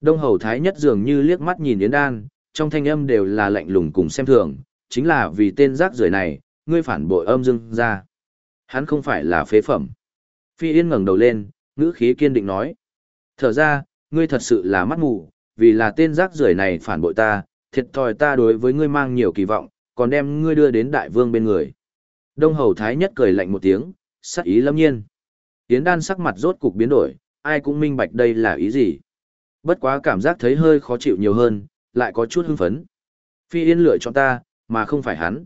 Đông Hầu Thái Nhất dường như liếc mắt nhìn Yến Đan, trong thanh âm đều là lạnh lùng cùng xem thường, chính là vì tên rác rưởi này, ngươi phản bội âm dương ra. Hắn không phải là phế phẩm. Phi Yên ngẩng đầu lên, ngữ khí kiên định nói. Thở ra, ngươi thật sự là mắt mù, vì là tên rác rưởi này phản bội ta, thiệt thòi ta đối với ngươi mang nhiều kỳ vọng, còn đem ngươi đưa đến đại vương bên người. Đông Hầu Thái Nhất cười lạnh một tiếng, sắc ý lâm nhiên. Yến Đan sắc mặt rốt cục biến đổi, ai cũng minh bạch đây là ý gì. Bất quá cảm giác thấy hơi khó chịu nhiều hơn, lại có chút hưng phấn. Phi Yên lựa chọn ta, mà không phải hắn.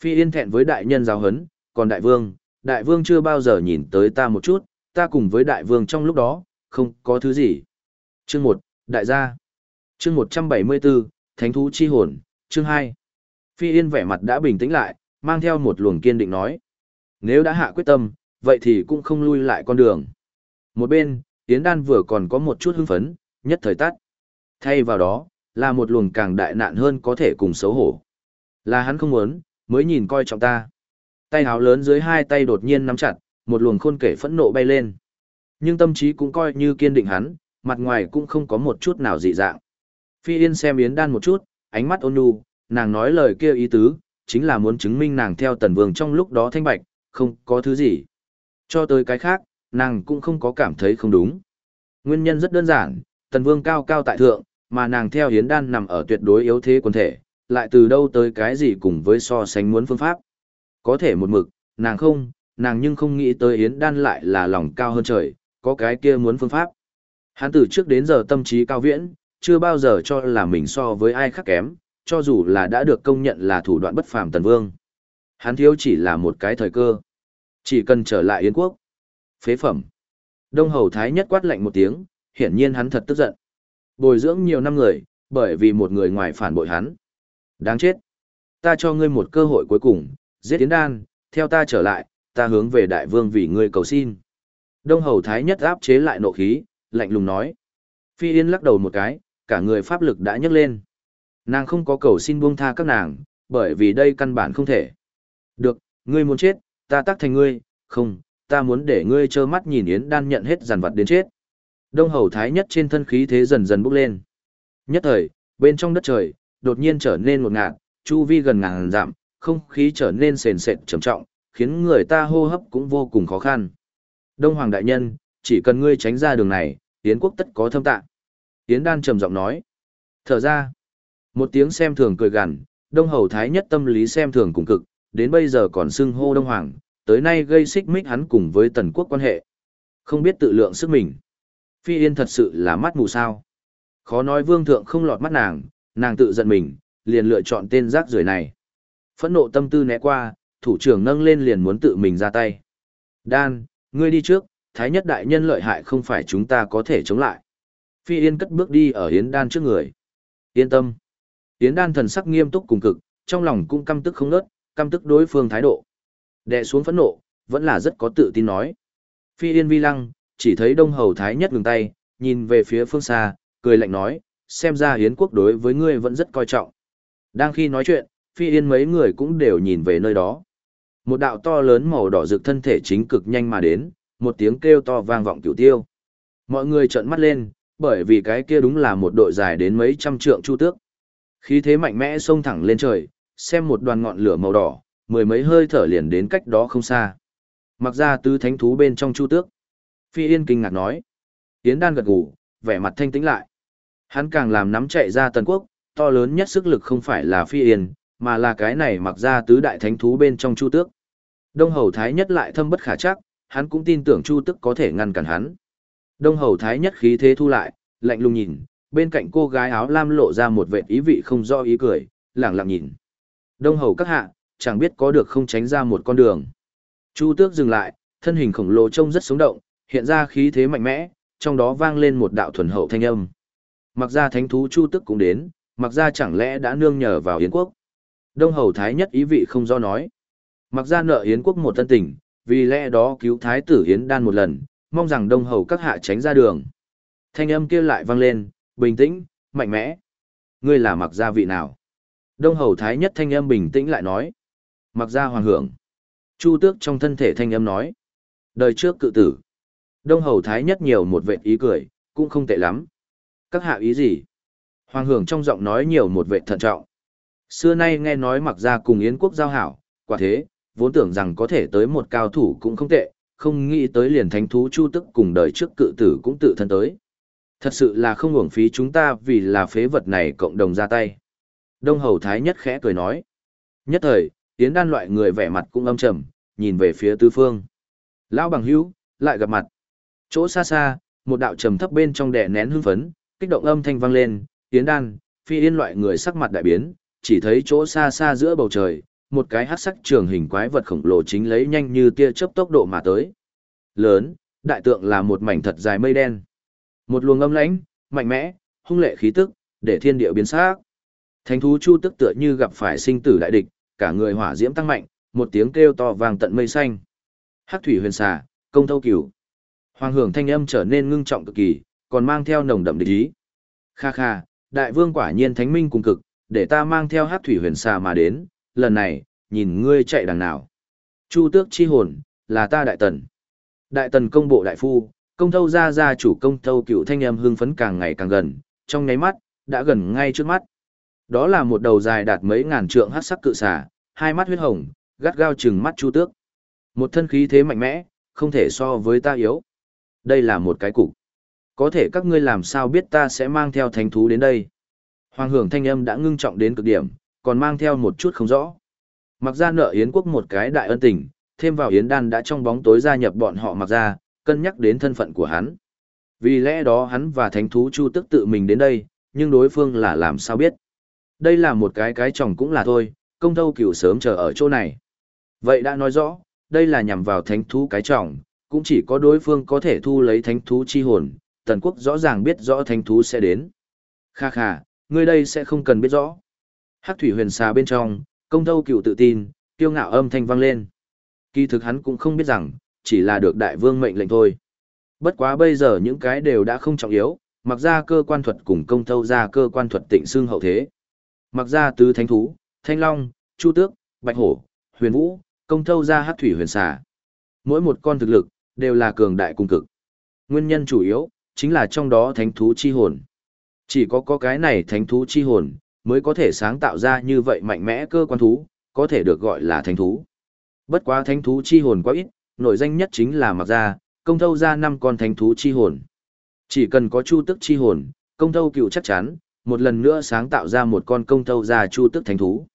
Phi Yên thẹn với đại nhân giáo hấn, còn đại vương, đại vương chưa bao giờ nhìn tới ta một chút, ta cùng với đại vương trong lúc đó, không có thứ gì. Chương 1, Đại gia. Chương 174, Thánh thú chi hồn, chương 2. Phi Yên vẻ mặt đã bình tĩnh lại, mang theo một luồng kiên định nói. Nếu đã hạ quyết tâm, vậy thì cũng không lui lại con đường. Một bên, Yến Đan vừa còn có một chút hưng phấn, nhất thời tắt. Thay vào đó, là một luồng càng đại nạn hơn có thể cùng xấu hổ. Là hắn không muốn, mới nhìn coi trọng ta. Tay háo lớn dưới hai tay đột nhiên nắm chặt, một luồng khôn kể phẫn nộ bay lên. Nhưng tâm trí cũng coi như kiên định hắn, mặt ngoài cũng không có một chút nào dị dạng. Phi Yên xem Yến Đan một chút, ánh mắt ôn nhu, nàng nói lời kia ý tứ, chính là muốn chứng minh nàng theo tần vương trong lúc đó thanh bạch, không có thứ gì. Cho tới cái khác, nàng cũng không có cảm thấy không đúng. Nguyên nhân rất đơn giản, tần vương cao cao tại thượng, mà nàng theo Hiến Đan nằm ở tuyệt đối yếu thế quân thể, lại từ đâu tới cái gì cùng với so sánh muốn phương pháp. Có thể một mực, nàng không, nàng nhưng không nghĩ tới Yến Đan lại là lòng cao hơn trời, có cái kia muốn phương pháp. Hắn từ trước đến giờ tâm trí cao viễn, chưa bao giờ cho là mình so với ai khác kém, cho dù là đã được công nhận là thủ đoạn bất phàm tần vương. Hắn thiếu chỉ là một cái thời cơ. Chỉ cần trở lại Yến quốc. Phế phẩm. Đông Hầu Thái nhất quát lạnh một tiếng, hiển nhiên hắn thật tức giận. Bồi dưỡng nhiều năm người, bởi vì một người ngoài phản bội hắn. Đáng chết. Ta cho ngươi một cơ hội cuối cùng, giết Yến Đan, theo ta trở lại, ta hướng về đại vương vì ngươi cầu xin. Đông Hầu Thái nhất áp chế lại nộ khí, lạnh lùng nói. Phi Yên lắc đầu một cái, cả người pháp lực đã nhấc lên. Nàng không có cầu xin buông tha các nàng, bởi vì đây căn bản không thể. Được, ngươi muốn chết, ta tác thành ngươi, không, ta muốn để ngươi trơ mắt nhìn Yến Đan nhận hết giàn vật đến chết. Đông Hầu Thái nhất trên thân khí thế dần dần bốc lên. Nhất thời, bên trong đất trời, đột nhiên trở nên một ngạt, chu vi gần ngàn giảm, không khí trở nên sền sệt trầm trọng, khiến người ta hô hấp cũng vô cùng khó khăn. Đông Hoàng Đại Nhân, chỉ cần ngươi tránh ra đường này, Yến quốc tất có thâm tạ. Yến Đan trầm giọng nói. Thở ra. Một tiếng xem thường cười gằn, Đông Hầu Thái nhất tâm lý xem thường cùng cực, đến bây giờ còn xưng hô Đông Hoàng, tới nay gây xích mích hắn cùng với tần quốc quan hệ. Không biết tự lượng sức mình. Phi Yên thật sự là mắt mù sao. Khó nói vương thượng không lọt mắt nàng, nàng tự giận mình, liền lựa chọn tên rác rưởi này. Phẫn nộ tâm tư né qua, thủ trưởng nâng lên liền muốn tự mình ra tay. Đan, ngươi đi trước, thái nhất đại nhân lợi hại không phải chúng ta có thể chống lại. Phi Yên cất bước đi ở Yến Đan trước người. Yên tâm. Yến Đan thần sắc nghiêm túc cùng cực, trong lòng cũng căm tức không nớt, căm tức đối phương thái độ. Đệ xuống phẫn nộ, vẫn là rất có tự tin nói. Phi Yên vi lăng, chỉ thấy Đông Hầu Thái nhất ngừng tay, nhìn về phía phương xa, cười lạnh nói, xem ra hiến quốc đối với ngươi vẫn rất coi trọng. Đang khi nói chuyện, Phi Yên mấy người cũng đều nhìn về nơi đó. Một đạo to lớn màu đỏ rực thân thể chính cực nhanh mà đến, một tiếng kêu to vang vọng cửu tiêu. Mọi người trợn mắt lên, bởi vì cái kia đúng là một đội dài đến mấy trăm trượng chu tước. Khí thế mạnh mẽ xông thẳng lên trời, xem một đoàn ngọn lửa màu đỏ, mười mấy hơi thở liền đến cách đó không xa. Mặc ra tứ thánh thú bên trong chu tước. Phi Yên kinh ngạc nói. Yến đan gật gù, vẻ mặt thanh tĩnh lại. Hắn càng làm nắm chạy ra tần quốc, to lớn nhất sức lực không phải là Phi Yên, mà là cái này mặc ra tứ đại thánh thú bên trong chu tước. Đông Hầu Thái nhất lại thâm bất khả chắc, hắn cũng tin tưởng chu tước có thể ngăn cản hắn. Đông Hầu Thái nhất khí thế thu lại, lạnh lùng nhìn, bên cạnh cô gái áo lam lộ ra một vẻ ý vị không do ý cười, lẳng lặng nhìn. Đông Hầu các hạ, chẳng biết có được không tránh ra một con đường. Chu tước dừng lại, thân hình khổng lồ trông rất sống động, hiện ra khí thế mạnh mẽ, trong đó vang lên một đạo thuần hậu thanh âm. Mặc ra thánh thú Chu tước cũng đến, mặc ra chẳng lẽ đã nương nhờ vào Yến quốc. Đông Hầu Thái nhất ý vị không do nói. Mặc ra nợ Yến quốc một thân tình, vì lẽ đó cứu Thái tử Yến đan một lần, mong rằng Đông Hầu các hạ tránh ra đường. Thanh âm kia lại vang lên, bình tĩnh, mạnh mẽ. Ngươi là mặc gia vị nào? Đông Hầu Thái nhất thanh âm bình tĩnh lại nói. Mặc gia hoàng hưởng. Chu tước trong thân thể thanh âm nói. Đời trước cự tử. Đông Hầu Thái nhất nhiều một vệ ý cười, cũng không tệ lắm. Các hạ ý gì? Hoàng hưởng trong giọng nói nhiều một vệ thận trọng. Xưa nay nghe nói mặc ra cùng Yến quốc giao hảo, quả thế, vốn tưởng rằng có thể tới một cao thủ cũng không tệ, không nghĩ tới liền thánh thú chu tức cùng đời trước cự tử cũng tự thân tới. Thật sự là không uổng phí chúng ta vì là phế vật này cộng đồng ra tay. Đông Hầu Thái Nhất khẽ cười nói. Nhất thời, Yến đan loại người vẻ mặt cũng âm trầm, nhìn về phía tư phương. Lão bằng hữu, lại gặp mặt. Chỗ xa xa, một đạo trầm thấp bên trong đè nén hưng phấn, kích động âm thanh vang lên, tiến đan, phi yên loại người sắc mặt đại biến, chỉ thấy chỗ xa xa giữa bầu trời, một cái hắc sắc trường hình quái vật khổng lồ chính lấy nhanh như tia chớp tốc độ mà tới. Lớn, đại tượng là một mảnh thật dài mây đen. Một luồng âm lãnh, mạnh mẽ, hung lệ khí tức, để thiên địa biến sắc. Thánh thú chu tức tựa như gặp phải sinh tử đại địch, cả người hỏa diễm tăng mạnh, một tiếng kêu to vang tận mây xanh. Hắc thủy huyền xà, công thâu cửu. Hoàng hưởng thanh âm trở nên ngưng trọng cực kỳ, còn mang theo nồng đậm địch ý. Kha kha, đại vương quả nhiên thánh minh cùng cực, để ta mang theo hát thủy huyền xà mà đến, lần này, nhìn ngươi chạy đằng nào. Chu tước chi hồn, là ta đại tần. Đại tần công bộ đại phu, công thâu ra ra chủ công thâu cựu thanh âm hưng phấn càng ngày càng gần, trong nháy mắt, đã gần ngay trước mắt. Đó là một đầu dài đạt mấy ngàn trượng hát sắc cự xà, hai mắt huyết hồng, gắt gao chừng mắt chu tước. Một thân khí thế mạnh mẽ, không thể so với ta yếu. Đây là một cái cục. Có thể các ngươi làm sao biết ta sẽ mang theo thánh thú đến đây? Hoàng hưởng thanh âm đã ngưng trọng đến cực điểm, còn mang theo một chút không rõ. Mặc ra nợ Yến quốc một cái đại ân tình, thêm vào Yến đan đã trong bóng tối gia nhập bọn họ mặc ra, cân nhắc đến thân phận của hắn. Vì lẽ đó hắn và thánh thú chu tức tự mình đến đây, nhưng đối phương là làm sao biết. Đây là một cái cái chồng cũng là thôi, công thâu cửu sớm chờ ở chỗ này. Vậy đã nói rõ, đây là nhằm vào thánh thú cái chồng, cũng chỉ có đối phương có thể thu lấy thánh thú chi hồn, tần quốc rõ ràng biết rõ thánh thú sẽ đến. Kha kha, ngươi đây sẽ không cần biết rõ. Hắc thủy huyền xà bên trong, công thâu cựu tự tin, kiêu ngạo âm thanh vang lên. Kỳ thực hắn cũng không biết rằng, chỉ là được đại vương mệnh lệnh thôi. Bất quá bây giờ những cái đều đã không trọng yếu, mặc ra cơ quan thuật cùng công thâu ra cơ quan thuật tịnh xương hậu thế. Mặc ra tứ thánh thú, thanh long, chu tước, bạch hổ, huyền vũ, công thâu ra hát thủy huyền xà. Mỗi một con thực lực, đều là cường đại cung cực. Nguyên nhân chủ yếu, chính là trong đó thánh thú chi hồn. Chỉ có có cái này thánh thú chi hồn, mới có thể sáng tạo ra như vậy mạnh mẽ cơ quan thú, có thể được gọi là thánh thú. Bất quá thánh thú chi hồn quá ít, nổi danh nhất chính là mặc ra, công thâu ra năm con thánh thú chi hồn. Chỉ cần có chu tức chi hồn, công thâu cựu chắc chắn, một lần nữa sáng tạo ra một con công thâu ra chu tức thánh thú.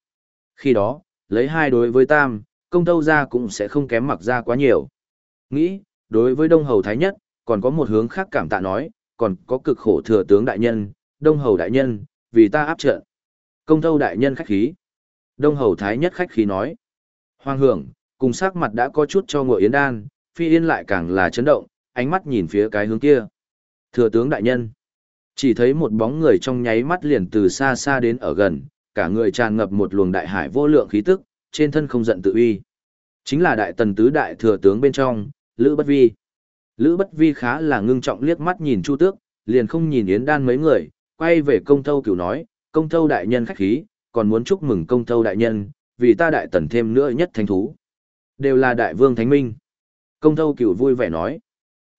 Khi đó, lấy hai đối với tam, công thâu ra cũng sẽ không kém mặc ra quá nhiều. Nghĩ, đối với Đông Hầu Thái Nhất, còn có một hướng khác cảm tạ nói, còn có cực khổ thừa tướng đại nhân, Đông Hầu đại nhân, vì ta áp trợ Công thâu đại nhân khách khí. Đông Hầu Thái Nhất khách khí nói. Hoàng hưởng, cùng sắc mặt đã có chút cho ngựa yến đan, phi yên lại càng là chấn động, ánh mắt nhìn phía cái hướng kia. Thừa tướng đại nhân. Chỉ thấy một bóng người trong nháy mắt liền từ xa xa đến ở gần, cả người tràn ngập một luồng đại hải vô lượng khí tức, trên thân không giận tự uy. Chính là đại tần tứ đại thừa tướng bên trong, Lữ Bất Vi. Lữ Bất Vi khá là ngưng trọng liếc mắt nhìn Chu Tước, liền không nhìn Yến Đan mấy người, quay về công thâu cửu nói, công thâu đại nhân khách khí, còn muốn chúc mừng công thâu đại nhân, vì ta đại tần thêm nữa nhất thánh thú. Đều là đại vương thánh minh. Công thâu cửu vui vẻ nói.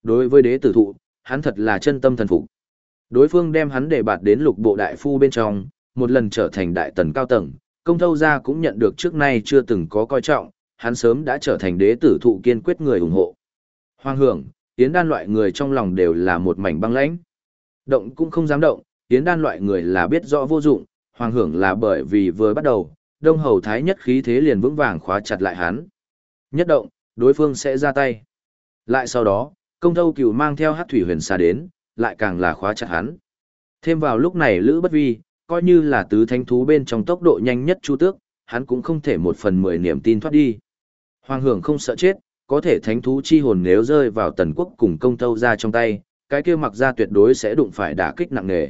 Đối với đế tử thụ, hắn thật là chân tâm thần phục. Đối phương đem hắn để bạt đến lục bộ đại phu bên trong, một lần trở thành đại tần cao tầng, công thâu gia cũng nhận được trước nay chưa từng có coi trọng, hắn sớm đã trở thành đế tử thụ kiên quyết người ủng hộ. Hoàng hưởng, Yến đan loại người trong lòng đều là một mảnh băng lãnh. Động cũng không dám động, Yến đan loại người là biết rõ vô dụng, hoàng hưởng là bởi vì vừa bắt đầu, đông hầu thái nhất khí thế liền vững vàng khóa chặt lại hắn. Nhất động, đối phương sẽ ra tay. Lại sau đó, công thâu cửu mang theo hát thủy huyền xa đến, lại càng là khóa chặt hắn. Thêm vào lúc này Lữ Bất Vi, coi như là tứ thanh thú bên trong tốc độ nhanh nhất chu tước, hắn cũng không thể một phần mười niềm tin thoát đi. Hoàng hưởng không sợ chết, có thể thánh thú chi hồn nếu rơi vào tần quốc cùng công tâu ra trong tay, cái kia mặc ra tuyệt đối sẽ đụng phải đả kích nặng nề.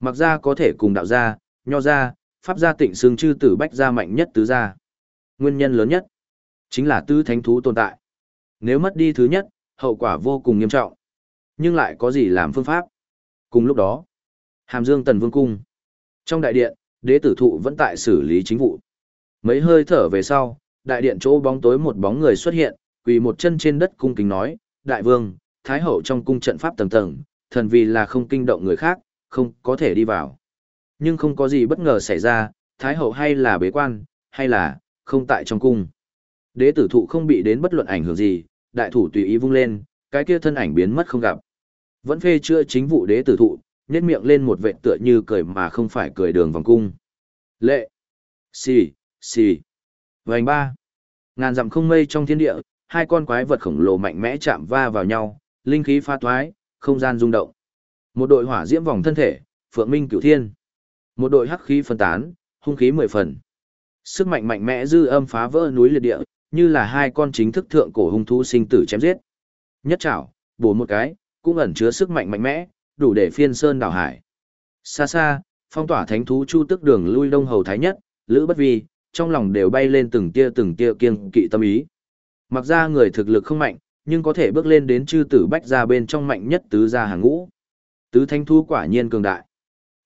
Mặc ra có thể cùng đạo gia, nho gia, pháp gia tịnh xương chư tử bách gia mạnh nhất tứ gia. Nguyên nhân lớn nhất, chính là tứ thánh thú tồn tại. Nếu mất đi thứ nhất, hậu quả vô cùng nghiêm trọng. Nhưng lại có gì làm phương pháp? Cùng lúc đó, Hàm Dương Tần Vương Cung. Trong đại điện, đế tử thụ vẫn tại xử lý chính vụ. Mấy hơi thở về sau, đại điện chỗ bóng tối một bóng người xuất hiện, quỳ một chân trên đất cung kính nói, đại vương, thái hậu trong cung trận pháp tầng tầng, thần vì là không kinh động người khác, không có thể đi vào. Nhưng không có gì bất ngờ xảy ra, Thái hậu hay là bế quan, hay là, không tại trong cung. Đế tử thụ không bị đến bất luận ảnh hưởng gì, đại thủ tùy ý vung lên, cái kia thân ảnh biến mất không gặp. Vẫn phê chưa chính vụ đế tử thụ, nhét miệng lên một vệ tựa như cười mà không phải cười đường vòng cung. Lệ! Xì! Xì! Vành ba! Ngàn dặm không mây trong thiên địa, hai con quái vật khổng lồ mạnh mẽ chạm va vào nhau, linh khí pha toái, không gian rung động. Một đội hỏa diễm vòng thân thể, phượng minh cửu thiên. Một đội hắc khí phân tán, hung khí mười phần. Sức mạnh mạnh mẽ dư âm phá vỡ núi liệt địa, như là hai con chính thức thượng cổ hung thú sinh tử chém giết. Nhất chảo, bổ một cái, cũng ẩn chứa sức mạnh mạnh mẽ, đủ để phiên sơn đảo hải. Xa xa, phong tỏa thánh thú chu tức đường lui đông hầu thái nhất, lữ bất vi, trong lòng đều bay lên từng tia từng tia kiêng kỵ tâm ý. Mặc ra người thực lực không mạnh, nhưng có thể bước lên đến chư tử bách ra bên trong mạnh nhất tứ gia hàng ngũ. Tứ thanh thú quả nhiên cường đại.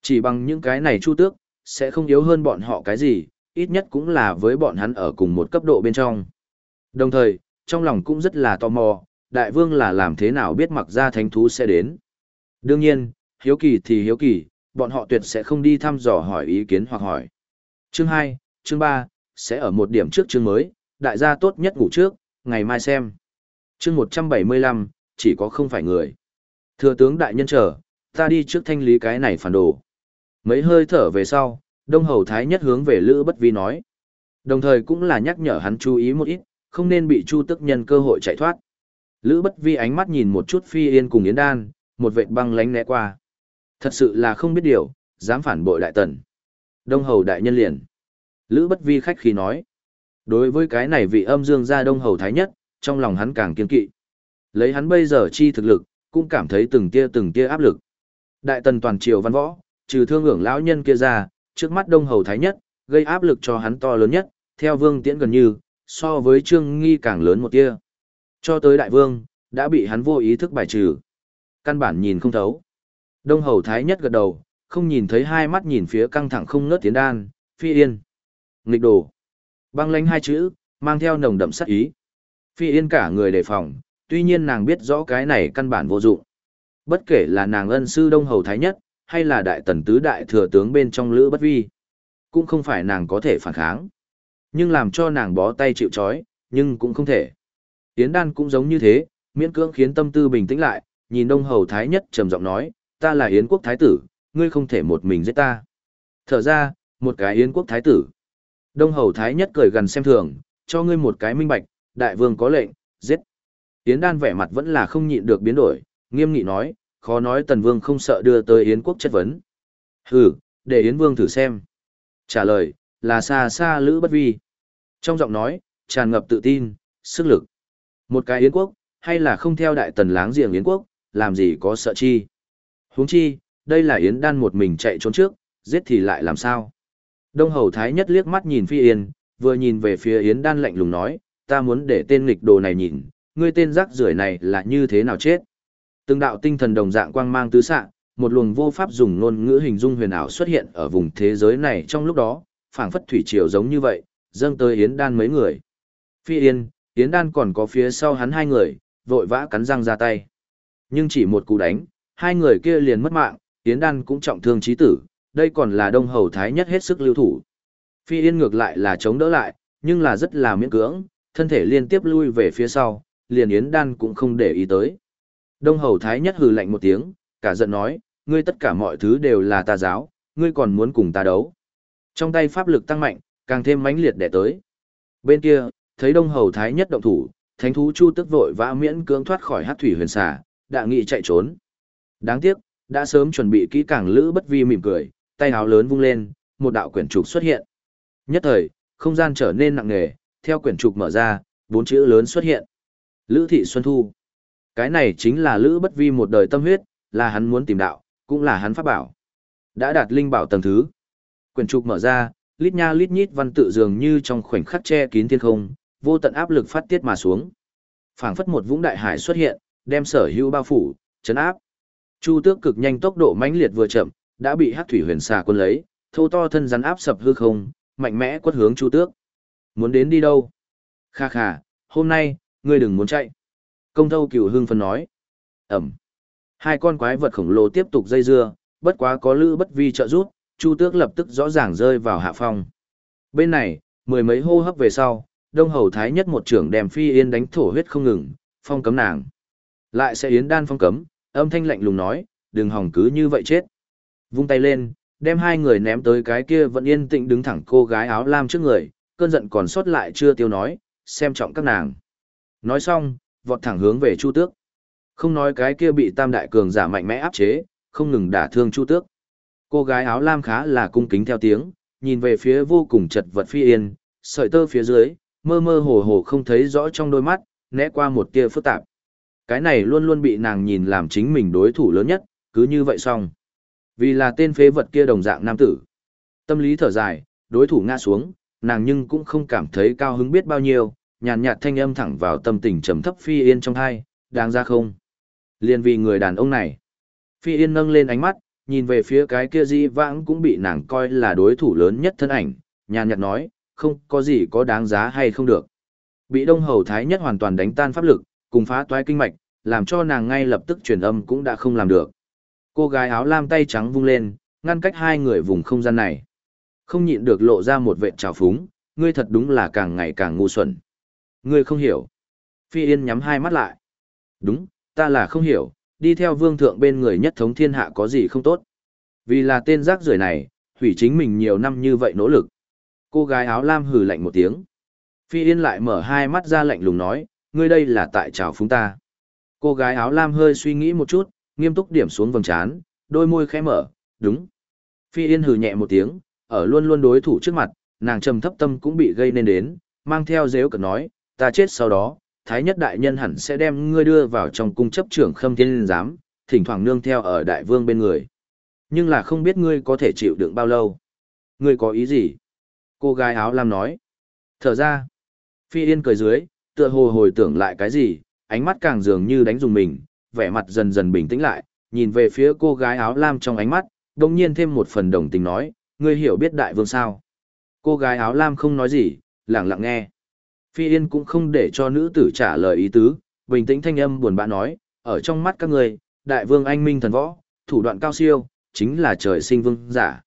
Chỉ bằng những cái này chu tước, sẽ không yếu hơn bọn họ cái gì, ít nhất cũng là với bọn hắn ở cùng một cấp độ bên trong. Đồng thời, trong lòng cũng rất là tò mò, đại vương là làm thế nào biết mặc ra thánh thú sẽ đến. Đương nhiên, hiếu kỳ thì hiếu kỳ, bọn họ tuyệt sẽ không đi thăm dò hỏi ý kiến hoặc hỏi. Chương 2, chương 3, sẽ ở một điểm trước chương mới, đại gia tốt nhất ngủ trước, ngày mai xem. Chương 175, chỉ có không phải người. Thừa tướng đại nhân chờ, ta đi trước thanh lý cái này phản đồ. Mấy hơi thở về sau, Đông Hầu Thái nhất hướng về Lữ Bất Vi nói. Đồng thời cũng là nhắc nhở hắn chú ý một ít, không nên bị Chu Tức nhân cơ hội chạy thoát. Lữ Bất Vi ánh mắt nhìn một chút Phi Yên cùng Yến Đan, một vệt băng lánh né qua. Thật sự là không biết điều, dám phản bội đại tần. Đông Hầu đại nhân liền. Lữ Bất Vi khách khí nói. Đối với cái này vị âm dương gia Đông Hầu Thái nhất, trong lòng hắn càng kiên kỵ. Lấy hắn bây giờ chi thực lực, cũng cảm thấy từng tia từng tia áp lực. Đại tần toàn triều văn võ, trừ thương hưởng lão nhân kia ra, trước mắt Đông Hầu Thái nhất, gây áp lực cho hắn to lớn nhất, theo Vương Tiễn gần như, so với Trương Nghi càng lớn một tia. Cho tới Đại Vương, đã bị hắn vô ý thức bài trừ. Căn bản nhìn không thấu. Đông Hầu Thái nhất gật đầu, không nhìn thấy hai mắt nhìn phía căng thẳng không ngớt tiến đan, phi yên. Nghịch đồ. Băng lánh hai chữ, mang theo nồng đậm sát ý. Phi yên cả người đề phòng, tuy nhiên nàng biết rõ cái này căn bản vô dụng. Bất kể là nàng ân sư Đông Hầu Thái nhất, hay là đại tần tứ đại thừa tướng bên trong lữ bất vi. Cũng không phải nàng có thể phản kháng. Nhưng làm cho nàng bó tay chịu chói, nhưng cũng không thể. Yến đan cũng giống như thế, miễn cưỡng khiến tâm tư bình tĩnh lại, nhìn đông hầu thái nhất trầm giọng nói, ta là Yến quốc thái tử, ngươi không thể một mình giết ta. Thở ra, một cái Yến quốc thái tử. Đông hầu thái nhất cười gần xem thường, cho ngươi một cái minh bạch, đại vương có lệnh, giết. Yến đan vẻ mặt vẫn là không nhịn được biến đổi, nghiêm nghị nói, khó nói Tần Vương không sợ đưa tới Yến quốc chất vấn. Hừ, để Yến Vương thử xem. Trả lời, là xa xa Lữ Bất Vi. Trong giọng nói, tràn ngập tự tin, sức lực. Một cái Yến quốc, hay là không theo đại tần láng giềng Yến quốc, làm gì có sợ chi. huống chi, đây là Yến đan một mình chạy trốn trước, giết thì lại làm sao. Đông Hầu Thái nhất liếc mắt nhìn Phi Yên, vừa nhìn về phía Yến đan lạnh lùng nói, ta muốn để tên nghịch đồ này nhìn, ngươi tên rác rưởi này là như thế nào chết. Từng đạo tinh thần đồng dạng quang mang tứ xạ, một luồng vô pháp dùng ngôn ngữ hình dung huyền ảo xuất hiện ở vùng thế giới này trong lúc đó, phảng phất thủy triều giống như vậy, dâng tới Yến Đan mấy người. Phi Yên, Yến Đan còn có phía sau hắn hai người, vội vã cắn răng ra tay. Nhưng chỉ một cú đánh, hai người kia liền mất mạng, Yến Đan cũng trọng thương chí tử, đây còn là đông hầu thái nhất hết sức lưu thủ. Phi Yên ngược lại là chống đỡ lại, nhưng là rất là miễn cưỡng, thân thể liên tiếp lui về phía sau, liền Yến Đan cũng không để ý tới. Đông Hầu Thái Nhất hừ lạnh một tiếng, cả giận nói, ngươi tất cả mọi thứ đều là ta giáo, ngươi còn muốn cùng ta đấu. Trong tay pháp lực tăng mạnh, càng thêm mãnh liệt đẻ tới. Bên kia, thấy Đông Hầu Thái Nhất động thủ, thánh thú Chu tức vội vã miễn cưỡng thoát khỏi hắc thủy huyền xà, đã nghị chạy trốn. Đáng tiếc, đã sớm chuẩn bị kỹ càng lữ bất vi mỉm cười, tay áo lớn vung lên, một đạo quyển trục xuất hiện. Nhất thời, không gian trở nên nặng nề, theo quyển trục mở ra, bốn chữ lớn xuất hiện. Lữ thị Xuân Thu. Cái này chính là Lữ Bất Vi một đời tâm huyết, là hắn muốn tìm đạo, cũng là hắn pháp bảo. Đã đạt linh bảo tầng thứ. Quyển trục mở ra, lít nha lít nhít văn tự dường như trong khoảnh khắc che kín thiên không, vô tận áp lực phát tiết mà xuống. Phảng phất một vũng đại hải xuất hiện, đem sở hữu bao phủ, chấn áp. Chu Tước cực nhanh tốc độ mãnh liệt vừa chậm, đã bị Hắc Thủy Huyền Xà quân lấy, thô to thân rắn áp sập hư không, mạnh mẽ quất hướng Chu Tước. Muốn đến đi đâu? Kha kha, hôm nay, ngươi đừng muốn chạy. Công thâu cửu hưng phân nói. Ẩm. Hai con quái vật khổng lồ tiếp tục dây dưa, bất quá có lữ bất vi trợ giúp, Chu Tước lập tức rõ ràng rơi vào hạ phong. Bên này, mười mấy hô hấp về sau, Đông Hầu Thái nhất một trưởng đem Phi Yên đánh thổ huyết không ngừng, phong cấm nàng. Lại sẽ Yến đan phong cấm, âm thanh lạnh lùng nói, đừng hòng cứ như vậy chết. Vung tay lên, đem hai người ném tới cái kia vẫn yên tĩnh đứng thẳng cô gái áo lam trước người, cơn giận còn sót lại chưa tiêu nói, xem trọng các nàng. Nói xong, vọt thẳng hướng về Chu Tước. Không nói cái kia bị tam đại cường giả mạnh mẽ áp chế, không ngừng đả thương Chu Tước. Cô gái áo lam khá là cung kính theo tiếng, nhìn về phía vô cùng chật vật phi yên, sợi tơ phía dưới, mơ mơ hồ hồ không thấy rõ trong đôi mắt, né qua một tia phức tạp. Cái này luôn luôn bị nàng nhìn làm chính mình đối thủ lớn nhất, cứ như vậy xong. Vì là tên phế vật kia đồng dạng nam tử. Tâm lý thở dài, đối thủ ngã xuống, nàng nhưng cũng không cảm thấy cao hứng biết bao nhiêu, nhàn nhạt thanh âm thẳng vào tâm tình trầm thấp Phi Yên trong hai, đáng ra không? Liên vì người đàn ông này. Phi Yên nâng lên ánh mắt, nhìn về phía cái kia di vãng cũng bị nàng coi là đối thủ lớn nhất thân ảnh, nhàn nhạt nói, không có gì có đáng giá hay không được. Bị Đông Hầu Thái nhất hoàn toàn đánh tan pháp lực, cùng phá toái kinh mạch, làm cho nàng ngay lập tức truyền âm cũng đã không làm được. Cô gái áo lam tay trắng vung lên, ngăn cách hai người vùng không gian này. Không nhịn được lộ ra một vệt trào phúng, ngươi thật đúng là càng ngày càng ngu xuẩn. Ngươi không hiểu. Phi Yên nhắm hai mắt lại. Đúng, ta là không hiểu, đi theo vương thượng bên người nhất thống thiên hạ có gì không tốt. Vì là tên rác rưởi này, hủy chính mình nhiều năm như vậy nỗ lực. Cô gái áo lam hừ lạnh một tiếng. Phi Yên lại mở hai mắt ra lạnh lùng nói, ngươi đây là tại trào phúng ta. Cô gái áo lam hơi suy nghĩ một chút, nghiêm túc điểm xuống vầng trán, đôi môi khẽ mở, đúng. Phi Yên hừ nhẹ một tiếng, ở luôn luôn đối thủ trước mặt, nàng trầm thấp tâm cũng bị gây nên đến, mang theo dếu cợt nói, ta chết sau đó, Thái nhất đại nhân hẳn sẽ đem ngươi đưa vào trong cung chấp trưởng khâm thiên giám, thỉnh thoảng nương theo ở đại vương bên người. Nhưng là không biết ngươi có thể chịu đựng bao lâu. Ngươi có ý gì? Cô gái áo lam nói. Thở ra. Phi Yên cười dưới, tựa hồ hồi tưởng lại cái gì, ánh mắt càng dường như đánh dùng mình, vẻ mặt dần dần bình tĩnh lại, nhìn về phía cô gái áo lam trong ánh mắt, đồng nhiên thêm một phần đồng tình nói, ngươi hiểu biết đại vương sao. Cô gái áo lam không nói gì, lặng lặng nghe. Phi Yên cũng không để cho nữ tử trả lời ý tứ, bình tĩnh thanh âm buồn bã nói, ở trong mắt các người, đại vương anh minh thần võ, thủ đoạn cao siêu, chính là trời sinh vương giả.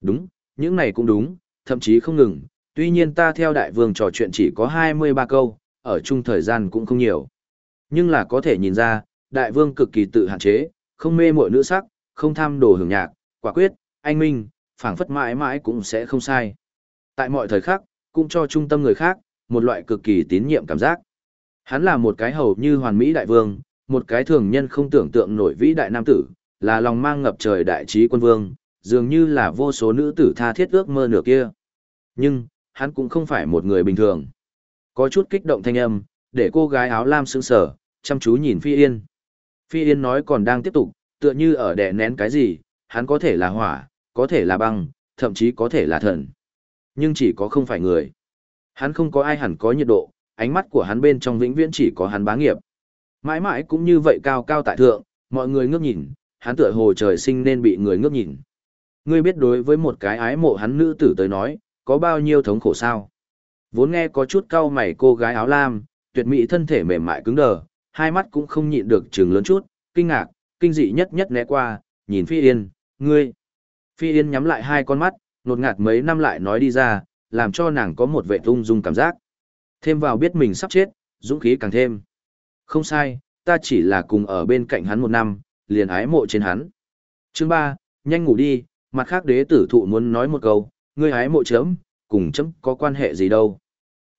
Đúng, những này cũng đúng, thậm chí không ngừng, tuy nhiên ta theo đại vương trò chuyện chỉ có 23 câu, ở chung thời gian cũng không nhiều. Nhưng là có thể nhìn ra, đại vương cực kỳ tự hạn chế, không mê muội nữ sắc, không tham đồ hưởng nhạc, quả quyết, anh minh, phảng phất mãi mãi cũng sẽ không sai. Tại mọi thời khắc, cũng cho trung tâm người khác, một loại cực kỳ tín nhiệm cảm giác. Hắn là một cái hầu như hoàn mỹ đại vương, một cái thường nhân không tưởng tượng nổi vĩ đại nam tử, là lòng mang ngập trời đại trí quân vương, dường như là vô số nữ tử tha thiết ước mơ nửa kia. Nhưng, hắn cũng không phải một người bình thường. Có chút kích động thanh âm, để cô gái áo lam sững sờ, chăm chú nhìn Phi Yên. Phi Yên nói còn đang tiếp tục, tựa như ở đè nén cái gì, hắn có thể là hỏa, có thể là băng, thậm chí có thể là thần. Nhưng chỉ có không phải người. Hắn không có ai hẳn có nhiệt độ, ánh mắt của hắn bên trong vĩnh viễn chỉ có hắn bá nghiệp. Mãi mãi cũng như vậy cao cao tại thượng, mọi người ngước nhìn, hắn tựa hồ trời sinh nên bị người ngước nhìn. Ngươi biết đối với một cái ái mộ hắn nữ tử tới nói, có bao nhiêu thống khổ sao? Vốn nghe có chút cau mày cô gái áo lam, tuyệt mỹ thân thể mềm mại cứng đờ, hai mắt cũng không nhịn được chừng lớn chút, kinh ngạc, kinh dị nhất nhất né qua, nhìn Phi Yên, ngươi. Phi Yên nhắm lại hai con mắt, nột ngạt mấy năm lại nói đi ra, làm cho nàng có một vệ tung dung cảm giác. Thêm vào biết mình sắp chết, dũng khí càng thêm. Không sai, ta chỉ là cùng ở bên cạnh hắn một năm, liền ái mộ trên hắn. Chương 3, nhanh ngủ đi, mặt khác đế tử thụ muốn nói một câu, ngươi ái mộ chấm, cùng chấm có quan hệ gì đâu.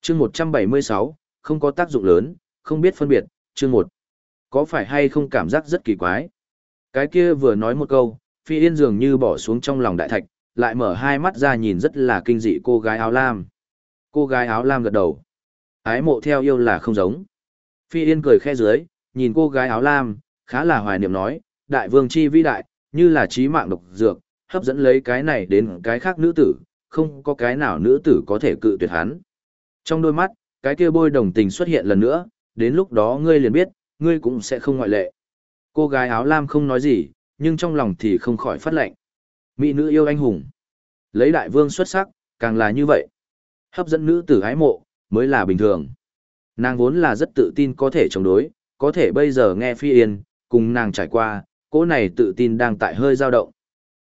Chương 176, không có tác dụng lớn, không biết phân biệt, chương một Có phải hay không cảm giác rất kỳ quái? Cái kia vừa nói một câu, phi yên dường như bỏ xuống trong lòng đại thạch, lại mở hai mắt ra nhìn rất là kinh dị cô gái áo lam. Cô gái áo lam gật đầu. Ái mộ theo yêu là không giống. Phi Yên cười khe dưới, nhìn cô gái áo lam, khá là hoài niệm nói, đại vương chi vĩ đại, như là trí mạng độc dược, hấp dẫn lấy cái này đến cái khác nữ tử, không có cái nào nữ tử có thể cự tuyệt hắn. Trong đôi mắt, cái kia bôi đồng tình xuất hiện lần nữa, đến lúc đó ngươi liền biết, ngươi cũng sẽ không ngoại lệ. Cô gái áo lam không nói gì, nhưng trong lòng thì không khỏi phát lệnh. Mỹ nữ yêu anh hùng. Lấy đại vương xuất sắc, càng là như vậy. Hấp dẫn nữ tử ái mộ, mới là bình thường. Nàng vốn là rất tự tin có thể chống đối, có thể bây giờ nghe phi yên, cùng nàng trải qua, cô này tự tin đang tại hơi dao động.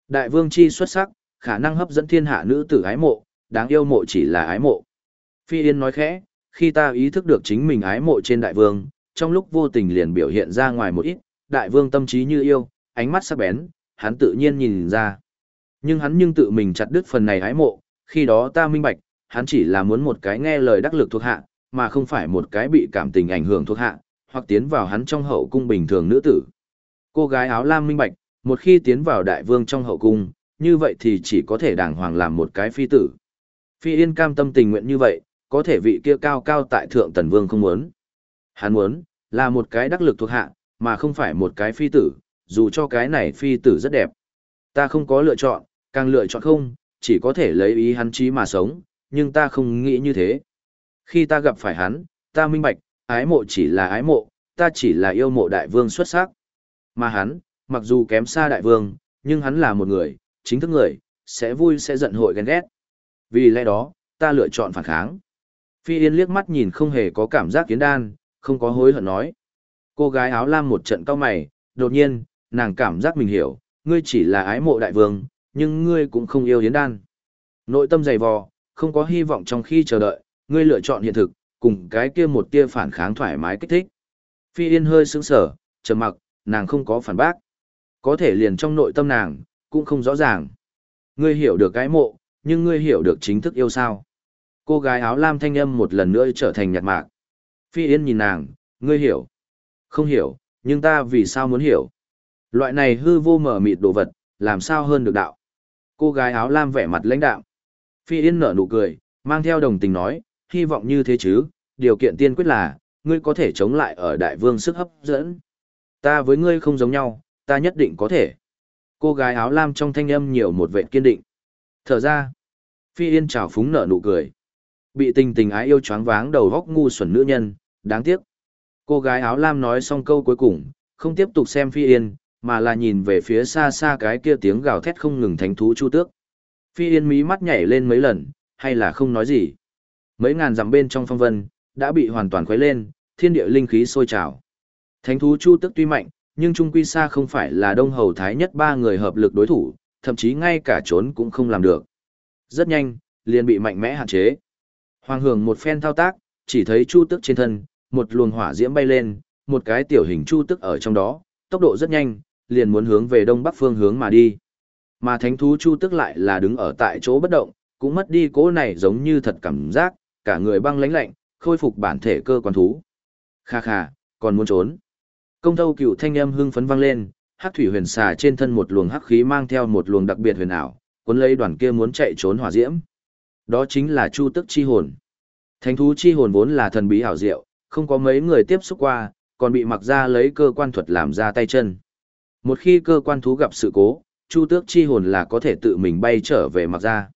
Đại vương chi xuất sắc, khả năng hấp dẫn thiên hạ nữ tử ái mộ, đáng yêu mộ chỉ là ái mộ. Phi Yên nói khẽ, khi ta ý thức được chính mình ái mộ trên đại vương, trong lúc vô tình liền biểu hiện ra ngoài một ít, đại vương tâm trí như yêu, ánh mắt sắc bén, hắn tự nhiên nhìn ra. Nhưng hắn nhưng tự mình chặt đứt phần này ái mộ, khi đó ta minh bạch, hắn chỉ là muốn một cái nghe lời đắc lực thuộc hạ, mà không phải một cái bị cảm tình ảnh hưởng thuộc hạ, hoặc tiến vào hắn trong hậu cung bình thường nữ tử. Cô gái áo lam minh bạch, một khi tiến vào đại vương trong hậu cung, như vậy thì chỉ có thể đàng hoàng làm một cái phi tử. Phi Yên cam tâm tình nguyện như vậy, có thể vị kia cao cao tại thượng tần vương không muốn. Hắn muốn, là một cái đắc lực thuộc hạ, mà không phải một cái phi tử, dù cho cái này phi tử rất đẹp. Ta không có lựa chọn, càng lựa chọn không, chỉ có thể lấy ý hắn chí mà sống, nhưng ta không nghĩ như thế. Khi ta gặp phải hắn, ta minh bạch, ái mộ chỉ là ái mộ, ta chỉ là yêu mộ đại vương xuất sắc. Mà hắn, mặc dù kém xa đại vương, nhưng hắn là một người, chính thức người, sẽ vui sẽ giận hội ghen ghét. Vì lẽ đó, ta lựa chọn phản kháng. Phi Yên liếc mắt nhìn không hề có cảm giác kiến đan, không có hối hận nói. Cô gái áo lam một trận cao mày, đột nhiên, nàng cảm giác mình hiểu, ngươi chỉ là ái mộ đại vương, nhưng ngươi cũng không yêu Yến Đan. Nội tâm dày vò, không có hy vọng trong khi chờ đợi, ngươi lựa chọn hiện thực, cùng cái kia một tia phản kháng thoải mái kích thích. Phi Yên hơi sững sờ, trầm mặc, nàng không có phản bác. Có thể liền trong nội tâm nàng, cũng không rõ ràng. Ngươi hiểu được cái mộ, nhưng ngươi hiểu được chính thức yêu sao. Cô gái áo lam thanh âm một lần nữa trở thành nhạt mạc. Phi Yên nhìn nàng, ngươi hiểu. Không hiểu, nhưng ta vì sao muốn hiểu. Loại này hư vô mở mịt đồ vật, làm sao hơn được đạo. Cô gái áo lam vẻ mặt lãnh đạo. Phi Yên nở nụ cười, mang theo đồng tình nói, hy vọng như thế chứ, điều kiện tiên quyết là, ngươi có thể chống lại ở đại vương sức hấp dẫn. Ta với ngươi không giống nhau, ta nhất định có thể. Cô gái áo lam trong thanh âm nhiều một vệ kiên định. Thở ra, Phi Yên chào phúng nở nụ cười. Bị tình tình ái yêu choáng váng đầu góc ngu xuẩn nữ nhân, đáng tiếc. Cô gái áo lam nói xong câu cuối cùng, không tiếp tục xem Phi Yên, mà là nhìn về phía xa xa cái kia tiếng gào thét không ngừng thánh thú chu tước. Phi Yên mí mắt nhảy lên mấy lần, hay là không nói gì. Mấy ngàn dặm bên trong phong vân, đã bị hoàn toàn khuấy lên, thiên địa linh khí sôi trào. Thánh thú chu tước tuy mạnh, nhưng trung quy xa không phải là đông hầu thái nhất ba người hợp lực đối thủ, thậm chí ngay cả trốn cũng không làm được. Rất nhanh, liền bị mạnh mẽ hạn chế. Hoàng hưởng một phen thao tác, chỉ thấy chu tước trên thân, một luồng hỏa diễm bay lên, một cái tiểu hình chu tước ở trong đó, tốc độ rất nhanh, liền muốn hướng về đông bắc phương hướng mà đi. Mà thánh thú chu tức lại là đứng ở tại chỗ bất động, cũng mất đi cố này giống như thật cảm giác, cả người băng lãnh lạnh, khôi phục bản thể cơ quan thú. Kha kha, còn muốn trốn. Công thâu cựu thanh âm hưng phấn vang lên, hắc thủy huyền xà trên thân một luồng hắc khí mang theo một luồng đặc biệt huyền ảo, cuốn lấy đoàn kia muốn chạy trốn hỏa diễm. Đó chính là chu tức chi hồn. Thánh thú chi hồn vốn là thần bí hảo diệu, không có mấy người tiếp xúc qua, còn bị mặc ra lấy cơ quan thuật làm ra tay chân. Một khi cơ quan thú gặp sự cố, Chu Tước chi hồn là có thể tự mình bay trở về mặc ra.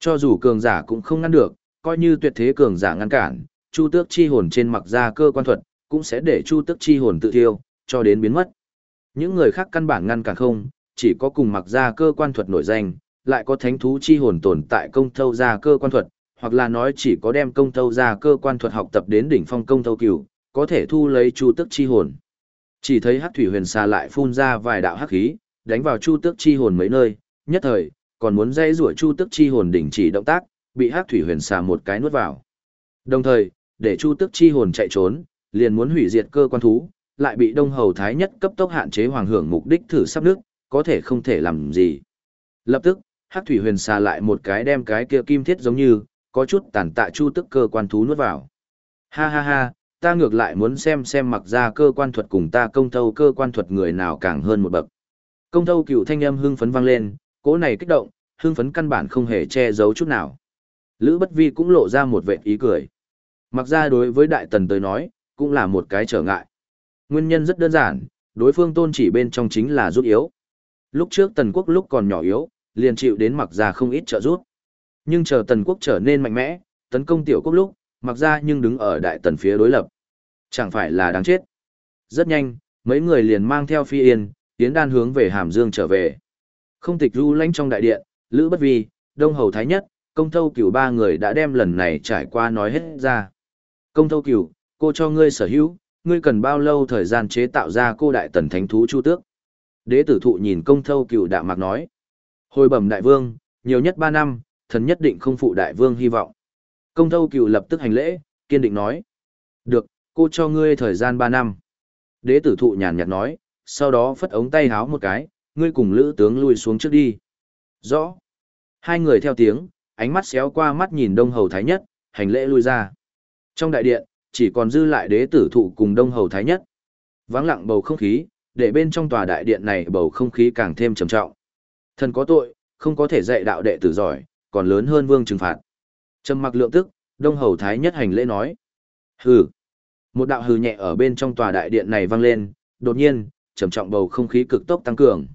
Cho dù cường giả cũng không ngăn được, coi như tuyệt thế cường giả ngăn cản, Chu Tước chi hồn trên mặc ra cơ quan thuật, cũng sẽ để Chu Tước chi hồn tự thiêu, cho đến biến mất. Những người khác căn bản ngăn cản không, chỉ có cùng mặc ra cơ quan thuật nổi danh, lại có thánh thú chi hồn tồn tại công thâu ra cơ quan thuật, hoặc là nói chỉ có đem công thâu ra cơ quan thuật học tập đến đỉnh phong công thâu cửu, có thể thu lấy Chu Tước chi hồn. Chỉ thấy hắc thủy huyền xà lại phun ra vài đạo hắc khí, đánh vào chu tước chi hồn mấy nơi, nhất thời, còn muốn dây rủa chu tước chi hồn đình chỉ động tác, bị hắc thủy huyền xà một cái nuốt vào. Đồng thời, để chu tước chi hồn chạy trốn, liền muốn hủy diệt cơ quan thú, lại bị đông hầu thái nhất cấp tốc hạn chế hoàng hưởng mục đích thử sắp nước, có thể không thể làm gì. Lập tức, hắc thủy huyền xà lại một cái đem cái kia kim thiết giống như, có chút tàn tạ chu tức cơ quan thú nuốt vào. Ha ha ha, ta ngược lại muốn xem xem mặc ra cơ quan thuật cùng ta công thâu cơ quan thuật người nào càng hơn một bậc. Công thâu cựu thanh âm hưng phấn vang lên, cỗ này kích động, hưng phấn căn bản không hề che giấu chút nào. Lữ Bất Vi cũng lộ ra một vệ ý cười. Mặc ra đối với Đại Tần tới nói, cũng là một cái trở ngại. Nguyên nhân rất đơn giản, đối phương tôn chỉ bên trong chính là rút yếu. Lúc trước Tần Quốc lúc còn nhỏ yếu, liền chịu đến mặc ra không ít trợ giúp Nhưng chờ Tần Quốc trở nên mạnh mẽ, tấn công tiểu quốc lúc, mặc ra nhưng đứng ở đại tần phía đối lập. Chẳng phải là đáng chết. Rất nhanh, mấy người liền mang theo phi yên, tiến đan hướng về Hàm Dương trở về. Không tịch ru lãnh trong đại điện, Lữ Bất Vi, Đông Hầu Thái Nhất, Công Thâu Cửu ba người đã đem lần này trải qua nói hết ra. Công Thâu Cửu, cô cho ngươi sở hữu, ngươi cần bao lâu thời gian chế tạo ra cô đại tần thánh thú chu tước. Đế tử thụ nhìn Công Thâu Cửu đạm mạc nói. Hồi bẩm đại vương, nhiều nhất 3 năm, thần nhất định không phụ đại vương hy vọng. Công thâu cựu lập tức hành lễ, kiên định nói. Được, cô cho ngươi thời gian 3 năm. Đế tử thụ nhàn nhạt nói, sau đó phất ống tay háo một cái, ngươi cùng lữ tướng lui xuống trước đi. Rõ. Hai người theo tiếng, ánh mắt xéo qua mắt nhìn đông hầu thái nhất, hành lễ lui ra. Trong đại điện, chỉ còn dư lại đế tử thụ cùng đông hầu thái nhất. Vắng lặng bầu không khí, để bên trong tòa đại điện này bầu không khí càng thêm trầm trọng. Thần có tội, không có thể dạy đạo đệ tử giỏi, còn lớn hơn vương trừng phạt. Trầm mặc lượng tức, đông hầu thái nhất hành lễ nói. Hừ. Một đạo hừ nhẹ ở bên trong tòa đại điện này vang lên, đột nhiên, trầm trọng bầu không khí cực tốc tăng cường.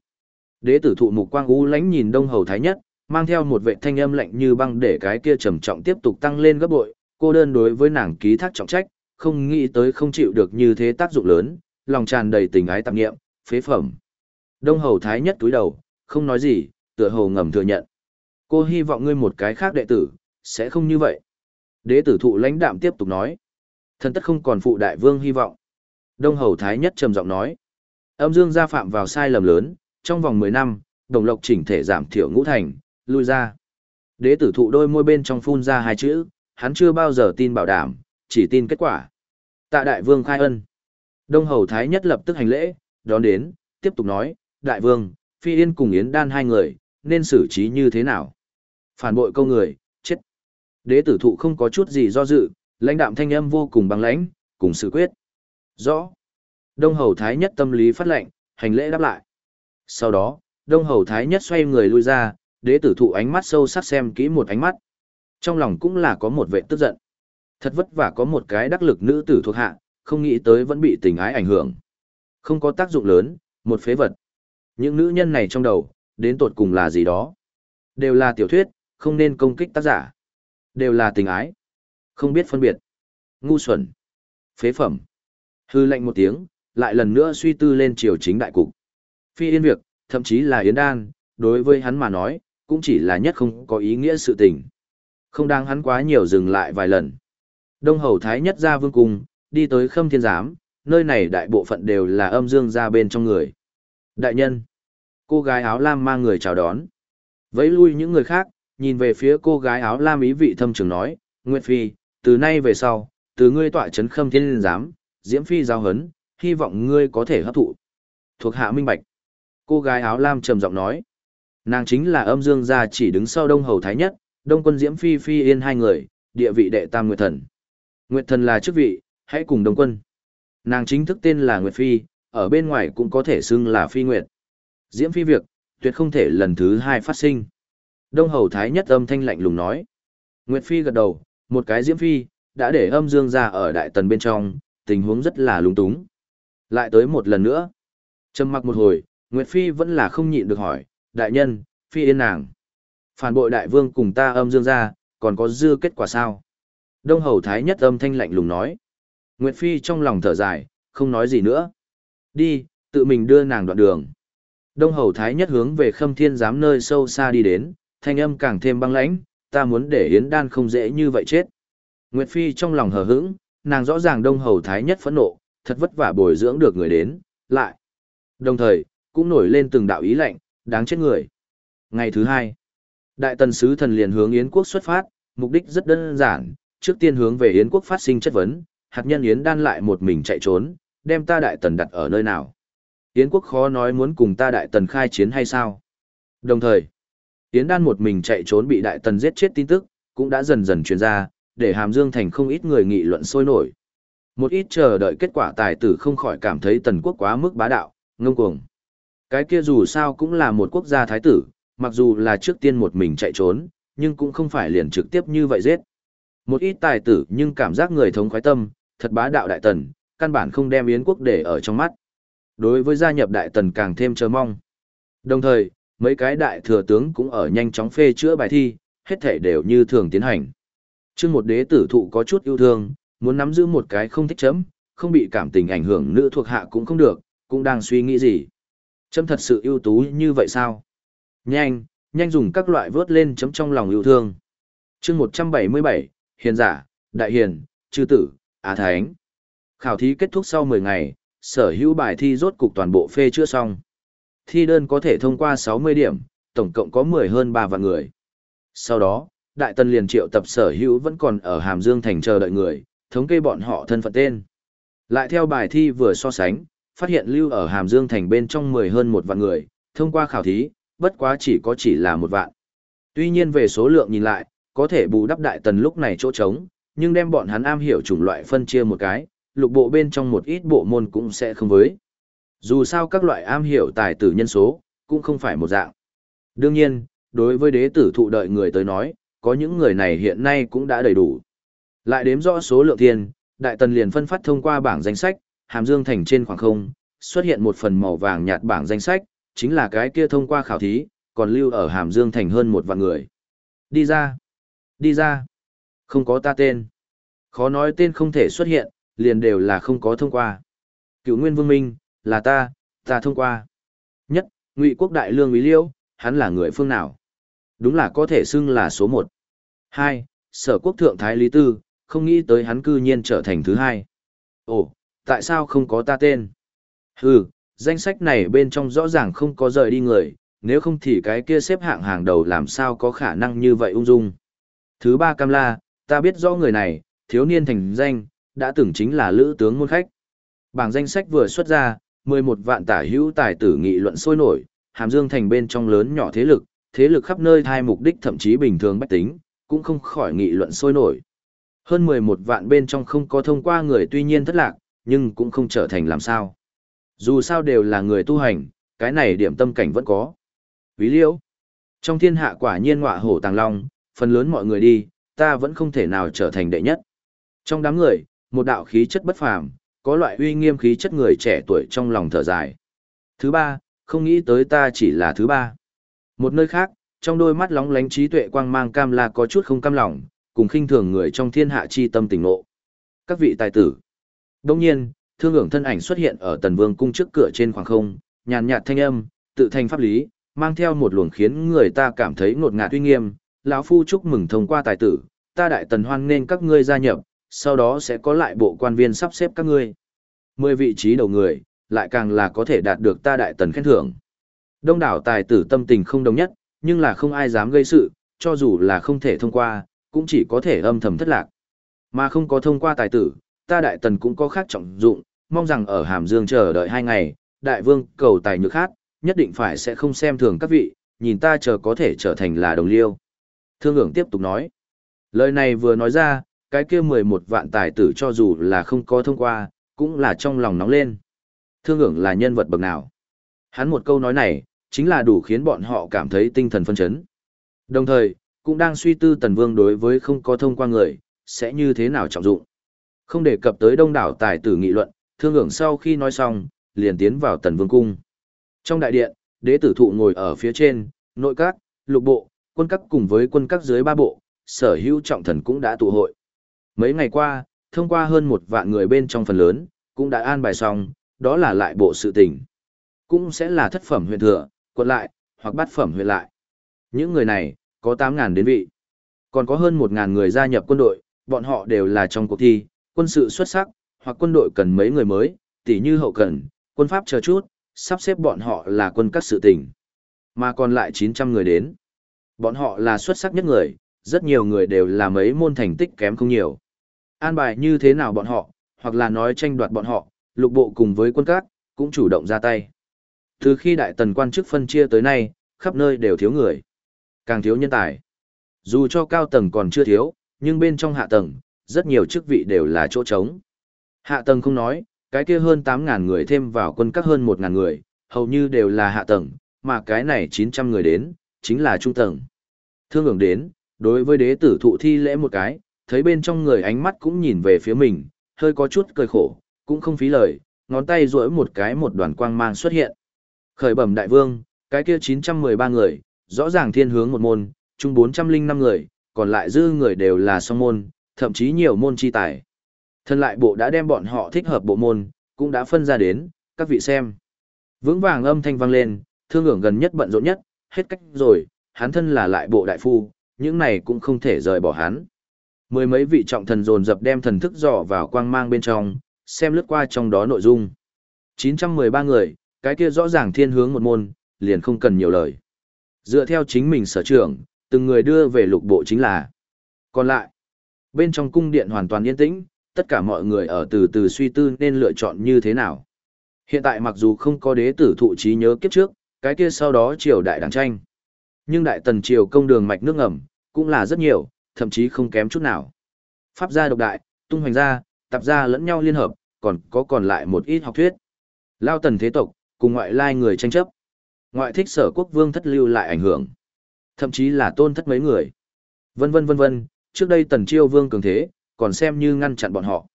Đế tử thụ mục quang u lánh nhìn đông hầu thái nhất, mang theo một vệ thanh âm lạnh như băng để cái kia trầm trọng tiếp tục tăng lên gấp bội, cô đơn đối với nàng ký thác trọng trách, không nghĩ tới không chịu được như thế tác dụng lớn, lòng tràn đầy tình ái tạp nghiệm, phế phẩm. Đông hầu thái nhất túi đầu, không nói gì, tựa hồ ngầm thừa nhận. Cô hy vọng ngươi một cái khác đệ tử, sẽ không như vậy. Đế tử thụ lãnh đạm tiếp tục nói. Thần tất không còn phụ đại vương hy vọng. Đông hầu thái nhất trầm giọng nói. Âm dương gia phạm vào sai lầm lớn, trong vòng 10 năm, đồng lộc chỉnh thể giảm thiểu ngũ thành, lui ra. Đế tử thụ đôi môi bên trong phun ra hai chữ, hắn chưa bao giờ tin bảo đảm, chỉ tin kết quả. Tạ đại vương khai ân. Đông hầu thái nhất lập tức hành lễ, đón đến, tiếp tục nói, đại vương, phi yên cùng yến đan hai người, nên xử trí như thế nào? Phản bội câu người, chết. Đế tử thụ không có chút gì do dự, lãnh đạm thanh âm vô cùng bằng lãnh, cùng sự quyết. Rõ. Đông hầu thái nhất tâm lý phát lệnh, hành lễ đáp lại. Sau đó, đông hầu thái nhất xoay người lui ra, đế tử thụ ánh mắt sâu sắc xem kỹ một ánh mắt. Trong lòng cũng là có một vệ tức giận. Thật vất vả có một cái đắc lực nữ tử thuộc hạ, không nghĩ tới vẫn bị tình ái ảnh hưởng. Không có tác dụng lớn, một phế vật. Những nữ nhân này trong đầu, đến tột cùng là gì đó. Đều là tiểu thuyết, không nên công kích tác giả. Đều là tình ái. Không biết phân biệt. Ngu xuẩn. Phế phẩm. Hư lệnh một tiếng, lại lần nữa suy tư lên triều chính đại cục. Phi yên việc, thậm chí là Yến Đan, đối với hắn mà nói, cũng chỉ là nhất không có ý nghĩa sự tình. Không đáng hắn quá nhiều dừng lại vài lần. Đông Hầu Thái nhất ra vương cung, đi tới khâm thiên giám, nơi này đại bộ phận đều là âm dương ra bên trong người. Đại nhân, cô gái áo lam mang người chào đón. Vẫy lui những người khác, nhìn về phía cô gái áo lam ý vị thâm trường nói, Nguyệt Phi, từ nay về sau, từ ngươi tọa chấn khâm thiên giám, diễm phi giao hấn, hy vọng ngươi có thể hấp thụ. Thuộc hạ minh bạch. Cô gái áo lam trầm giọng nói. Nàng chính là âm dương gia chỉ đứng sau đông hầu thái nhất, đông quân diễm phi phi yên hai người, địa vị đệ tam nguyệt thần. Nguyệt thần là chức vị, hãy cùng đông quân. Nàng chính thức tên là Nguyệt Phi, ở bên ngoài cũng có thể xưng là Phi Nguyệt. Diễm Phi việc, tuyệt không thể lần thứ hai phát sinh. Đông Hầu Thái nhất âm thanh lạnh lùng nói. Nguyệt Phi gật đầu, một cái Diễm Phi, đã để âm dương ra ở đại tần bên trong, tình huống rất là lung túng. Lại tới một lần nữa. Trầm mặc một hồi, Nguyệt Phi vẫn là không nhịn được hỏi, đại nhân, Phi yên nàng. Phản bội đại vương cùng ta âm dương ra, còn có dư kết quả sao? Đông Hầu Thái nhất âm thanh lạnh lùng nói. Nguyệt Phi trong lòng thở dài, không nói gì nữa. Đi, tự mình đưa nàng đoạn đường. Đông Hầu Thái nhất hướng về khâm thiên giám nơi sâu xa đi đến, thanh âm càng thêm băng lãnh, ta muốn để Yến Đan không dễ như vậy chết. Nguyệt Phi trong lòng hờ hững, nàng rõ ràng Đông Hầu Thái nhất phẫn nộ, thật vất vả bồi dưỡng được người đến, lại. Đồng thời, cũng nổi lên từng đạo ý lệnh, đáng chết người. Ngày thứ hai, Đại tần sứ thần liền hướng Yến quốc xuất phát, mục đích rất đơn giản, trước tiên hướng về Yến quốc phát sinh chất vấn, hạt nhân Yến đan lại một mình chạy trốn, đem ta đại tần đặt ở nơi nào. Yến quốc khó nói muốn cùng ta đại tần khai chiến hay sao. Đồng thời, Yến đan một mình chạy trốn bị đại tần giết chết tin tức, cũng đã dần dần truyền ra, để hàm dương thành không ít người nghị luận sôi nổi. Một ít chờ đợi kết quả tài tử không khỏi cảm thấy tần quốc quá mức bá đạo, ngông cuồng. Cái kia dù sao cũng là một quốc gia thái tử, mặc dù là trước tiên một mình chạy trốn, nhưng cũng không phải liền trực tiếp như vậy giết. Một ít tài tử nhưng cảm giác người thống khoái tâm, thật bá đạo đại tần, căn bản không đem Yến quốc để ở trong mắt. Đối với gia nhập đại tần càng thêm chờ mong. Đồng thời, mấy cái đại thừa tướng cũng ở nhanh chóng phê chữa bài thi, hết thể đều như thường tiến hành. Trước một đế tử thụ có chút yêu thương, muốn nắm giữ một cái không thích chấm, không bị cảm tình ảnh hưởng nữ thuộc hạ cũng không được, cũng đang suy nghĩ gì. Chấm thật sự ưu tú như vậy sao? Nhanh, nhanh dùng các loại vớt lên chấm trong lòng yêu thương. chương 177, hiền giả, đại hiền, chư tử, á thánh. Khảo thí kết thúc sau 10 ngày, sở hữu bài thi rốt cục toàn bộ phê chưa xong. Thi đơn có thể thông qua 60 điểm, tổng cộng có 10 hơn 3 vạn người. Sau đó, Đại Tần liền triệu tập sở hữu vẫn còn ở Hàm Dương thành chờ đợi người, thống kê bọn họ thân phận tên. Lại theo bài thi vừa so sánh, phát hiện lưu ở Hàm Dương thành bên trong 10 hơn một vạn người, thông qua khảo thí, bất quá chỉ có chỉ là một vạn. Tuy nhiên về số lượng nhìn lại, có thể bù đắp đại tần lúc này chỗ trống, nhưng đem bọn hắn am hiểu chủng loại phân chia một cái, lục bộ bên trong một ít bộ môn cũng sẽ không với. Dù sao các loại am hiểu tài tử nhân số, cũng không phải một dạng. Đương nhiên, đối với đế tử thụ đợi người tới nói, có những người này hiện nay cũng đã đầy đủ. Lại đếm rõ số lượng tiền, đại tần liền phân phát thông qua bảng danh sách, hàm dương thành trên khoảng không, xuất hiện một phần màu vàng nhạt bảng danh sách, chính là cái kia thông qua khảo thí, còn lưu ở hàm dương thành hơn một vạn người. Đi ra! Đi ra! Không có ta tên. Khó nói tên không thể xuất hiện, liền đều là không có thông qua. Cựu Nguyên Vương Minh, là ta, ta thông qua. Nhất, Ngụy Quốc Đại Lương Ý Liêu, hắn là người phương nào? Đúng là có thể xưng là số một. Hai, Sở Quốc Thượng Thái Lý Tư, không nghĩ tới hắn cư nhiên trở thành thứ hai. Ồ, tại sao không có ta tên? Hừ, danh sách này bên trong rõ ràng không có rời đi người, nếu không thì cái kia xếp hạng hàng đầu làm sao có khả năng như vậy ung dung. Thứ ba Cam La, ta biết rõ người này, thiếu niên thành danh, đã từng chính là lữ tướng môn khách. Bảng danh sách vừa xuất ra, 11 vạn tả hữu tài tử nghị luận sôi nổi, hàm dương thành bên trong lớn nhỏ thế lực, thế lực khắp nơi thay mục đích thậm chí bình thường bách tính, cũng không khỏi nghị luận sôi nổi. Hơn 11 vạn bên trong không có thông qua người tuy nhiên thất lạc, nhưng cũng không trở thành làm sao. Dù sao đều là người tu hành, cái này điểm tâm cảnh vẫn có. Ví liễu, trong thiên hạ quả nhiên ngọa hổ tàng long, phần lớn mọi người đi, ta vẫn không thể nào trở thành đệ nhất. Trong đám người, một đạo khí chất bất phàm, có loại uy nghiêm khí chất người trẻ tuổi trong lòng thở dài. Thứ ba, không nghĩ tới ta chỉ là thứ ba. Một nơi khác, trong đôi mắt lóng lánh trí tuệ quang mang cam la có chút không cam lòng, cùng khinh thường người trong thiên hạ chi tâm tình nộ. Các vị tài tử. Đông nhiên, thương ưởng thân ảnh xuất hiện ở tần vương cung trước cửa trên khoảng không, nhàn nhạt thanh âm, tự thành pháp lý, mang theo một luồng khiến người ta cảm thấy ngột ngạt uy nghiêm. lão phu chúc mừng thông qua tài tử, ta đại tần hoan nên các ngươi gia nhập, sau đó sẽ có lại bộ quan viên sắp xếp các ngươi. Mười vị trí đầu người, lại càng là có thể đạt được ta đại tần khen thưởng. Đông đảo tài tử tâm tình không đồng nhất, nhưng là không ai dám gây sự, cho dù là không thể thông qua, cũng chỉ có thể âm thầm thất lạc. Mà không có thông qua tài tử, ta đại tần cũng có khác trọng dụng, mong rằng ở Hàm Dương chờ đợi hai ngày, đại vương cầu tài nhược khác, nhất định phải sẽ không xem thường các vị, nhìn ta chờ có thể trở thành là đồng liêu. Thương ưởng tiếp tục nói. Lời này vừa nói ra, cái kia 11 vạn tài tử cho dù là không có thông qua, cũng là trong lòng nóng lên. Thương ưởng là nhân vật bậc nào? Hắn một câu nói này, chính là đủ khiến bọn họ cảm thấy tinh thần phân chấn. Đồng thời, cũng đang suy tư Tần Vương đối với không có thông qua người, sẽ như thế nào trọng dụng. Không đề cập tới đông đảo tài tử nghị luận, thương ưởng sau khi nói xong, liền tiến vào Tần Vương cung. Trong đại điện, đế tử thụ ngồi ở phía trên, nội các, lục bộ, quân các cùng với quân các dưới ba bộ, sở hữu trọng thần cũng đã tụ hội. Mấy ngày qua, thông qua hơn một vạn người bên trong phần lớn, cũng đã an bài xong, đó là lại bộ sự tình. Cũng sẽ là thất phẩm huyện thừa, quận lại, hoặc bát phẩm huyện lại. Những người này, có 8.000 đến vị. Còn có hơn 1.000 người gia nhập quân đội, bọn họ đều là trong cuộc thi, quân sự xuất sắc, hoặc quân đội cần mấy người mới, tỉ như hậu cần, quân pháp chờ chút, sắp xếp bọn họ là quân các sự tình. Mà còn lại 900 người đến. Bọn họ là xuất sắc nhất người, rất nhiều người đều là mấy môn thành tích kém không nhiều. An bài như thế nào bọn họ, hoặc là nói tranh đoạt bọn họ, lục bộ cùng với quân các, cũng chủ động ra tay. Từ khi đại tần quan chức phân chia tới nay, khắp nơi đều thiếu người. Càng thiếu nhân tài. Dù cho cao tầng còn chưa thiếu, nhưng bên trong hạ tầng, rất nhiều chức vị đều là chỗ trống. Hạ tầng không nói, cái kia hơn 8.000 người thêm vào quân các hơn 1.000 người, hầu như đều là hạ tầng, mà cái này 900 người đến, chính là trung tầng. Thương hưởng đến, đối với đế tử thụ thi lễ một cái, thấy bên trong người ánh mắt cũng nhìn về phía mình, hơi có chút cười khổ, cũng không phí lời, ngón tay duỗi một cái một đoàn quang mang xuất hiện. Khởi bẩm đại vương, cái kia 913 người, rõ ràng thiên hướng một môn, chung 405 người, còn lại dư người đều là song môn, thậm chí nhiều môn chi tài. Thân lại bộ đã đem bọn họ thích hợp bộ môn, cũng đã phân ra đến, các vị xem. Vững vàng âm thanh vang lên, thương ưởng gần nhất bận rộn nhất, hết cách rồi, hắn thân là lại bộ đại phu, những này cũng không thể rời bỏ hắn. Mười mấy vị trọng thần dồn dập đem thần thức dò vào quang mang bên trong, xem lướt qua trong đó nội dung. 913 người, cái kia rõ ràng thiên hướng một môn, liền không cần nhiều lời. Dựa theo chính mình sở trường, từng người đưa về lục bộ chính là. Còn lại, bên trong cung điện hoàn toàn yên tĩnh, tất cả mọi người ở từ từ suy tư nên lựa chọn như thế nào. Hiện tại mặc dù không có đế tử thụ trí nhớ kiếp trước, cái kia sau đó triều đại đảng tranh. Nhưng đại tần triều công đường mạch nước ngầm, cũng là rất nhiều, thậm chí không kém chút nào. Pháp gia độc đại, tung hoành gia, tạp gia lẫn nhau liên hợp, còn có còn lại một ít học thuyết. Lao tần thế tộc, cùng ngoại lai người tranh chấp. Ngoại thích sở quốc vương thất lưu lại ảnh hưởng. Thậm chí là tôn thất mấy người. Vân vân vân vân, trước đây tần chiêu vương cường thế, còn xem như ngăn chặn bọn họ.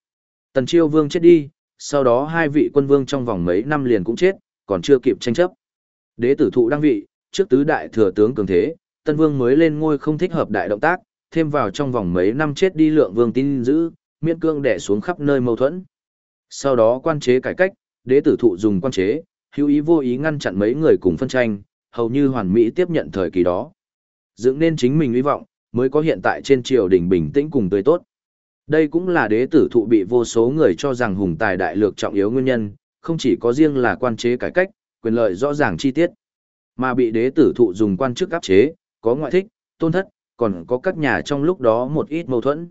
Tần chiêu vương chết đi, sau đó hai vị quân vương trong vòng mấy năm liền cũng chết, còn chưa kịp tranh chấp. Đế tử thụ đăng vị, trước tứ đại thừa tướng cường thế, tân vương mới lên ngôi không thích hợp đại động tác, thêm vào trong vòng mấy năm chết đi lượng vương tin giữ, miễn cương đẻ xuống khắp nơi mâu thuẫn. Sau đó quan chế cải cách, đế tử thụ dùng quan chế, hữu ý vô ý ngăn chặn mấy người cùng phân tranh, hầu như hoàn mỹ tiếp nhận thời kỳ đó. Dựng nên chính mình hy vọng, mới có hiện tại trên triều đình bình tĩnh cùng tươi tốt. Đây cũng là đế tử thụ bị vô số người cho rằng hùng tài đại lược trọng yếu nguyên nhân, không chỉ có riêng là quan chế cải cách, quyền lợi rõ ràng chi tiết, mà bị đế tử thụ dùng quan chức áp chế, có ngoại thích, tôn thất, còn có các nhà trong lúc đó một ít mâu thuẫn.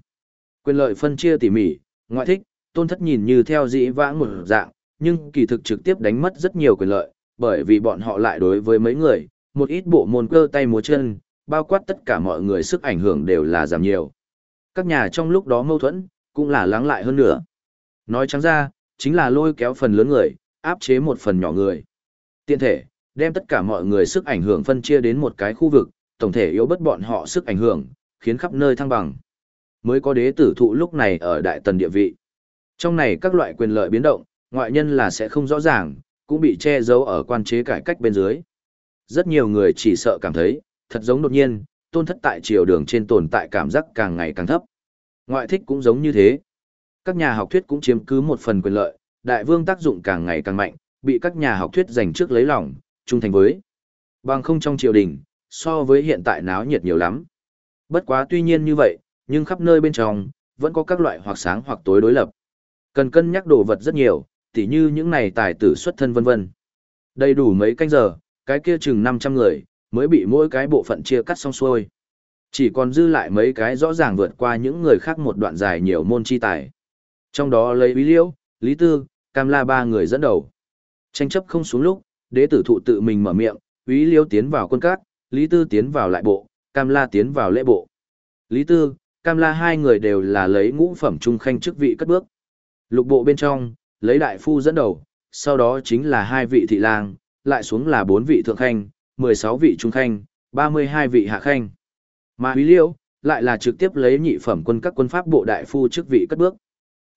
Quyền lợi phân chia tỉ mỉ, ngoại thích, tôn thất nhìn như theo dĩ vãng một dạng, nhưng kỳ thực trực tiếp đánh mất rất nhiều quyền lợi, bởi vì bọn họ lại đối với mấy người, một ít bộ môn cơ tay múa chân, bao quát tất cả mọi người sức ảnh hưởng đều là giảm nhiều. Các nhà trong lúc đó mâu thuẫn, cũng là lắng lại hơn nữa. Nói trắng ra, chính là lôi kéo phần lớn người, áp chế một phần nhỏ người. Tiện thể, đem tất cả mọi người sức ảnh hưởng phân chia đến một cái khu vực, tổng thể yếu bất bọn họ sức ảnh hưởng, khiến khắp nơi thăng bằng. Mới có đế tử thụ lúc này ở đại tần địa vị. Trong này các loại quyền lợi biến động, ngoại nhân là sẽ không rõ ràng, cũng bị che giấu ở quan chế cải cách bên dưới. Rất nhiều người chỉ sợ cảm thấy, thật giống đột nhiên, tôn thất tại triều đường trên tồn tại cảm giác càng ngày càng thấp. Ngoại thích cũng giống như thế. Các nhà học thuyết cũng chiếm cứ một phần quyền lợi, đại vương tác dụng càng ngày càng mạnh, bị các nhà học thuyết giành trước lấy lòng, trung thành với. Bằng không trong triều đình, so với hiện tại náo nhiệt nhiều lắm. Bất quá tuy nhiên như vậy, nhưng khắp nơi bên trong, vẫn có các loại hoặc sáng hoặc tối đối lập. Cần cân nhắc đồ vật rất nhiều, tỉ như những này tài tử xuất thân vân vân. Đầy đủ mấy canh giờ, cái kia chừng 500 người, mới bị mỗi cái bộ phận chia cắt xong xuôi. Chỉ còn dư lại mấy cái rõ ràng vượt qua những người khác một đoạn dài nhiều môn chi tài. Trong đó lấy Bí Liễu, Lý Tư, Cam La ba người dẫn đầu. Tranh chấp không xuống lúc, đế tử thụ tự mình mở miệng, Bí Liễu tiến vào quân cát, Lý Tư tiến vào lại bộ, Cam La tiến vào lễ bộ. Lý Tư, Cam La hai người đều là lấy ngũ phẩm trung khanh chức vị cất bước. Lục bộ bên trong, lấy đại phu dẫn đầu, sau đó chính là hai vị thị lang, lại xuống là bốn vị thượng khanh, 16 vị trung khanh, 32 vị hạ khanh. Mà huy Liêu, lại là trực tiếp lấy nhị phẩm quân các quân pháp bộ đại phu chức vị cất bước.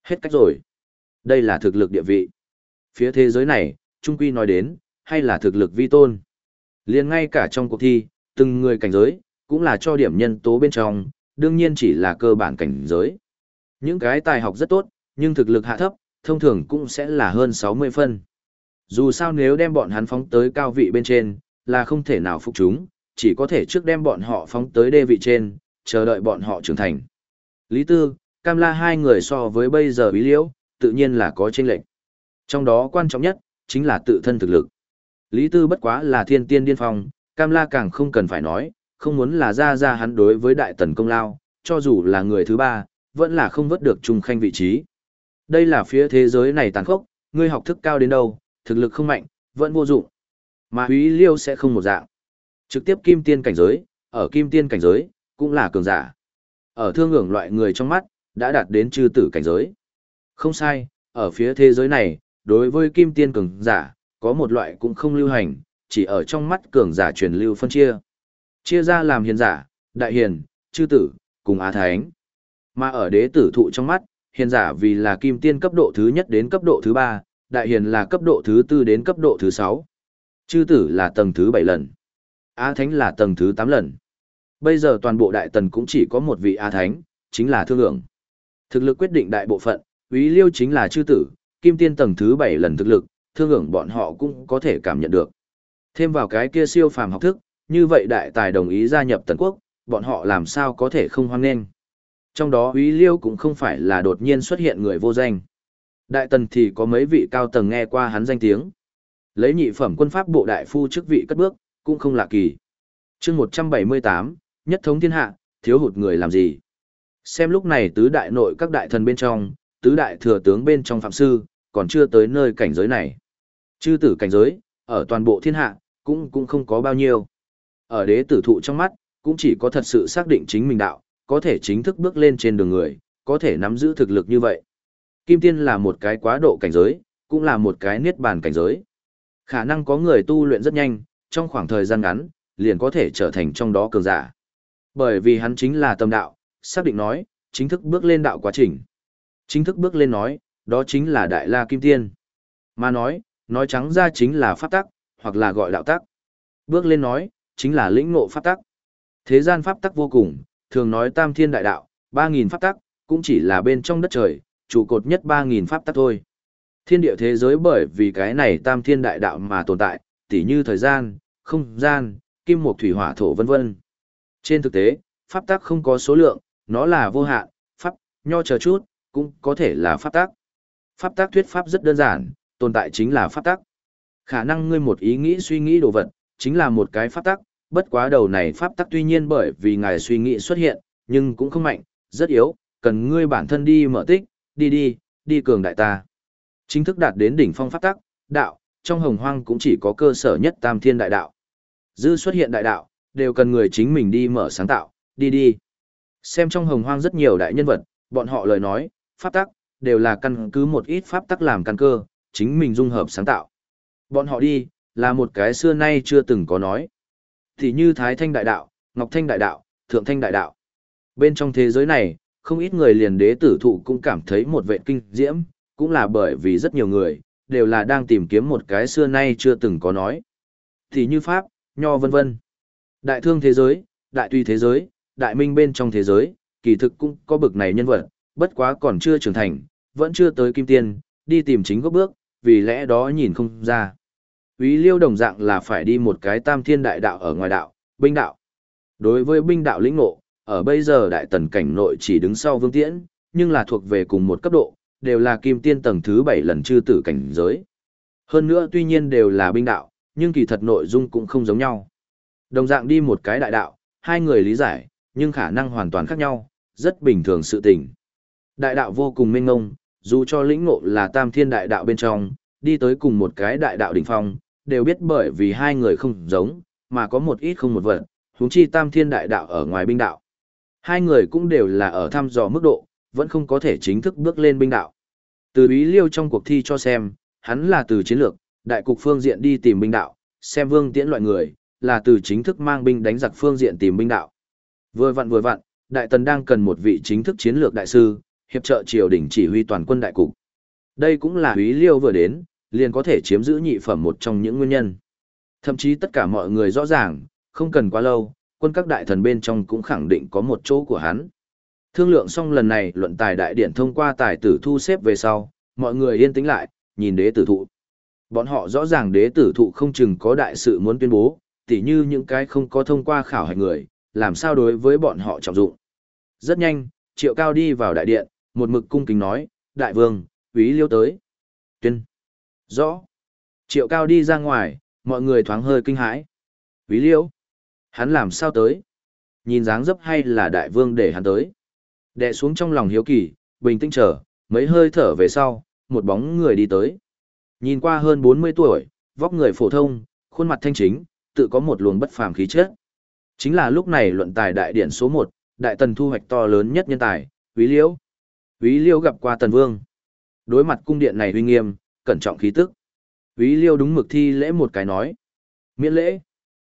Hết cách rồi. Đây là thực lực địa vị. Phía thế giới này, Trung Quy nói đến, hay là thực lực vi tôn liền ngay cả trong cuộc thi, từng người cảnh giới, cũng là cho điểm nhân tố bên trong, đương nhiên chỉ là cơ bản cảnh giới. Những cái tài học rất tốt, nhưng thực lực hạ thấp, thông thường cũng sẽ là hơn 60 phân. Dù sao nếu đem bọn hắn phóng tới cao vị bên trên, là không thể nào phục chúng, chỉ có thể trước đem bọn họ phóng tới đê vị trên, chờ đợi bọn họ trưởng thành. Lý Tư, Cam La hai người so với bây giờ bí liễu, tự nhiên là có chênh lệch. Trong đó quan trọng nhất, chính là tự thân thực lực. Lý Tư bất quá là thiên tiên điên phong, Cam La càng không cần phải nói, không muốn là ra ra hắn đối với đại tần công lao, cho dù là người thứ ba, vẫn là không vớt được trung khanh vị trí. Đây là phía thế giới này tàn khốc, ngươi học thức cao đến đâu, thực lực không mạnh, vẫn vô dụng. Mà Húy Liêu sẽ không một dạng. Trực tiếp kim tiên cảnh giới, ở kim tiên cảnh giới, cũng là cường giả. Ở thương ngưỡng loại người trong mắt, đã đạt đến chư tử cảnh giới. Không sai, ở phía thế giới này, đối với kim tiên cường giả, có một loại cũng không lưu hành, chỉ ở trong mắt cường giả truyền lưu phân chia. Chia ra làm hiền giả, đại hiền, chư tử, cùng á thánh. Mà ở đế tử thụ trong mắt, hiền giả vì là kim tiên cấp độ thứ nhất đến cấp độ thứ ba, đại hiền là cấp độ thứ tư đến cấp độ thứ sáu. Chư tử là tầng thứ bảy lần. Á thánh là tầng thứ tám lần. Bây giờ toàn bộ đại tần cũng chỉ có một vị Á thánh, chính là thương lượng. Thực lực quyết định đại bộ phận, Úy Liêu chính là chư tử, kim tiên tầng thứ bảy lần thực lực, thương hưởng bọn họ cũng có thể cảm nhận được. Thêm vào cái kia siêu phàm học thức, như vậy đại tài đồng ý gia nhập tần quốc, bọn họ làm sao có thể không hoan nghênh. Trong đó Úy Liêu cũng không phải là đột nhiên xuất hiện người vô danh. Đại tần thì có mấy vị cao tầng nghe qua hắn danh tiếng. Lấy nhị phẩm quân pháp bộ đại phu chức vị cất bước, cũng không lạ kỳ. chương 178, nhất thống thiên hạ, thiếu hụt người làm gì? Xem lúc này tứ đại nội các đại thần bên trong, tứ đại thừa tướng bên trong phạm sư, còn chưa tới nơi cảnh giới này. Chư tử cảnh giới, ở toàn bộ thiên hạ, cũng cũng không có bao nhiêu. Ở đế tử thụ trong mắt, cũng chỉ có thật sự xác định chính mình đạo, có thể chính thức bước lên trên đường người, có thể nắm giữ thực lực như vậy. Kim tiên là một cái quá độ cảnh giới, cũng là một cái niết bàn cảnh giới. Khả năng có người tu luyện rất nhanh, trong khoảng thời gian ngắn, liền có thể trở thành trong đó cường giả. Bởi vì hắn chính là tâm đạo, xác định nói, chính thức bước lên đạo quá trình. Chính thức bước lên nói, đó chính là Đại La Kim Tiên. Mà nói, nói trắng ra chính là pháp tắc, hoặc là gọi đạo tắc. Bước lên nói, chính là lĩnh ngộ pháp tắc. Thế gian pháp tắc vô cùng, thường nói tam thiên đại đạo, ba nghìn pháp tắc, cũng chỉ là bên trong đất trời, trụ cột nhất ba nghìn pháp tắc thôi. Thiên địa thế giới bởi vì cái này tam thiên đại đạo mà tồn tại, tỉ như thời gian, không gian, kim mộc thủy hỏa thổ vân vân. Trên thực tế, pháp tắc không có số lượng, nó là vô hạn, pháp, nho chờ chút, cũng có thể là pháp tắc. Pháp tắc thuyết pháp rất đơn giản, tồn tại chính là pháp tắc. Khả năng ngươi một ý nghĩ suy nghĩ đồ vật, chính là một cái pháp tắc, bất quá đầu này pháp tắc tuy nhiên bởi vì ngài suy nghĩ xuất hiện, nhưng cũng không mạnh, rất yếu, cần ngươi bản thân đi mở tích, đi đi, đi cường đại ta. Chính thức đạt đến đỉnh phong pháp tắc, đạo, trong hồng hoang cũng chỉ có cơ sở nhất tam thiên đại đạo. Dư xuất hiện đại đạo, đều cần người chính mình đi mở sáng tạo, đi đi. Xem trong hồng hoang rất nhiều đại nhân vật, bọn họ lời nói, pháp tắc, đều là căn cứ một ít pháp tắc làm căn cơ, chính mình dung hợp sáng tạo. Bọn họ đi, là một cái xưa nay chưa từng có nói. Thì như Thái Thanh Đại Đạo, Ngọc Thanh Đại Đạo, Thượng Thanh Đại Đạo. Bên trong thế giới này, không ít người liền đế tử thụ cũng cảm thấy một vệ kinh diễm, cũng là bởi vì rất nhiều người, đều là đang tìm kiếm một cái xưa nay chưa từng có nói. Thì như Pháp, Nho vân vân. Đại thương thế giới, đại tùy thế giới, đại minh bên trong thế giới, kỳ thực cũng có bực này nhân vật, bất quá còn chưa trưởng thành, vẫn chưa tới kim tiên, đi tìm chính gốc bước, vì lẽ đó nhìn không ra. Ý liêu đồng dạng là phải đi một cái tam thiên đại đạo ở ngoài đạo, binh đạo. Đối với binh đạo lĩnh ngộ, ở bây giờ đại tần cảnh nội chỉ đứng sau vương tiễn, nhưng là thuộc về cùng một cấp độ, đều là kim tiên tầng thứ 7 lần chư tử cảnh giới. Hơn nữa tuy nhiên đều là binh đạo, nhưng kỳ thật nội dung cũng không giống nhau. Đồng dạng đi một cái đại đạo, hai người lý giải, nhưng khả năng hoàn toàn khác nhau, rất bình thường sự tình. Đại đạo vô cùng mênh ngông, dù cho lĩnh ngộ là tam thiên đại đạo bên trong, đi tới cùng một cái đại đạo đỉnh phong, đều biết bởi vì hai người không giống, mà có một ít không một vật, huống chi tam thiên đại đạo ở ngoài binh đạo. Hai người cũng đều là ở thăm dò mức độ, vẫn không có thể chính thức bước lên binh đạo. Từ ý liêu trong cuộc thi cho xem, hắn là từ chiến lược, đại cục phương diện đi tìm binh đạo, xem vương tiễn loại người, là từ chính thức mang binh đánh giặc phương diện tìm binh đạo. Vừa vặn vừa vặn, đại tần đang cần một vị chính thức chiến lược đại sư, hiệp trợ triều đình chỉ huy toàn quân đại cục. Đây cũng là Úy Liêu vừa đến, liền có thể chiếm giữ nhị phẩm một trong những nguyên nhân. Thậm chí tất cả mọi người rõ ràng, không cần quá lâu, quân các đại thần bên trong cũng khẳng định có một chỗ của hắn. Thương lượng xong lần này luận tài đại điện thông qua tài tử thu xếp về sau, mọi người yên tĩnh lại, nhìn đế tử thụ. Bọn họ rõ ràng đế tử thụ không chừng có đại sự muốn tuyên bố, tỉ như những cái không có thông qua khảo hạch người, làm sao đối với bọn họ trọng dụng. Rất nhanh, triệu cao đi vào đại điện, một mực cung kính nói, đại vương, úy liêu tới. Tuyên. Rõ. Triệu cao đi ra ngoài, mọi người thoáng hơi kinh hãi. Úy liêu. Hắn làm sao tới? Nhìn dáng dấp hay là đại vương để hắn tới? Đệ xuống trong lòng hiếu kỳ, bình tĩnh chờ, mấy hơi thở về sau, một bóng người đi tới. Nhìn qua hơn 40 tuổi, vóc người phổ thông, khuôn mặt thanh chính, tự có một luồng bất phàm khí chất. Chính là lúc này luận tài đại điện số 1, đại tần thu hoạch to lớn nhất nhân tài, quý Liễu. Úy Liêu gặp qua Tần Vương. Đối mặt cung điện này uy nghiêm, cẩn trọng khí tức. Úy Liêu đúng mực thi lễ một cái nói. Miễn lễ.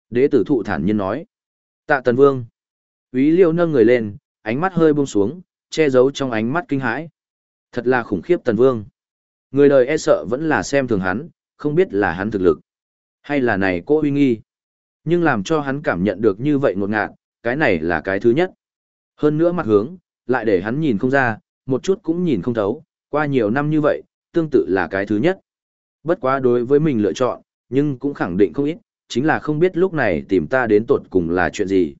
Đế tử thụ thản nhiên nói. Tạ Tần Vương. Úy Liêu nâng người lên, ánh mắt hơi buông xuống, che giấu trong ánh mắt kinh hãi. Thật là khủng khiếp Tần Vương. Người đời e sợ vẫn là xem thường hắn, không biết là hắn thực lực. Hay là này cô uy nghi. Nhưng làm cho hắn cảm nhận được như vậy ngột ngạt, cái này là cái thứ nhất. Hơn nữa mặt hướng, lại để hắn nhìn không ra, một chút cũng nhìn không thấu, qua nhiều năm như vậy, tương tự là cái thứ nhất. Bất quá đối với mình lựa chọn, nhưng cũng khẳng định không ít, chính là không biết lúc này tìm ta đến tột cùng là chuyện gì.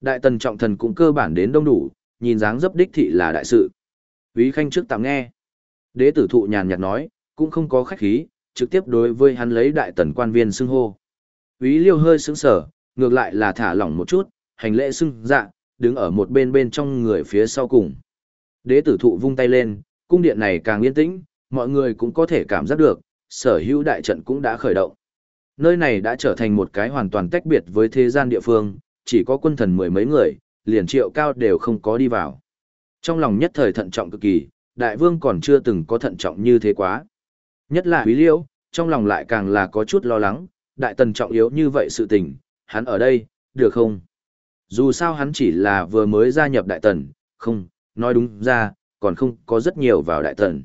Đại tần trọng thần cũng cơ bản đến đông đủ, nhìn dáng dấp đích thị là đại sự. Ví khanh trước tạm nghe. Đế tử thụ nhàn nhạt nói, cũng không có khách khí, trực tiếp đối với hắn lấy đại tần quan viên xưng hô. Ví liêu hơi sững sở, ngược lại là thả lỏng một chút, hành lễ xưng dạ, đứng ở một bên bên trong người phía sau cùng. Đế tử thụ vung tay lên, cung điện này càng yên tĩnh, mọi người cũng có thể cảm giác được, sở hữu đại trận cũng đã khởi động. Nơi này đã trở thành một cái hoàn toàn tách biệt với thế gian địa phương, chỉ có quân thần mười mấy người, liền triệu cao đều không có đi vào. Trong lòng nhất thời thận trọng cực kỳ, đại vương còn chưa từng có thận trọng như thế quá. Nhất là Quý Liêu, trong lòng lại càng là có chút lo lắng, đại tần trọng yếu như vậy sự tình, hắn ở đây, được không? Dù sao hắn chỉ là vừa mới gia nhập đại tần, không, nói đúng ra, còn không có rất nhiều vào đại tần.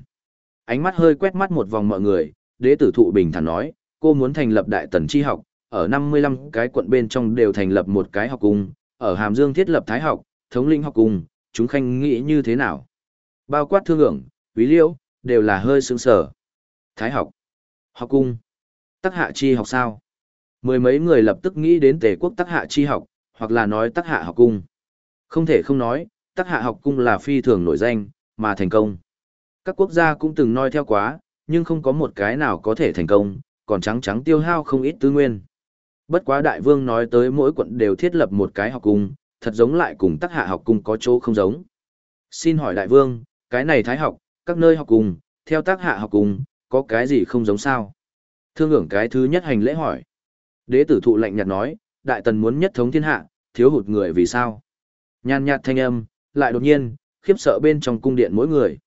Ánh mắt hơi quét mắt một vòng mọi người, đế tử thụ bình thản nói, cô muốn thành lập đại tần chi học, ở 55 cái quận bên trong đều thành lập một cái học cung, ở Hàm Dương thiết lập thái học, thống lĩnh học cung, chúng khanh nghĩ như thế nào? Bao quát thương ưởng, quý liễu, đều là hơi sướng sở. Thái học, học cung, tắc hạ chi học sao? Mười mấy người lập tức nghĩ đến tề quốc tắc hạ chi học, hoặc là nói tắc hạ học cung. Không thể không nói, Tác hạ học cung là phi thường nổi danh, mà thành công. Các quốc gia cũng từng nói theo quá, nhưng không có một cái nào có thể thành công, còn trắng trắng tiêu hao không ít tư nguyên. Bất quá đại vương nói tới mỗi quận đều thiết lập một cái học cung, thật giống lại cùng tác hạ học cung có chỗ không giống. Xin hỏi đại vương, cái này thái học, các nơi học cung, theo tác hạ học cung, có cái gì không giống sao? Thương ưởng cái thứ nhất hành lễ hỏi. Đế tử thụ lạnh nhạt nói, đại tần muốn nhất thống thiên hạ, thiếu hụt người vì sao? Nhan nhạt thanh âm, lại đột nhiên, khiếp sợ bên trong cung điện mỗi người.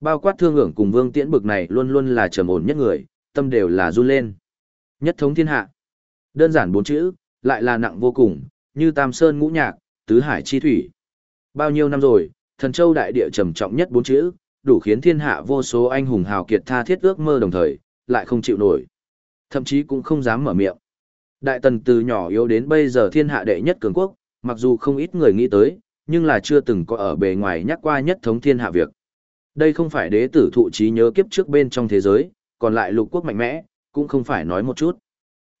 Bao quát thương ưởng cùng vương tiễn bực này luôn luôn là trầm ổn nhất người, tâm đều là run lên. Nhất thống thiên hạ. Đơn giản bốn chữ, lại là nặng vô cùng, như tam sơn ngũ nhạc, tứ hải chi thủy. Bao nhiêu năm rồi, thần châu đại địa trầm trọng nhất bốn chữ, đủ khiến thiên hạ vô số anh hùng hào kiệt tha thiết ước mơ đồng thời, lại không chịu nổi. Thậm chí cũng không dám mở miệng. Đại tần từ nhỏ yếu đến bây giờ thiên hạ đệ nhất cường quốc, mặc dù không ít người nghĩ tới, nhưng là chưa từng có ở bề ngoài nhắc qua nhất thống thiên hạ việc. Đây không phải đế tử thụ trí nhớ kiếp trước bên trong thế giới, còn lại lục quốc mạnh mẽ, cũng không phải nói một chút.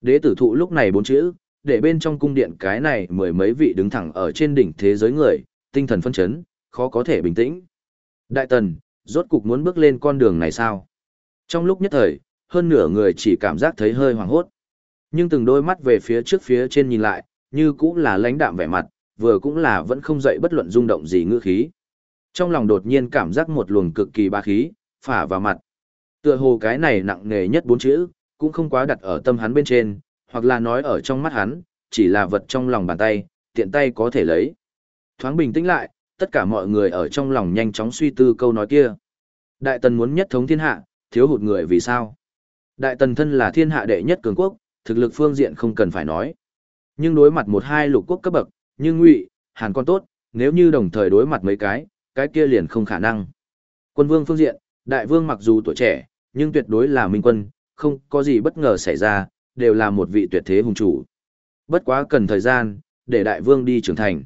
Đế tử thụ lúc này bốn chữ, để bên trong cung điện cái này mười mấy vị đứng thẳng ở trên đỉnh thế giới người, tinh thần phân chấn, khó có thể bình tĩnh. Đại tần, rốt cục muốn bước lên con đường này sao? Trong lúc nhất thời, hơn nửa người chỉ cảm giác thấy hơi hoảng hốt. Nhưng từng đôi mắt về phía trước phía trên nhìn lại, như cũng là lãnh đạm vẻ mặt, vừa cũng là vẫn không dậy bất luận rung động gì ngữ khí. Trong lòng đột nhiên cảm giác một luồng cực kỳ ba khí, phả vào mặt. Tựa hồ cái này nặng nề nhất bốn chữ, cũng không quá đặt ở tâm hắn bên trên, hoặc là nói ở trong mắt hắn, chỉ là vật trong lòng bàn tay, tiện tay có thể lấy. Thoáng bình tĩnh lại, tất cả mọi người ở trong lòng nhanh chóng suy tư câu nói kia. Đại tần muốn nhất thống thiên hạ, thiếu hụt người vì sao? Đại tần thân là thiên hạ đệ nhất cường quốc, thực lực phương diện không cần phải nói. Nhưng đối mặt một hai lục quốc cấp bậc, như Ngụy, Hàn con tốt, nếu như đồng thời đối mặt mấy cái, cái kia liền không khả năng. Quân vương phương diện, đại vương mặc dù tuổi trẻ, nhưng tuyệt đối là minh quân, không có gì bất ngờ xảy ra, đều là một vị tuyệt thế hùng chủ. Bất quá cần thời gian, để đại vương đi trưởng thành.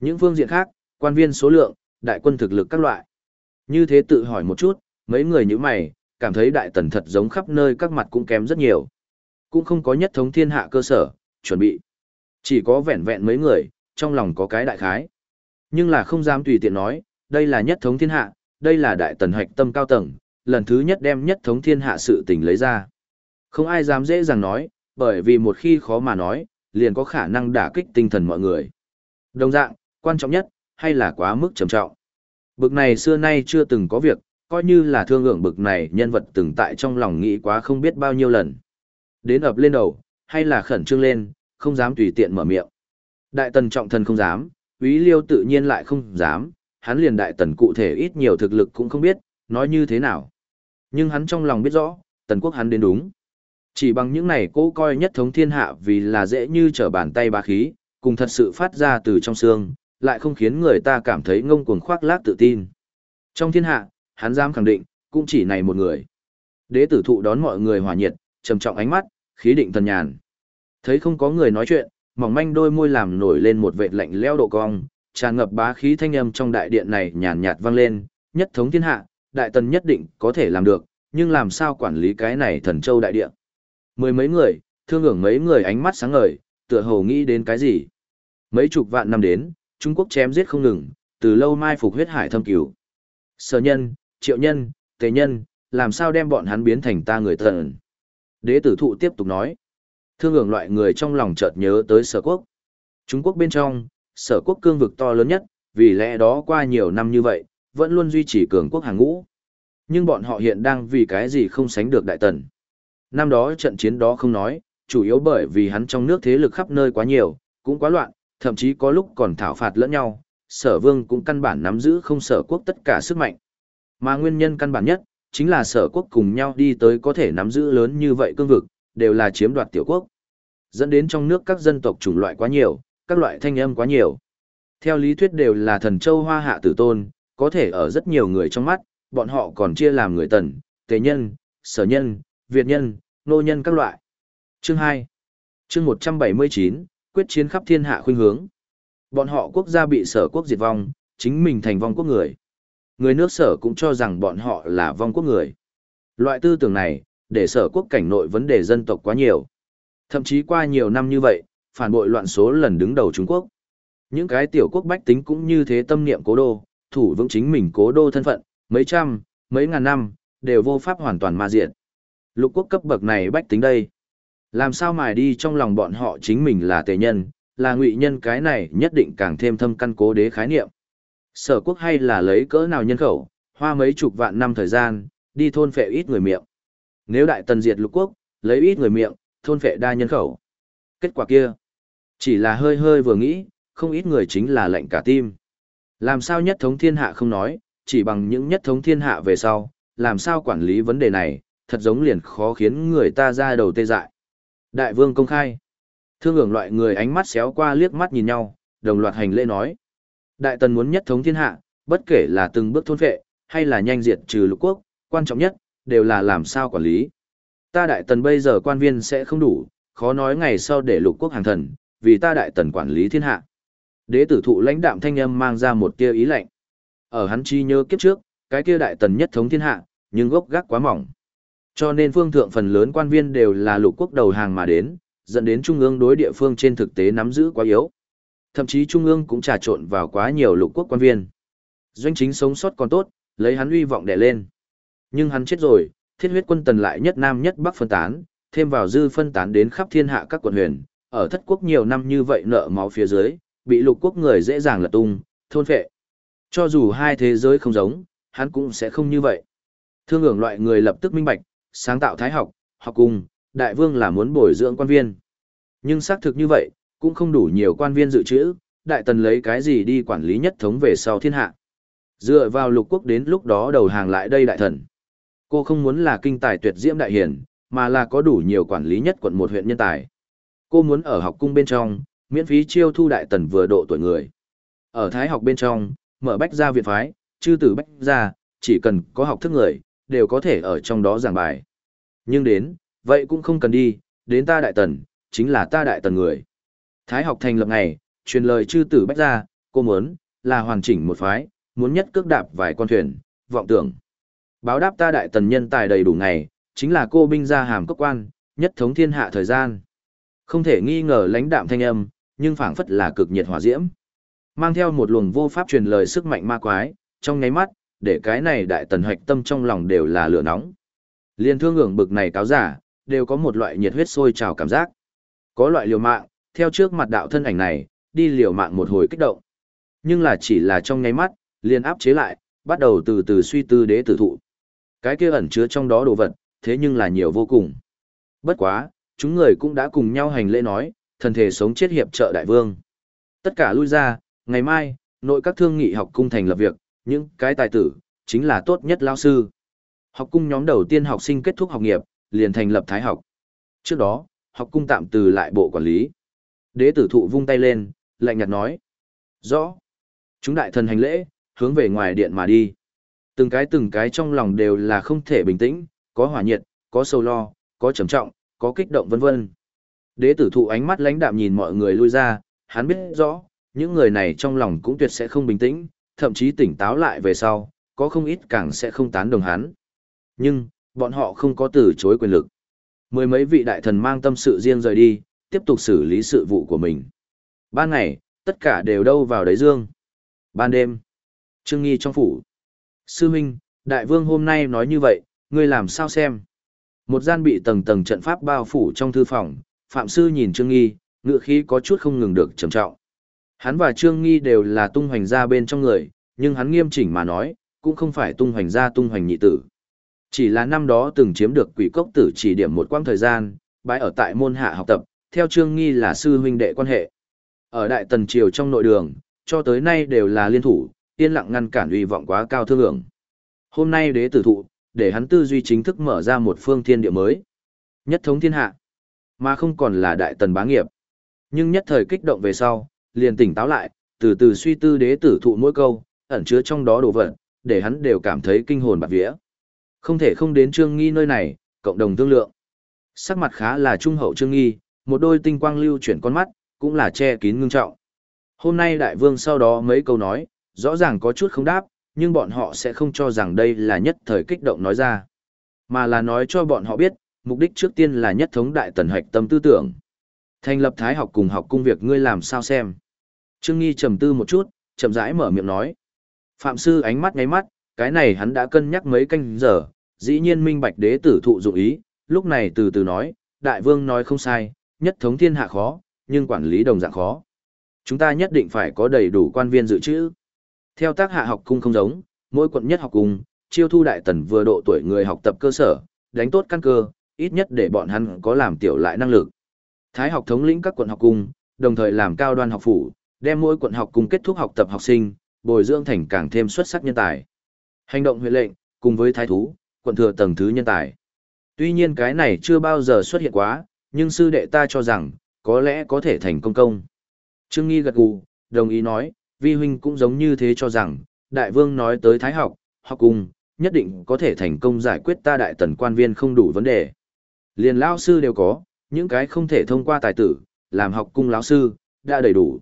Những phương diện khác, quan viên số lượng, đại quân thực lực các loại. Như thế tự hỏi một chút, mấy người như mày, cảm thấy đại tần thật giống khắp nơi các mặt cũng kém rất nhiều. Cũng không có nhất thống thiên hạ cơ sở, chuẩn bị. Chỉ có vẹn vẹn mấy người, trong lòng có cái đại khái. Nhưng là không dám tùy tiện nói, đây là nhất thống thiên hạ, đây là đại tần hoạch tâm cao tầng, lần thứ nhất đem nhất thống thiên hạ sự tình lấy ra. Không ai dám dễ dàng nói, bởi vì một khi khó mà nói, liền có khả năng đả kích tinh thần mọi người. Đồng dạng, quan trọng nhất, hay là quá mức trầm trọng. Bực này xưa nay chưa từng có việc, coi như là thương lượng bực này nhân vật từng tại trong lòng nghĩ quá không biết bao nhiêu lần. Đến ập lên đầu, hay là khẩn trương lên, không dám tùy tiện mở miệng. Đại tần trọng thần không dám, quý liêu tự nhiên lại không dám, hắn liền đại tần cụ thể ít nhiều thực lực cũng không biết, nói như thế nào. Nhưng hắn trong lòng biết rõ, tần quốc hắn đến đúng. Chỉ bằng những này cố coi nhất thống thiên hạ vì là dễ như trở bàn tay bá khí, cùng thật sự phát ra từ trong xương, lại không khiến người ta cảm thấy ngông cuồng khoác lác tự tin. Trong thiên hạ, hắn dám khẳng định, cũng chỉ này một người. Đế tử thụ đón mọi người hòa nhiệt, trầm trọng ánh mắt, khí định thần nhàn. Thấy không có người nói chuyện, mỏng manh đôi môi làm nổi lên một vệt lạnh leo độ cong, tràn ngập bá khí thanh âm trong đại điện này nhàn nhạt vang lên, nhất thống thiên hạ, đại tần nhất định có thể làm được, nhưng làm sao quản lý cái này thần châu đại địa. Mười mấy người, thương hưởng mấy người ánh mắt sáng ngời, tựa hồ nghĩ đến cái gì. Mấy chục vạn năm đến, Trung Quốc chém giết không ngừng, từ lâu mai phục huyết hải thâm cứu. Sở nhân, triệu nhân, tề nhân, làm sao đem bọn hắn biến thành ta người thần. Đế tử thụ tiếp tục nói. Thương hưởng loại người trong lòng chợt nhớ tới sở quốc. Trung Quốc bên trong, sở quốc cương vực to lớn nhất, vì lẽ đó qua nhiều năm như vậy, vẫn luôn duy trì cường quốc hàng ngũ. Nhưng bọn họ hiện đang vì cái gì không sánh được đại tần. Năm đó trận chiến đó không nói, chủ yếu bởi vì hắn trong nước thế lực khắp nơi quá nhiều, cũng quá loạn, thậm chí có lúc còn thảo phạt lẫn nhau, sở vương cũng căn bản nắm giữ không sở quốc tất cả sức mạnh. Mà nguyên nhân căn bản nhất, chính là sở quốc cùng nhau đi tới có thể nắm giữ lớn như vậy cương vực, đều là chiếm đoạt tiểu quốc. Dẫn đến trong nước các dân tộc chủng loại quá nhiều, các loại thanh âm quá nhiều. Theo lý thuyết đều là thần châu hoa hạ tử tôn, có thể ở rất nhiều người trong mắt, bọn họ còn chia làm người tần, tế nhân, sở nhân, việt nhân, nô nhân các loại. Chương 2 Chương 179, quyết chiến khắp thiên hạ khuynh hướng. Bọn họ quốc gia bị sở quốc diệt vong, chính mình thành vong quốc người. Người nước sở cũng cho rằng bọn họ là vong quốc người. Loại tư tưởng này, để sở quốc cảnh nội vấn đề dân tộc quá nhiều. Thậm chí qua nhiều năm như vậy, phản bội loạn số lần đứng đầu Trung Quốc. Những cái tiểu quốc bách tính cũng như thế tâm niệm cố đô, thủ vững chính mình cố đô thân phận, mấy trăm, mấy ngàn năm, đều vô pháp hoàn toàn ma diện. Lục quốc cấp bậc này bách tính đây. Làm sao mài đi trong lòng bọn họ chính mình là tề nhân, là ngụy nhân cái này nhất định càng thêm thâm căn cố đế khái niệm. Sở quốc hay là lấy cỡ nào nhân khẩu, hoa mấy chục vạn năm thời gian, đi thôn phệ ít người miệng. Nếu đại tần diệt lục quốc, lấy ít người miệng, thôn phệ đa nhân khẩu. Kết quả kia, chỉ là hơi hơi vừa nghĩ, không ít người chính là lệnh cả tim. Làm sao nhất thống thiên hạ không nói, chỉ bằng những nhất thống thiên hạ về sau, làm sao quản lý vấn đề này, thật giống liền khó khiến người ta ra đầu tê dại. Đại vương công khai. Thương hưởng loại người ánh mắt xéo qua liếc mắt nhìn nhau, đồng loạt hành lễ nói. Đại tần muốn nhất thống thiên hạ, bất kể là từng bước thôn phệ, hay là nhanh diệt trừ lục quốc, quan trọng nhất, đều là làm sao quản lý. Ta đại tần bây giờ quan viên sẽ không đủ, khó nói ngày sau để lục quốc hàng thần, vì ta đại tần quản lý thiên hạ. Đế tử thụ lãnh đạm thanh âm mang ra một tia ý lạnh. Ở hắn chi nhớ kiếp trước, cái kia đại tần nhất thống thiên hạ, nhưng gốc gác quá mỏng. Cho nên phương thượng phần lớn quan viên đều là lục quốc đầu hàng mà đến, dẫn đến trung ương đối địa phương trên thực tế nắm giữ quá yếu. Thậm chí trung ương cũng trà trộn vào quá nhiều lục quốc quan viên. Doanh chính sống sót còn tốt, lấy hắn uy vọng đè lên. Nhưng hắn chết rồi, thiết huyết quân tần lại nhất nam nhất bắc phân tán, thêm vào dư phân tán đến khắp thiên hạ các quận huyền, ở thất quốc nhiều năm như vậy nợ máu phía dưới, bị lục quốc người dễ dàng lật tung, thôn phệ. Cho dù hai thế giới không giống, hắn cũng sẽ không như vậy. Thương hưởng loại người lập tức minh bạch, sáng tạo thái học, học cùng, đại vương là muốn bồi dưỡng quan viên. Nhưng xác thực như vậy, cũng không đủ nhiều quan viên dự trữ, đại tần lấy cái gì đi quản lý nhất thống về sau thiên hạ. Dựa vào lục quốc đến lúc đó đầu hàng lại đây đại thần. Cô không muốn là kinh tài tuyệt diễm đại hiển, mà là có đủ nhiều quản lý nhất quận một huyện nhân tài. Cô muốn ở học cung bên trong, miễn phí chiêu thu đại tần vừa độ tuổi người. Ở thái học bên trong, mở bách gia viện phái, chư tử bách gia, chỉ cần có học thức người, đều có thể ở trong đó giảng bài. Nhưng đến, vậy cũng không cần đi, đến ta đại tần, chính là ta đại tần người. Thái học thành lập ngày, truyền lời chư tử bách gia, cô muốn, là hoàn chỉnh một phái, muốn nhất cước đạp vài con thuyền, vọng tưởng. Báo đáp ta đại tần nhân tài đầy đủ ngày, chính là cô binh gia hàm cấp quan, nhất thống thiên hạ thời gian. Không thể nghi ngờ lãnh đạm thanh âm, nhưng phảng phất là cực nhiệt hỏa diễm. Mang theo một luồng vô pháp truyền lời sức mạnh ma quái, trong nháy mắt, để cái này đại tần hoạch tâm trong lòng đều là lửa nóng. Liên thương ngưỡng bực này cáo giả, đều có một loại nhiệt huyết sôi trào cảm giác. Có loại liều mạng, theo trước mặt đạo thân ảnh này, đi liều mạng một hồi kích động. Nhưng là chỉ là trong nháy mắt, liền áp chế lại, bắt đầu từ từ suy tư đế tử thụ. Cái kia ẩn chứa trong đó đồ vật, thế nhưng là nhiều vô cùng. Bất quá, chúng người cũng đã cùng nhau hành lễ nói, thần thể sống chết hiệp trợ đại vương. Tất cả lui ra, ngày mai, nội các thương nghị học cung thành lập việc, những cái tài tử, chính là tốt nhất lao sư. Học cung nhóm đầu tiên học sinh kết thúc học nghiệp, liền thành lập thái học. Trước đó, học cung tạm từ lại bộ quản lý. Đế tử thụ vung tay lên, lạnh nhạt nói. Rõ. Chúng đại thần hành lễ, hướng về ngoài điện mà đi. Từng cái từng cái trong lòng đều là không thể bình tĩnh, có hỏa nhiệt, có sâu lo, có trầm trọng, có kích động vân vân. Đế tử thụ ánh mắt lãnh đạm nhìn mọi người lui ra, hắn biết rõ, những người này trong lòng cũng tuyệt sẽ không bình tĩnh, thậm chí tỉnh táo lại về sau, có không ít càng sẽ không tán đồng hắn. Nhưng, bọn họ không có từ chối quyền lực. Mười mấy vị đại thần mang tâm sự riêng rời đi, tiếp tục xử lý sự vụ của mình. Ban ngày, tất cả đều đâu vào đấy dương. Ban đêm, Trương Nghi trong phủ. Sư Minh, Đại Vương hôm nay nói như vậy, ngươi làm sao xem? Một gian bị tầng tầng trận pháp bao phủ trong thư phòng, Phạm Sư nhìn Trương Nghi, ngựa khí có chút không ngừng được trầm trọng. Hắn và Trương Nghi đều là tung hoành gia bên trong người, nhưng hắn nghiêm chỉnh mà nói, cũng không phải tung hoành gia tung hoành nhị tử. Chỉ là năm đó từng chiếm được quỷ cốc tử chỉ điểm một quãng thời gian, bãi ở tại môn hạ học tập, theo Trương Nghi là sư huynh đệ quan hệ. Ở Đại Tần Triều trong nội đường, cho tới nay đều là liên thủ, yên lặng ngăn cản uy vọng quá cao thương lượng. Hôm nay đế tử thụ, để hắn tư duy chính thức mở ra một phương thiên địa mới. Nhất thống thiên hạ, mà không còn là Đại Tần bá nghiệp. Nhưng nhất thời kích động về sau, liền tỉnh táo lại, từ từ suy tư đế tử thụ mỗi câu, ẩn chứa trong đó đồ vật, để hắn đều cảm thấy kinh hồn bạc vía. Không thể không đến Trương Nghi nơi này, cộng đồng thương lượng. Sắc mặt khá là trung hậu Trương Nghi, một đôi tinh quang lưu chuyển con mắt, cũng là che kín ngưng trọng. Hôm nay đại vương sau đó mấy câu nói, rõ ràng có chút không đáp, nhưng bọn họ sẽ không cho rằng đây là nhất thời kích động nói ra. Mà là nói cho bọn họ biết, mục đích trước tiên là nhất thống đại tần hạch tâm tư tưởng. Thành lập thái học cùng học cung việc ngươi làm sao xem. Trương Nghi trầm tư một chút, chậm rãi mở miệng nói. Phạm sư ánh mắt ngáy mắt, cái này hắn đã cân nhắc mấy canh giờ, dĩ nhiên minh bạch đế tử thụ dụng ý, lúc này từ từ nói, đại vương nói không sai, nhất thống thiên hạ khó, nhưng quản lý đồng dạng khó. Chúng ta nhất định phải có đầy đủ quan viên dự trữ. Theo tác hạ học cung không giống, mỗi quận nhất học cung, chiêu thu đại tần vừa độ tuổi người học tập cơ sở, đánh tốt căn cơ, ít nhất để bọn hắn có làm tiểu lại năng lực. Thái học thống lĩnh các quận học cung, đồng thời làm cao đoan học phủ, đem mỗi quận học cung kết thúc học tập học sinh, bồi dưỡng thành càng thêm xuất sắc nhân tài. Hành động huyện lệnh, cùng với thái thú, quận thừa tầng thứ nhân tài. Tuy nhiên cái này chưa bao giờ xuất hiện quá, nhưng sư đệ ta cho rằng, có lẽ có thể thành công công. Trương Nghi gật gù, đồng ý nói, vi huynh cũng giống như thế cho rằng, đại vương nói tới thái học, học cùng, nhất định có thể thành công giải quyết ta đại tần quan viên không đủ vấn đề. Liền lao sư đều có, những cái không thể thông qua tài tử, làm học cung lão sư, đã đầy đủ.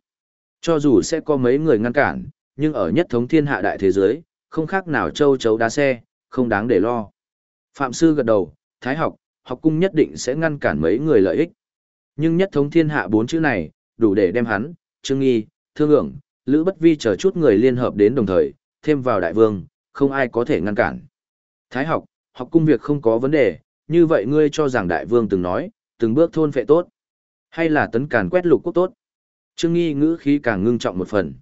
Cho dù sẽ có mấy người ngăn cản, nhưng ở nhất thống thiên hạ đại thế giới, không khác nào châu chấu đá xe, không đáng để lo. Phạm sư gật đầu, thái học, học cung nhất định sẽ ngăn cản mấy người lợi ích. Nhưng nhất thống thiên hạ bốn chữ này, đủ để đem hắn, trương nghi, thương ưởng, lữ bất vi chờ chút người liên hợp đến đồng thời, thêm vào đại vương, không ai có thể ngăn cản. Thái học, học cung việc không có vấn đề, như vậy ngươi cho rằng đại vương từng nói, từng bước thôn phệ tốt, hay là tấn càn quét lục quốc tốt. Trương nghi ngữ khí càng ngưng trọng một phần.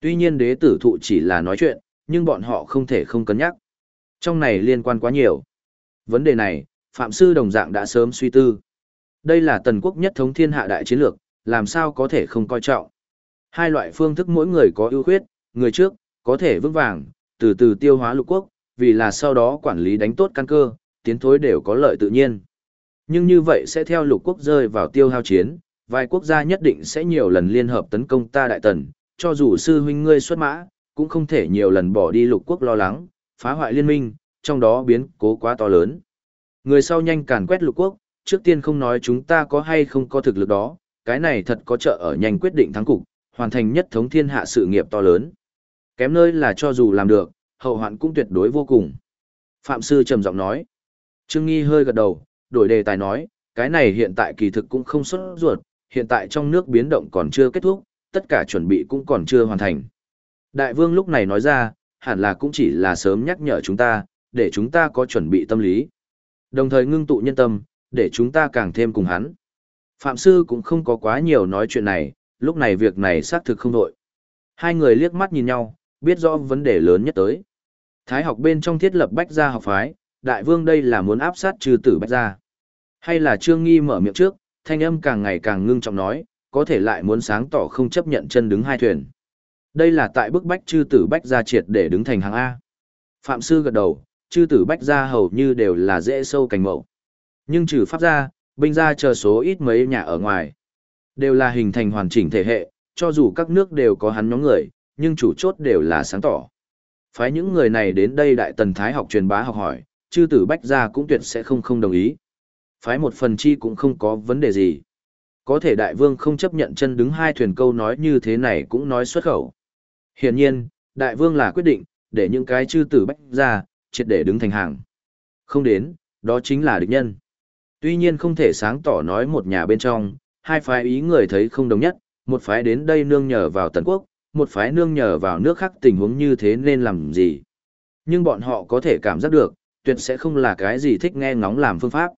Tuy nhiên đế tử thụ chỉ là nói chuyện, nhưng bọn họ không thể không cân nhắc. Trong này liên quan quá nhiều. Vấn đề này, Phạm Sư đồng dạng đã sớm suy tư. Đây là tần quốc nhất thống thiên hạ đại chiến lược, làm sao có thể không coi trọng. Hai loại phương thức mỗi người có ưu khuyết, người trước, có thể vững vàng, từ từ tiêu hóa lục quốc, vì là sau đó quản lý đánh tốt căn cơ, tiến thối đều có lợi tự nhiên. Nhưng như vậy sẽ theo lục quốc rơi vào tiêu hao chiến, vài quốc gia nhất định sẽ nhiều lần liên hợp tấn công ta đại tần, cho dù sư huynh ngươi xuất mã, cũng không thể nhiều lần bỏ đi lục quốc lo lắng, phá hoại liên minh, trong đó biến cố quá to lớn. Người sau nhanh càn quét lục quốc, trước tiên không nói chúng ta có hay không có thực lực đó, cái này thật có trợ ở nhanh quyết định thắng cục, hoàn thành nhất thống thiên hạ sự nghiệp to lớn. Kém nơi là cho dù làm được, hậu hoạn cũng tuyệt đối vô cùng. Phạm sư trầm giọng nói. Trương Nghi hơi gật đầu, đổi đề tài nói, cái này hiện tại kỳ thực cũng không xuất ruột, hiện tại trong nước biến động còn chưa kết thúc, tất cả chuẩn bị cũng còn chưa hoàn thành. Đại vương lúc này nói ra, hẳn là cũng chỉ là sớm nhắc nhở chúng ta, để chúng ta có chuẩn bị tâm lý. Đồng thời ngưng tụ nhân tâm, để chúng ta càng thêm cùng hắn. Phạm sư cũng không có quá nhiều nói chuyện này, lúc này việc này xác thực không đội. Hai người liếc mắt nhìn nhau, biết rõ vấn đề lớn nhất tới. Thái học bên trong thiết lập bách gia học phái, đại vương đây là muốn áp sát trừ tử bách gia. Hay là trương nghi mở miệng trước, thanh âm càng ngày càng ngưng trọng nói, có thể lại muốn sáng tỏ không chấp nhận chân đứng hai thuyền. Đây là tại bức bách chư tử bách gia triệt để đứng thành hàng A. Phạm sư gật đầu, chư tử bách gia hầu như đều là dễ sâu cành mậu. Nhưng trừ pháp gia, binh gia chờ số ít mấy nhà ở ngoài. Đều là hình thành hoàn chỉnh thể hệ, cho dù các nước đều có hắn nhóm người, nhưng chủ chốt đều là sáng tỏ. Phái những người này đến đây đại tần thái học truyền bá học hỏi, chư tử bách gia cũng tuyệt sẽ không không đồng ý. Phái một phần chi cũng không có vấn đề gì. Có thể đại vương không chấp nhận chân đứng hai thuyền câu nói như thế này cũng nói xuất khẩu. Hiển nhiên, đại vương là quyết định, để những cái chư tử bách gia triệt để đứng thành hàng. Không đến, đó chính là địch nhân. Tuy nhiên không thể sáng tỏ nói một nhà bên trong, hai phái ý người thấy không đồng nhất, một phái đến đây nương nhờ vào tần quốc, một phái nương nhờ vào nước khác tình huống như thế nên làm gì. Nhưng bọn họ có thể cảm giác được, tuyệt sẽ không là cái gì thích nghe ngóng làm phương pháp.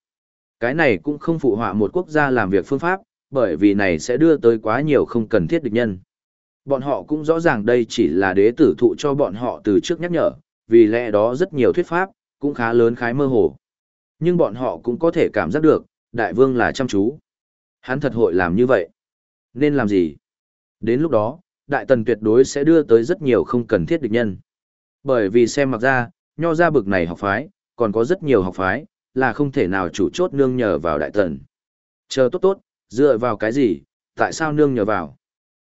Cái này cũng không phụ họa một quốc gia làm việc phương pháp, bởi vì này sẽ đưa tới quá nhiều không cần thiết địch nhân. Bọn họ cũng rõ ràng đây chỉ là đế tử thụ cho bọn họ từ trước nhắc nhở, vì lẽ đó rất nhiều thuyết pháp, cũng khá lớn khái mơ hồ. Nhưng bọn họ cũng có thể cảm giác được, đại vương là chăm chú. Hắn thật hội làm như vậy. Nên làm gì? Đến lúc đó, đại tần tuyệt đối sẽ đưa tới rất nhiều không cần thiết địch nhân. Bởi vì xem mặc ra, nho ra bực này học phái, còn có rất nhiều học phái, là không thể nào chủ chốt nương nhờ vào đại tần. Chờ tốt tốt, dựa vào cái gì, tại sao nương nhờ vào?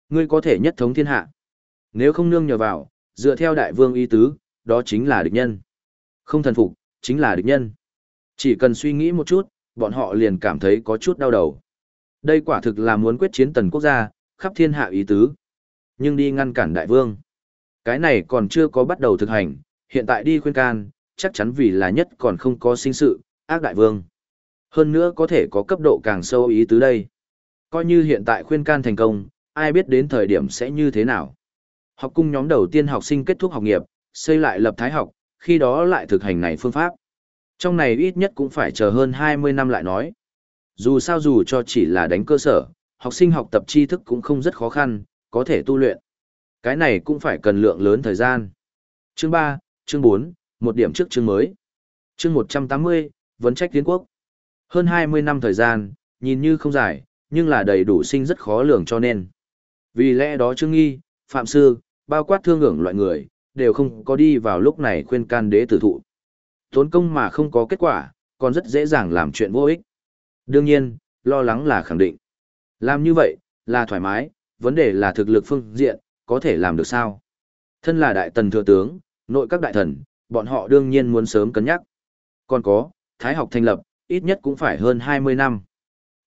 Ngươi có thể nhất thống thiên hạ. Nếu không nương nhờ vào, dựa theo đại vương y tứ, đó chính là địch nhân. Không thần phục, chính là địch nhân. Chỉ cần suy nghĩ một chút, bọn họ liền cảm thấy có chút đau đầu. Đây quả thực là muốn quyết chiến tần quốc gia, khắp thiên hạ ý tứ. Nhưng đi ngăn cản đại vương. Cái này còn chưa có bắt đầu thực hành, hiện tại đi khuyên can, chắc chắn vì là nhất còn không có sinh sự, ác đại vương. Hơn nữa có thể có cấp độ càng sâu ý tứ đây. Coi như hiện tại khuyên can thành công, ai biết đến thời điểm sẽ như thế nào. Học cung nhóm đầu tiên học sinh kết thúc học nghiệp, xây lại lập thái học, khi đó lại thực hành này phương pháp. Trong này ít nhất cũng phải chờ hơn 20 năm lại nói. Dù sao dù cho chỉ là đánh cơ sở, học sinh học tập tri thức cũng không rất khó khăn, có thể tu luyện. Cái này cũng phải cần lượng lớn thời gian. Chương 3, chương 4, một điểm trước chương mới. Chương 180, vấn trách tiến quốc. Hơn 20 năm thời gian, nhìn như không dài, nhưng là đầy đủ sinh rất khó lường cho nên. Vì lẽ đó Trương Nghi, Phạm Sư, bao quát thương ngưỡng loại người, đều không có đi vào lúc này khuyên can đế tử thụ. Tốn công mà không có kết quả, còn rất dễ dàng làm chuyện vô ích. Đương nhiên, lo lắng là khẳng định. Làm như vậy, là thoải mái, vấn đề là thực lực phương diện, có thể làm được sao? Thân là đại tần thừa tướng, nội các đại thần, bọn họ đương nhiên muốn sớm cân nhắc. Còn có, thái học thành lập, ít nhất cũng phải hơn 20 năm.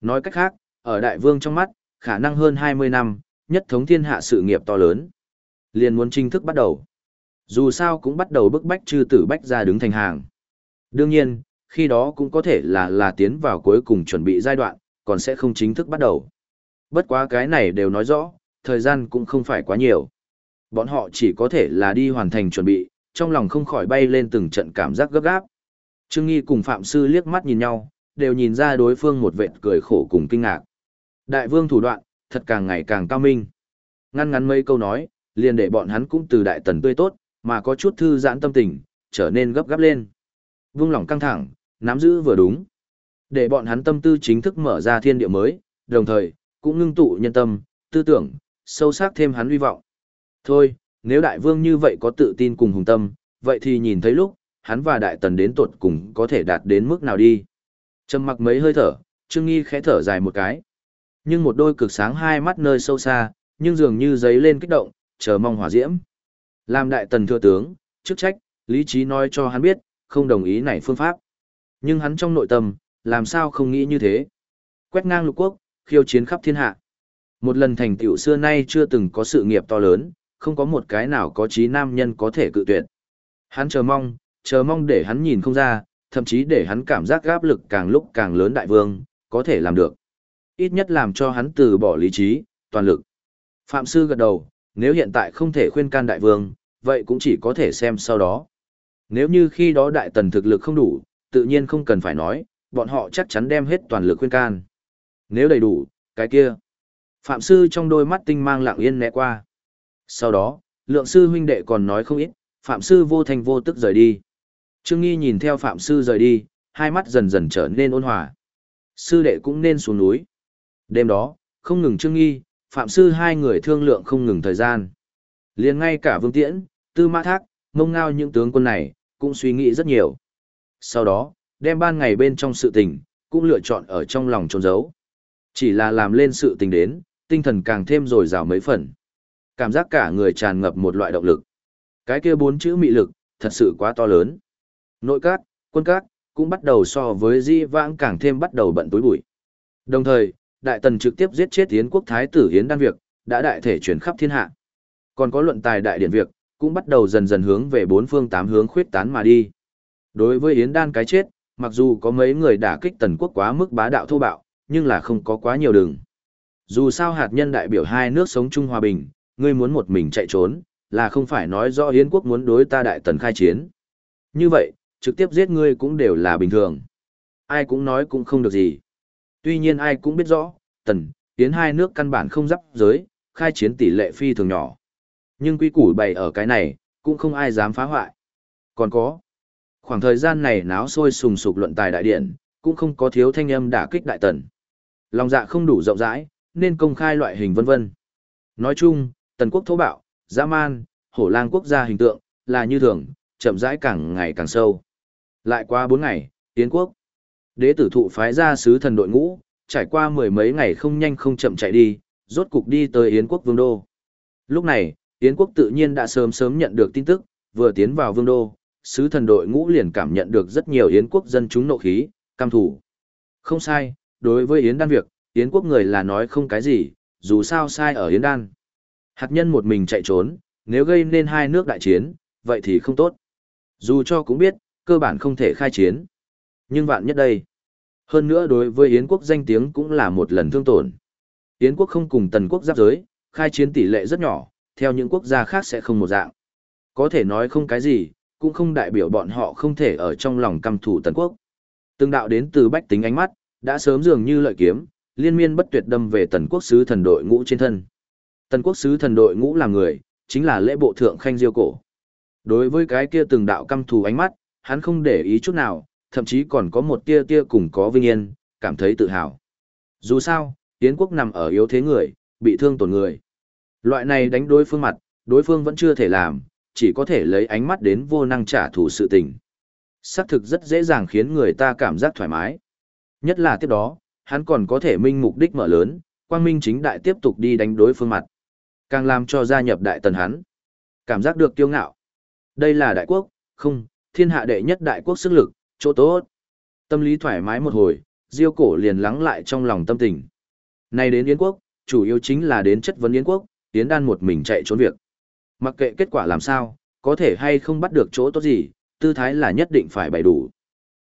Nói cách khác, ở đại vương trong mắt, khả năng hơn 20 năm, nhất thống thiên hạ sự nghiệp to lớn. Liền muốn chính thức bắt đầu. Dù sao cũng bắt đầu bức bách chư tử bách ra đứng thành hàng. Đương nhiên, khi đó cũng có thể là là tiến vào cuối cùng chuẩn bị giai đoạn, còn sẽ không chính thức bắt đầu. Bất quá cái này đều nói rõ, thời gian cũng không phải quá nhiều. Bọn họ chỉ có thể là đi hoàn thành chuẩn bị, trong lòng không khỏi bay lên từng trận cảm giác gấp gáp. Trương Nghi cùng Phạm Sư liếc mắt nhìn nhau, đều nhìn ra đối phương một vệt cười khổ cùng kinh ngạc. Đại vương thủ đoạn, thật càng ngày càng cao minh. Ngăn ngắn mấy câu nói, liền để bọn hắn cũng từ đại tần tươi tốt, mà có chút thư giãn tâm tình, trở nên gấp gáp lên. Vương lòng căng thẳng, nắm giữ vừa đúng. Để bọn hắn tâm tư chính thức mở ra thiên địa mới, đồng thời, cũng ngưng tụ nhân tâm, tư tưởng, sâu sắc thêm hắn uy vọng. Thôi, nếu đại vương như vậy có tự tin cùng hùng tâm, vậy thì nhìn thấy lúc, hắn và đại tần đến tuột cùng có thể đạt đến mức nào đi. Trầm mặc mấy hơi thở, Trương Nghi khẽ thở dài một cái. Nhưng một đôi cực sáng hai mắt nơi sâu xa, nhưng dường như giấy lên kích động, chờ mong hỏa diễm. Làm đại tần thừa tướng, chức trách, lý trí nói cho hắn biết, không đồng ý này phương pháp. Nhưng hắn trong nội tâm, làm sao không nghĩ như thế. Quét ngang lục quốc, khiêu chiến khắp thiên hạ. Một lần thành tựu xưa nay chưa từng có sự nghiệp to lớn, không có một cái nào có trí nam nhân có thể cự tuyệt. Hắn chờ mong, chờ mong để hắn nhìn không ra, thậm chí để hắn cảm giác áp lực càng lúc càng lớn đại vương, có thể làm được. Ít nhất làm cho hắn từ bỏ lý trí, toàn lực. Phạm sư gật đầu, nếu hiện tại không thể khuyên can đại vương, vậy cũng chỉ có thể xem sau đó. Nếu như khi đó đại tần thực lực không đủ, tự nhiên không cần phải nói, bọn họ chắc chắn đem hết toàn lực khuyên can. Nếu đầy đủ, cái kia. Phạm sư trong đôi mắt tinh mang lặng yên né qua. Sau đó, lượng sư huynh đệ còn nói không ít, Phạm sư vô thành vô tức rời đi. Trương Nghi nhìn theo Phạm sư rời đi, hai mắt dần dần trở nên ôn hòa. Sư đệ cũng nên xuống núi. Đêm đó, không ngừng Trương Nghi, Phạm sư hai người thương lượng không ngừng thời gian. liền ngay cả Vương Tiễn, Tư Mã Thác, mông ngao những tướng quân này, cũng suy nghĩ rất nhiều. Sau đó, đem ban ngày bên trong sự tình, cũng lựa chọn ở trong lòng trôn giấu. Chỉ là làm lên sự tình đến, tinh thần càng thêm rồi rào mấy phần. Cảm giác cả người tràn ngập một loại động lực. Cái kia bốn chữ mị lực, thật sự quá to lớn. Nội các, quân các, cũng bắt đầu so với di vãng càng thêm bắt đầu bận túi bụi. Đồng thời, đại tần trực tiếp giết chết Yến quốc thái tử Yến đan việc, đã đại thể chuyển khắp thiên hạ. Còn có luận tài đại điển việc, cũng bắt đầu dần dần hướng về bốn phương tám hướng khuyết tán mà đi. Đối với Yến đan cái chết, mặc dù có mấy người đả kích tần quốc quá mức bá đạo thô bạo, nhưng là không có quá nhiều đường. Dù sao hạt nhân đại biểu hai nước sống chung hòa bình, ngươi muốn một mình chạy trốn, là không phải nói rõ Yến quốc muốn đối ta đại tần khai chiến. Như vậy, trực tiếp giết ngươi cũng đều là bình thường. Ai cũng nói cũng không được gì. Tuy nhiên ai cũng biết rõ, tần, Yến hai nước căn bản không giáp giới, khai chiến tỷ lệ phi thường nhỏ. Nhưng quy củ bày ở cái này, cũng không ai dám phá hoại. Còn có, khoảng thời gian này náo sôi sùng sục luận tài đại điện, cũng không có thiếu thanh âm đả kích đại tần. Lòng dạ không đủ rộng rãi, nên công khai loại hình vân vân. Nói chung, tần quốc thô bạo, dã man, hổ lang quốc gia hình tượng, là như thường, chậm rãi càng ngày càng sâu. Lại qua 4 ngày, Yến quốc. Đế tử thụ phái ra sứ thần đội ngũ, trải qua mười mấy ngày không nhanh không chậm chạy đi, rốt cục đi tới Yến quốc vương đô. Lúc này, Yến quốc tự nhiên đã sớm sớm nhận được tin tức, vừa tiến vào vương đô, sứ thần đội ngũ liền cảm nhận được rất nhiều Yến quốc dân chúng nộ khí, cam thủ. Không sai, đối với Yến đan việc, Yến quốc người là nói không cái gì, dù sao sai ở Yến đan. Hạt nhân một mình chạy trốn, nếu gây nên hai nước đại chiến, vậy thì không tốt. Dù cho cũng biết, cơ bản không thể khai chiến. Nhưng vạn nhất đây. Hơn nữa đối với Yến quốc danh tiếng cũng là một lần thương tổn. Yến quốc không cùng tần quốc giáp giới, khai chiến tỷ lệ rất nhỏ, theo những quốc gia khác sẽ không một dạng. Có thể nói không cái gì, cũng không đại biểu bọn họ không thể ở trong lòng căm thủ tần quốc. Từng đạo đến từ bách tính ánh mắt, đã sớm dường như lợi kiếm, liên miên bất tuyệt đâm về tần quốc sứ thần đội ngũ trên thân. Tần quốc sứ thần đội ngũ là người, chính là lễ bộ thượng khanh diêu cổ. Đối với cái kia từng đạo căm thù ánh mắt, hắn không để ý chút nào, thậm chí còn có một tia tia cùng có vinh yên, cảm thấy tự hào. Dù sao, Yến quốc nằm ở yếu thế người, bị thương tổn người. Loại này đánh đối phương mặt, đối phương vẫn chưa thể làm, chỉ có thể lấy ánh mắt đến vô năng trả thù sự tình. Xác thực rất dễ dàng khiến người ta cảm giác thoải mái. Nhất là tiếp đó, hắn còn có thể minh mục đích mở lớn, quang minh chính đại tiếp tục đi đánh đối phương mặt. Càng làm cho gia nhập đại tần hắn. Cảm giác được kiêu ngạo. Đây là đại quốc, không, thiên hạ đệ nhất đại quốc sức lực, chỗ tốt. Tâm lý thoải mái một hồi, diêu cổ liền lắng lại trong lòng tâm tình. Này đến Yến quốc, chủ yếu chính là đến chất vấn Yến quốc, Yến đan một mình chạy trốn việc. Mặc kệ kết quả làm sao, có thể hay không bắt được chỗ tốt gì, tư thái là nhất định phải bày đủ.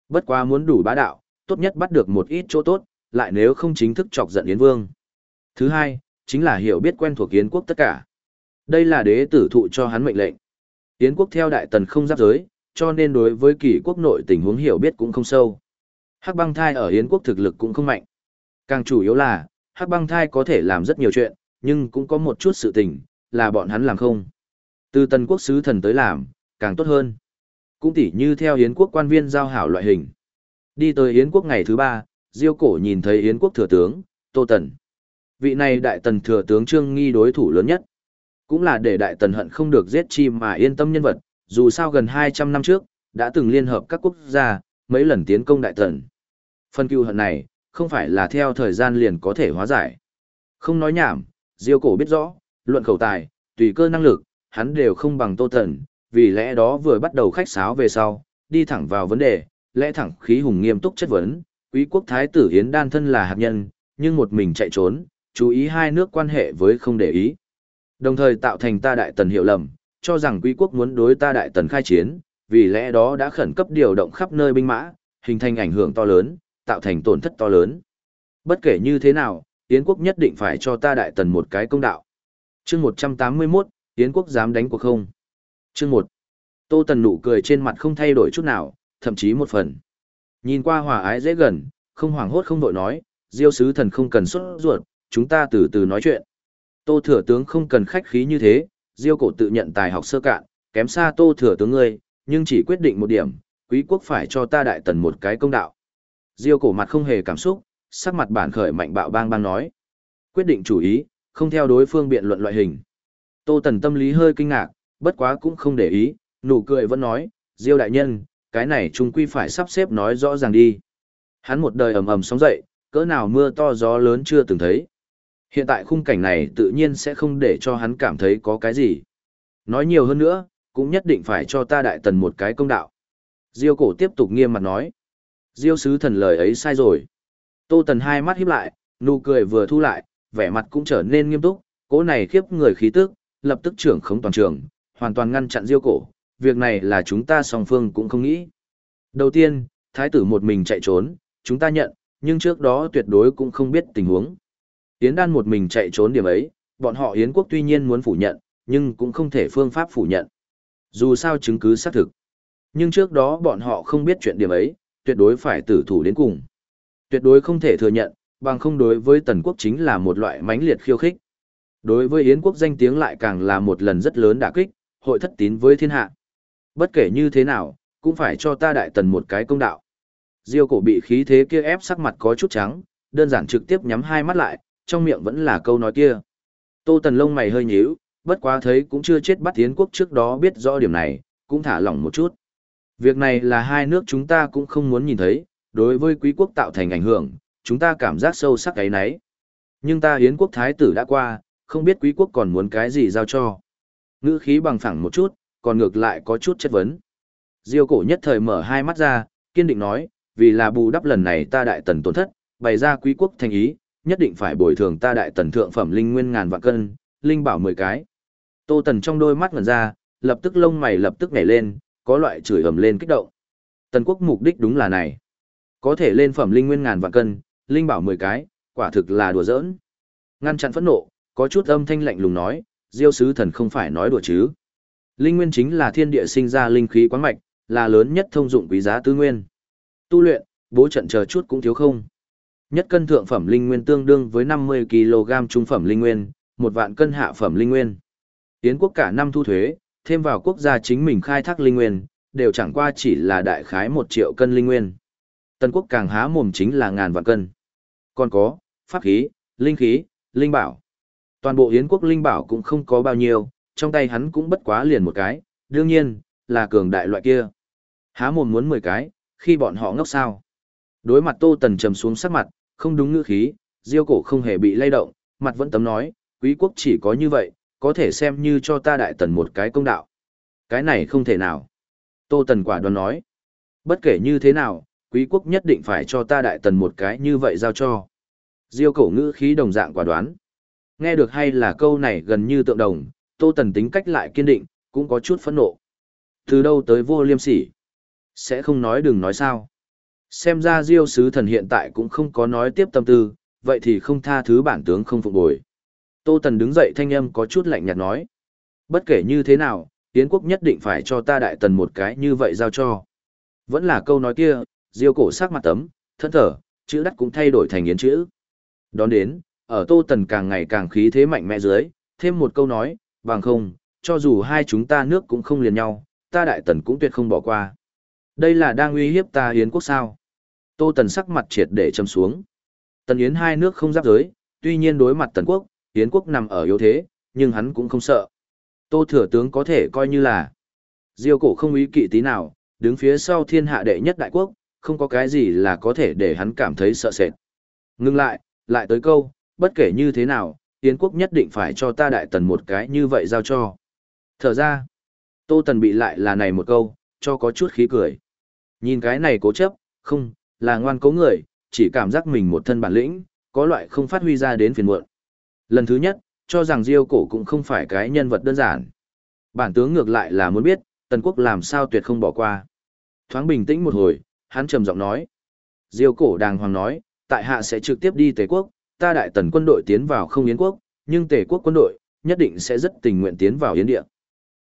Bất quá muốn đủ bá đạo, tốt nhất bắt được một ít chỗ tốt, lại nếu không chính thức chọc giận Yến Vương. Thứ hai, chính là hiểu biết quen thuộc Yến quốc tất cả. Đây là đế tử thụ cho hắn mệnh lệnh. Yến quốc theo đại tần không giáp giới, cho nên đối với kỳ quốc nội tình huống hiểu biết cũng không sâu. Hắc băng thai ở Yến quốc thực lực cũng không mạnh. Càng chủ yếu là, Hắc băng thai có thể làm rất nhiều chuyện, nhưng cũng có một chút sự tình, là bọn hắn làm không. Từ tần quốc sứ thần tới làm, càng tốt hơn. Cũng tỉ như theo Yến quốc quan viên giao hảo loại hình. Đi tới Yến quốc ngày thứ ba, Diêu cổ nhìn thấy Yến quốc thừa tướng, Tô Tần. Vị này đại tần thừa tướng Trương Nghi đối thủ lớn nhất. Cũng là để đại tần hận không được giết chi mà yên tâm nhân vật, dù sao gần 200 năm trước, đã từng liên hợp các quốc gia, mấy lần tiến công đại tần. Phân cưu hận này, không phải là theo thời gian liền có thể hóa giải. Không nói nhảm, Diêu cổ biết rõ, luận khẩu tài, tùy cơ năng lực, hắn đều không bằng Tô thần, vì lẽ đó vừa bắt đầu khách sáo về sau, đi thẳng vào vấn đề, lẽ thẳng khí hùng nghiêm túc chất vấn, quý quốc thái tử Yến Đan thân là hạt nhân, nhưng một mình chạy trốn, chú ý hai nước quan hệ với không để ý. Đồng thời tạo thành ta đại tần hiểu lầm, cho rằng quý quốc muốn đối ta đại tần khai chiến, vì lẽ đó đã khẩn cấp điều động khắp nơi binh mã, hình thành ảnh hưởng to lớn, tạo thành tổn thất to lớn. Bất kể như thế nào, Yến quốc nhất định phải cho ta đại tần một cái công đạo. chương 181, Yến quốc dám đánh cuộc không? Chương 1. Tô Tần nụ cười trên mặt không thay đổi chút nào, thậm chí một phần. Nhìn qua hòa ái dễ gần, không hoảng hốt không đội nói, diêu sứ thần không cần xuất ruột, chúng ta từ từ nói chuyện. Tô thừa tướng không cần khách khí như thế, diêu cổ tự nhận tài học sơ cạn, kém xa tô thừa tướng ngươi, nhưng chỉ quyết định một điểm, quý quốc phải cho ta đại tần một cái công đạo. Diêu cổ mặt không hề cảm xúc, sắc mặt bản khởi mạnh bạo bang bang nói. Quyết định chủ ý, không theo đối phương biện luận loại hình. Tô tần tâm lý hơi kinh ngạc, bất quá cũng không để ý, nụ cười vẫn nói, Diêu đại nhân, cái này trung quy phải sắp xếp nói rõ ràng đi. Hắn một đời ầm ầm sóng dậy, cỡ nào mưa to gió lớn chưa từng thấy. Hiện tại khung cảnh này tự nhiên sẽ không để cho hắn cảm thấy có cái gì. Nói nhiều hơn nữa, cũng nhất định phải cho ta đại tần một cái công đạo. Diêu cổ tiếp tục nghiêm mặt nói. Diêu sứ thần lời ấy sai rồi. Tô tần hai mắt híp lại, nụ cười vừa thu lại, vẻ mặt cũng trở nên nghiêm túc, cố này khiếp người khí tức, lập tức trưởng khống toàn trường, hoàn toàn ngăn chặn diêu cổ, việc này là chúng ta song phương cũng không nghĩ. Đầu tiên, thái tử một mình chạy trốn, chúng ta nhận, nhưng trước đó tuyệt đối cũng không biết tình huống. Yến đan một mình chạy trốn điểm ấy, bọn họ Yến quốc tuy nhiên muốn phủ nhận, nhưng cũng không thể phương pháp phủ nhận. Dù sao chứng cứ xác thực. Nhưng trước đó bọn họ không biết chuyện điểm ấy, tuyệt đối phải tử thủ đến cùng. Tuyệt đối không thể thừa nhận, bằng không đối với tần quốc chính là một loại mãnh liệt khiêu khích. Đối với Yến quốc danh tiếng lại càng là một lần rất lớn đả kích, hội thất tín với thiên hạ. Bất kể như thế nào, cũng phải cho ta đại tần một cái công đạo. Diêu cổ bị khí thế kia ép sắc mặt có chút trắng, đơn giản trực tiếp nhắm hai mắt lại, trong miệng vẫn là câu nói kia. Tô tần lông mày hơi nhíu, bất quá thấy cũng chưa chết bắt Yến quốc trước đó biết rõ điểm này, cũng thả lỏng một chút. Việc này là hai nước chúng ta cũng không muốn nhìn thấy, đối với quý quốc tạo thành ảnh hưởng, chúng ta cảm giác sâu sắc cái nấy. Nhưng ta Yến quốc thái tử đã qua, không biết quý quốc còn muốn cái gì giao cho. Ngữ khí bằng phẳng một chút, còn ngược lại có chút chất vấn. Diêu cổ nhất thời mở hai mắt ra, kiên định nói, vì là bù đắp lần này ta đại tần tổn thất, bày ra quý quốc thành ý, nhất định phải bồi thường ta đại tần thượng phẩm linh nguyên ngàn vạn cân, linh bảo mười cái. Tô tần trong đôi mắt ngần ra, lập tức lông mày lập tức nhảy lên, có loại chửi ầm lên kích động. Tần quốc mục đích đúng là này. Có thể lên phẩm linh nguyên ngàn vạn cân, linh bảo mười cái, quả thực là đùa giỡn. Ngăn chặn phẫn nộ, có chút âm thanh lạnh lùng nói, Diêu sứ thần không phải nói đùa chứ. Linh nguyên chính là thiên địa sinh ra linh khí quán mạch, là lớn nhất thông dụng quý giá tư nguyên. Tu luyện, bố trận chờ chút cũng thiếu không. Nhất cân thượng phẩm linh nguyên tương đương với 50 kg trung phẩm linh nguyên, một vạn cân hạ phẩm linh nguyên. Tiến quốc cả năm thu thuế, thêm vào quốc gia chính mình khai thác linh nguyên, đều chẳng qua chỉ là đại khái một triệu cân linh nguyên. Tân quốc càng há mồm chính là ngàn vạn cân. Còn có, pháp khí, linh khí, linh bảo. Toàn bộ Yến quốc linh bảo cũng không có bao nhiêu, trong tay hắn cũng bất quá liền một cái, đương nhiên, là cường đại loại kia. Há mồm muốn 10 cái, khi bọn họ ngốc sao. Đối mặt Tô Tần trầm xuống sắc mặt, không đúng ngữ khí, diêu cổ không hề bị lay động, mặt vẫn tấm nói, quý quốc chỉ có như vậy, có thể xem như cho ta đại tần một cái công đạo. Cái này không thể nào. Tô Tần quả đoán nói, bất kể như thế nào, quý quốc nhất định phải cho ta đại tần một cái như vậy giao cho. Diêu cổ ngữ khí đồng dạng quả đoán. Nghe được hay là câu này gần như tượng đồng, Tô Tần tính cách lại kiên định, cũng có chút phẫn nộ. Từ đâu tới vô liêm sỉ? Sẽ không nói đừng nói sao. Xem ra Diêu sứ thần hiện tại cũng không có nói tiếp tâm tư, vậy thì không tha thứ bản tướng không phục bồi. Tô Tần đứng dậy thanh âm có chút lạnh nhạt nói. Bất kể như thế nào, Tiến quốc nhất định phải cho ta đại tần một cái như vậy giao cho. Vẫn là câu nói kia, Diêu cổ sắc mặt tấm, thân thở, chữ đắt cũng thay đổi thành yến chữ. Đón đến, ở Tô Tần càng ngày càng khí thế mạnh mẽ dưới, thêm một câu nói, bằng không, cho dù hai chúng ta nước cũng không liền nhau, ta đại tần cũng tuyệt không bỏ qua. Đây là đang uy hiếp ta Yến quốc sao. Tô Tần sắc mặt triệt để châm xuống. Tần Yến hai nước không giáp giới, tuy nhiên đối mặt Tần quốc, Yến quốc nằm ở yếu thế, nhưng hắn cũng không sợ. Tô Thừa Tướng có thể coi như là Diêu cổ không ý kỵ tí nào, đứng phía sau thiên hạ đệ nhất đại quốc, không có cái gì là có thể để hắn cảm thấy sợ sệt. Ngưng lại, lại tới câu, bất kể như thế nào, Yến quốc nhất định phải cho ta đại tần một cái như vậy giao cho. Thở ra, Tô Tần bị lại là này một câu, cho có chút khí cười. Nhìn cái này cố chấp, không, là ngoan cố người, chỉ cảm giác mình một thân bản lĩnh, có loại không phát huy ra đến phiền muộn. Lần thứ nhất, cho rằng Diêu cổ cũng không phải cái nhân vật đơn giản. Bản tướng ngược lại là muốn biết, Tần quốc làm sao tuyệt không bỏ qua. Thoáng bình tĩnh một hồi, hắn trầm giọng nói. Diêu cổ đàng hoàng nói, tại hạ sẽ trực tiếp đi Tề quốc, ta đại tần quân đội tiến vào không Yến quốc, nhưng Tề quốc quân đội nhất định sẽ rất tình nguyện tiến vào Yến địa.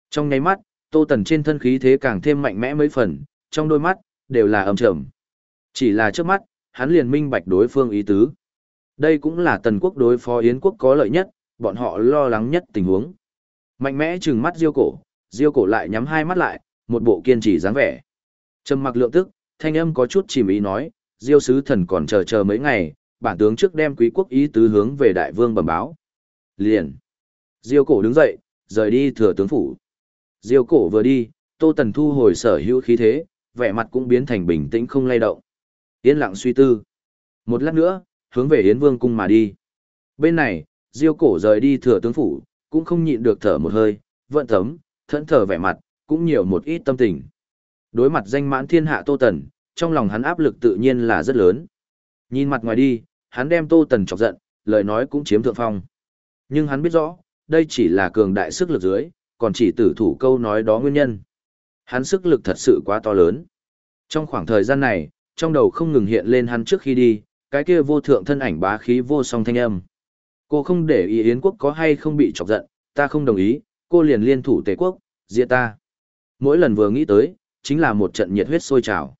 Trong nháy mắt, Tô Tần trên thân khí thế càng thêm mạnh mẽ mấy phần, trong đôi mắt đều là âm trầm. Chỉ là trước mắt, hắn liền minh bạch đối phương ý tứ. Đây cũng là tần quốc đối phó Yến quốc có lợi nhất, bọn họ lo lắng nhất tình huống. Mạnh mẽ trừng mắt Diêu cổ, Diêu cổ lại nhắm hai mắt lại, một bộ kiên trì dáng vẻ. Trầm mặc lượng tức, thanh âm có chút chìm ý nói, Diêu sứ thần còn chờ chờ mấy ngày, bản tướng trước đem quý quốc ý tứ hướng về đại vương bẩm báo. Liền. Diêu cổ đứng dậy, rời đi thừa tướng phủ. Diêu cổ vừa đi, Tô Tần thu hồi sở hữu khí thế, vẻ mặt cũng biến thành bình tĩnh không lay động. Yên lặng suy tư. Một lát nữa, hướng về Yến Vương cung mà đi. Bên này, Diêu cổ rời đi thừa tướng phủ, cũng không nhịn được thở một hơi, vận thấm, thẫn thở vẻ mặt, cũng nhiều một ít tâm tình. Đối mặt danh mãn thiên hạ Tô Tần, trong lòng hắn áp lực tự nhiên là rất lớn. Nhìn mặt ngoài đi, hắn đem Tô Tần chọc giận, lời nói cũng chiếm thượng phong. Nhưng hắn biết rõ, đây chỉ là cường đại sức lực dưới, còn chỉ tử thủ câu nói đó nguyên nhân. Hắn sức lực thật sự quá to lớn. Trong khoảng thời gian này, trong đầu không ngừng hiện lên hắn trước khi đi, cái kia vô thượng thân ảnh bá khí vô song thanh âm. Cô không để ý Yến quốc có hay không bị chọc giận, ta không đồng ý, cô liền liên thủ tề quốc, diệt ta. Mỗi lần vừa nghĩ tới, chính là một trận nhiệt huyết sôi trào.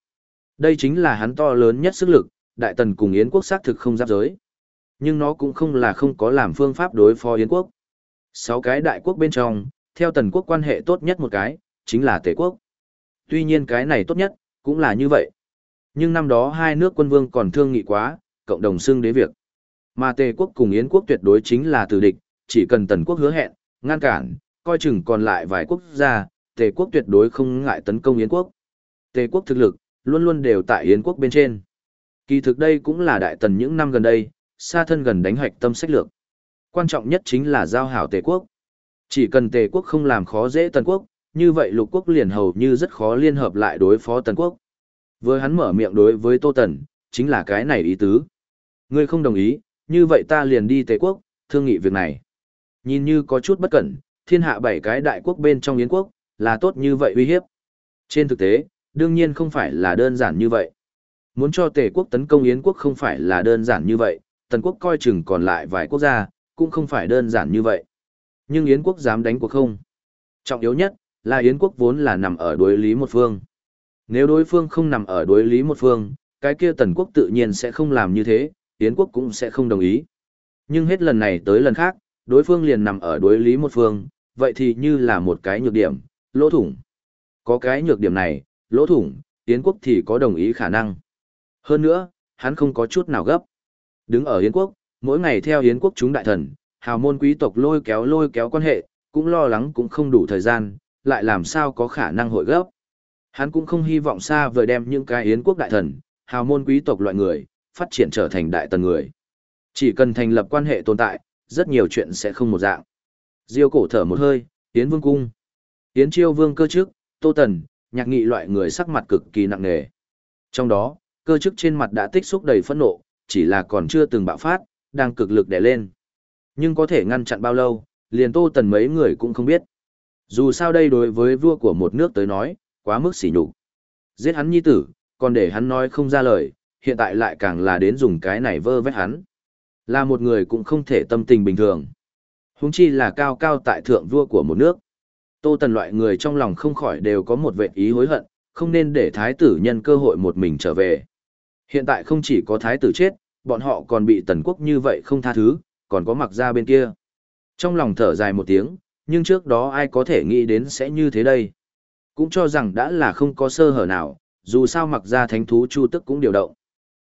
Đây chính là hắn to lớn nhất sức lực, Đại Tần cùng Yến quốc xác thực không giáp giới. Nhưng nó cũng không là không có làm phương pháp đối phó Yến quốc. Sáu cái đại quốc bên trong, theo Tần quốc quan hệ tốt nhất một cái, chính là Tề quốc. Tuy nhiên cái này tốt nhất, cũng là như vậy. Nhưng năm đó hai nước quân vương còn thương nghị quá, cộng đồng xưng đế việc. Mà Tề quốc cùng Yến quốc tuyệt đối chính là tử địch, chỉ cần Tần quốc hứa hẹn, ngăn cản, coi chừng còn lại vài quốc gia, Tề quốc tuyệt đối không ngại tấn công Yến quốc. Tề quốc thực lực, luôn luôn đều tại Yến quốc bên trên. Kỳ thực đây cũng là đại tần những năm gần đây, xa thân gần đánh hoạch tâm sách lược. Quan trọng nhất chính là giao hảo Tề quốc. Chỉ cần Tề quốc không làm khó dễ Tần quốc, như vậy lục quốc liền hầu như rất khó liên hợp lại đối phó Tần quốc. Với hắn mở miệng đối với Tô Tần, chính là cái này ý tứ. Ngươi không đồng ý, như vậy ta liền đi Tề quốc, thương nghị việc này. Nhìn như có chút bất cẩn, thiên hạ bảy cái đại quốc bên trong yến quốc, là tốt như vậy uy hiếp. Trên thực tế, đương nhiên không phải là đơn giản như vậy. Muốn cho tề quốc tấn công yến quốc không phải là đơn giản như vậy, tần quốc coi chừng còn lại vài quốc gia, cũng không phải đơn giản như vậy. Nhưng yến quốc dám đánh cuộc không? Trọng yếu nhất, là yến quốc vốn là nằm ở đối lý một phương. Nếu đối phương không nằm ở đối lý một phương, cái kia tần quốc tự nhiên sẽ không làm như thế, yến quốc cũng sẽ không đồng ý. Nhưng hết lần này tới lần khác, đối phương liền nằm ở đối lý một phương, vậy thì như là một cái nhược điểm, lỗ thủng. Có cái nhược điểm này, lỗ thủng, Yến quốc thì có đồng ý khả năng. Hơn nữa, hắn không có chút nào gấp. Đứng ở Yến quốc, mỗi ngày theo Yến quốc chúng đại thần, hào môn quý tộc lôi kéo lôi kéo quan hệ, cũng lo lắng cũng không đủ thời gian, lại làm sao có khả năng hội gấp. Hắn cũng không hy vọng xa vời đem những cái Yến quốc đại thần, hào môn quý tộc loại người, phát triển trở thành đại tần người. Chỉ cần thành lập quan hệ tồn tại, rất nhiều chuyện sẽ không một dạng. Diêu cổ thở một hơi, Yến Vương cung. Yến Chiêu Vương cơ chức, Tô Tần, nhạc nghị loại người sắc mặt cực kỳ nặng nề. Trong đó, cơ chức trên mặt đã tích xúc đầy phẫn nộ, chỉ là còn chưa từng bạo phát, đang cực lực đè lên. Nhưng có thể ngăn chặn bao lâu, liền Tô Tần mấy người cũng không biết. Dù sao đây đối với vua của một nước tới nói, quá mức sỉ nhục. Giết hắn nhi tử, còn để hắn nói không ra lời, hiện tại lại càng là đến dùng cái này vơ vét hắn. Là một người cũng không thể tâm tình bình thường. Húng chi là cao cao tại thượng vua của một nước. Tô Tần loại người trong lòng không khỏi đều có một vệ ý hối hận, không nên để thái tử nhân cơ hội một mình trở về. Hiện tại không chỉ có thái tử chết, bọn họ còn bị tần quốc như vậy không tha thứ, còn có mặc ra bên kia. Trong lòng thở dài một tiếng, nhưng trước đó ai có thể nghĩ đến sẽ như thế đây. Cũng cho rằng đã là không có sơ hở nào, dù sao mặc ra thánh thú chu tức cũng điều động.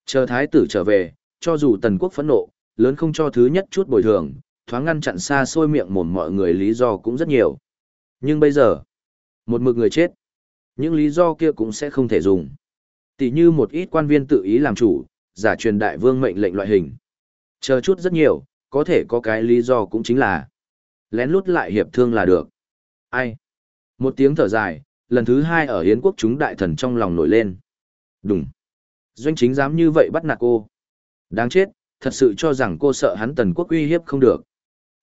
Chờ thái tử trở về, cho dù tần quốc phẫn nộ, lớn không cho thứ nhất chút bồi thường, thoáng ngăn chặn xa xôi miệng mồm mọi người lý do cũng rất nhiều. Nhưng bây giờ, một mực người chết, những lý do kia cũng sẽ không thể dùng. Tỷ như một ít quan viên tự ý làm chủ, giả truyền đại vương mệnh lệnh loại hình. Chờ chút rất nhiều, có thể có cái lý do cũng chính là lén lút lại hiệp thương là được. Ai? Một tiếng thở dài, lần thứ hai ở Hiến quốc chúng đại thần trong lòng nổi lên. Đúng. Doanh chính dám như vậy bắt nạt cô. Đáng chết, thật sự cho rằng cô sợ hắn tần quốc uy hiếp không được.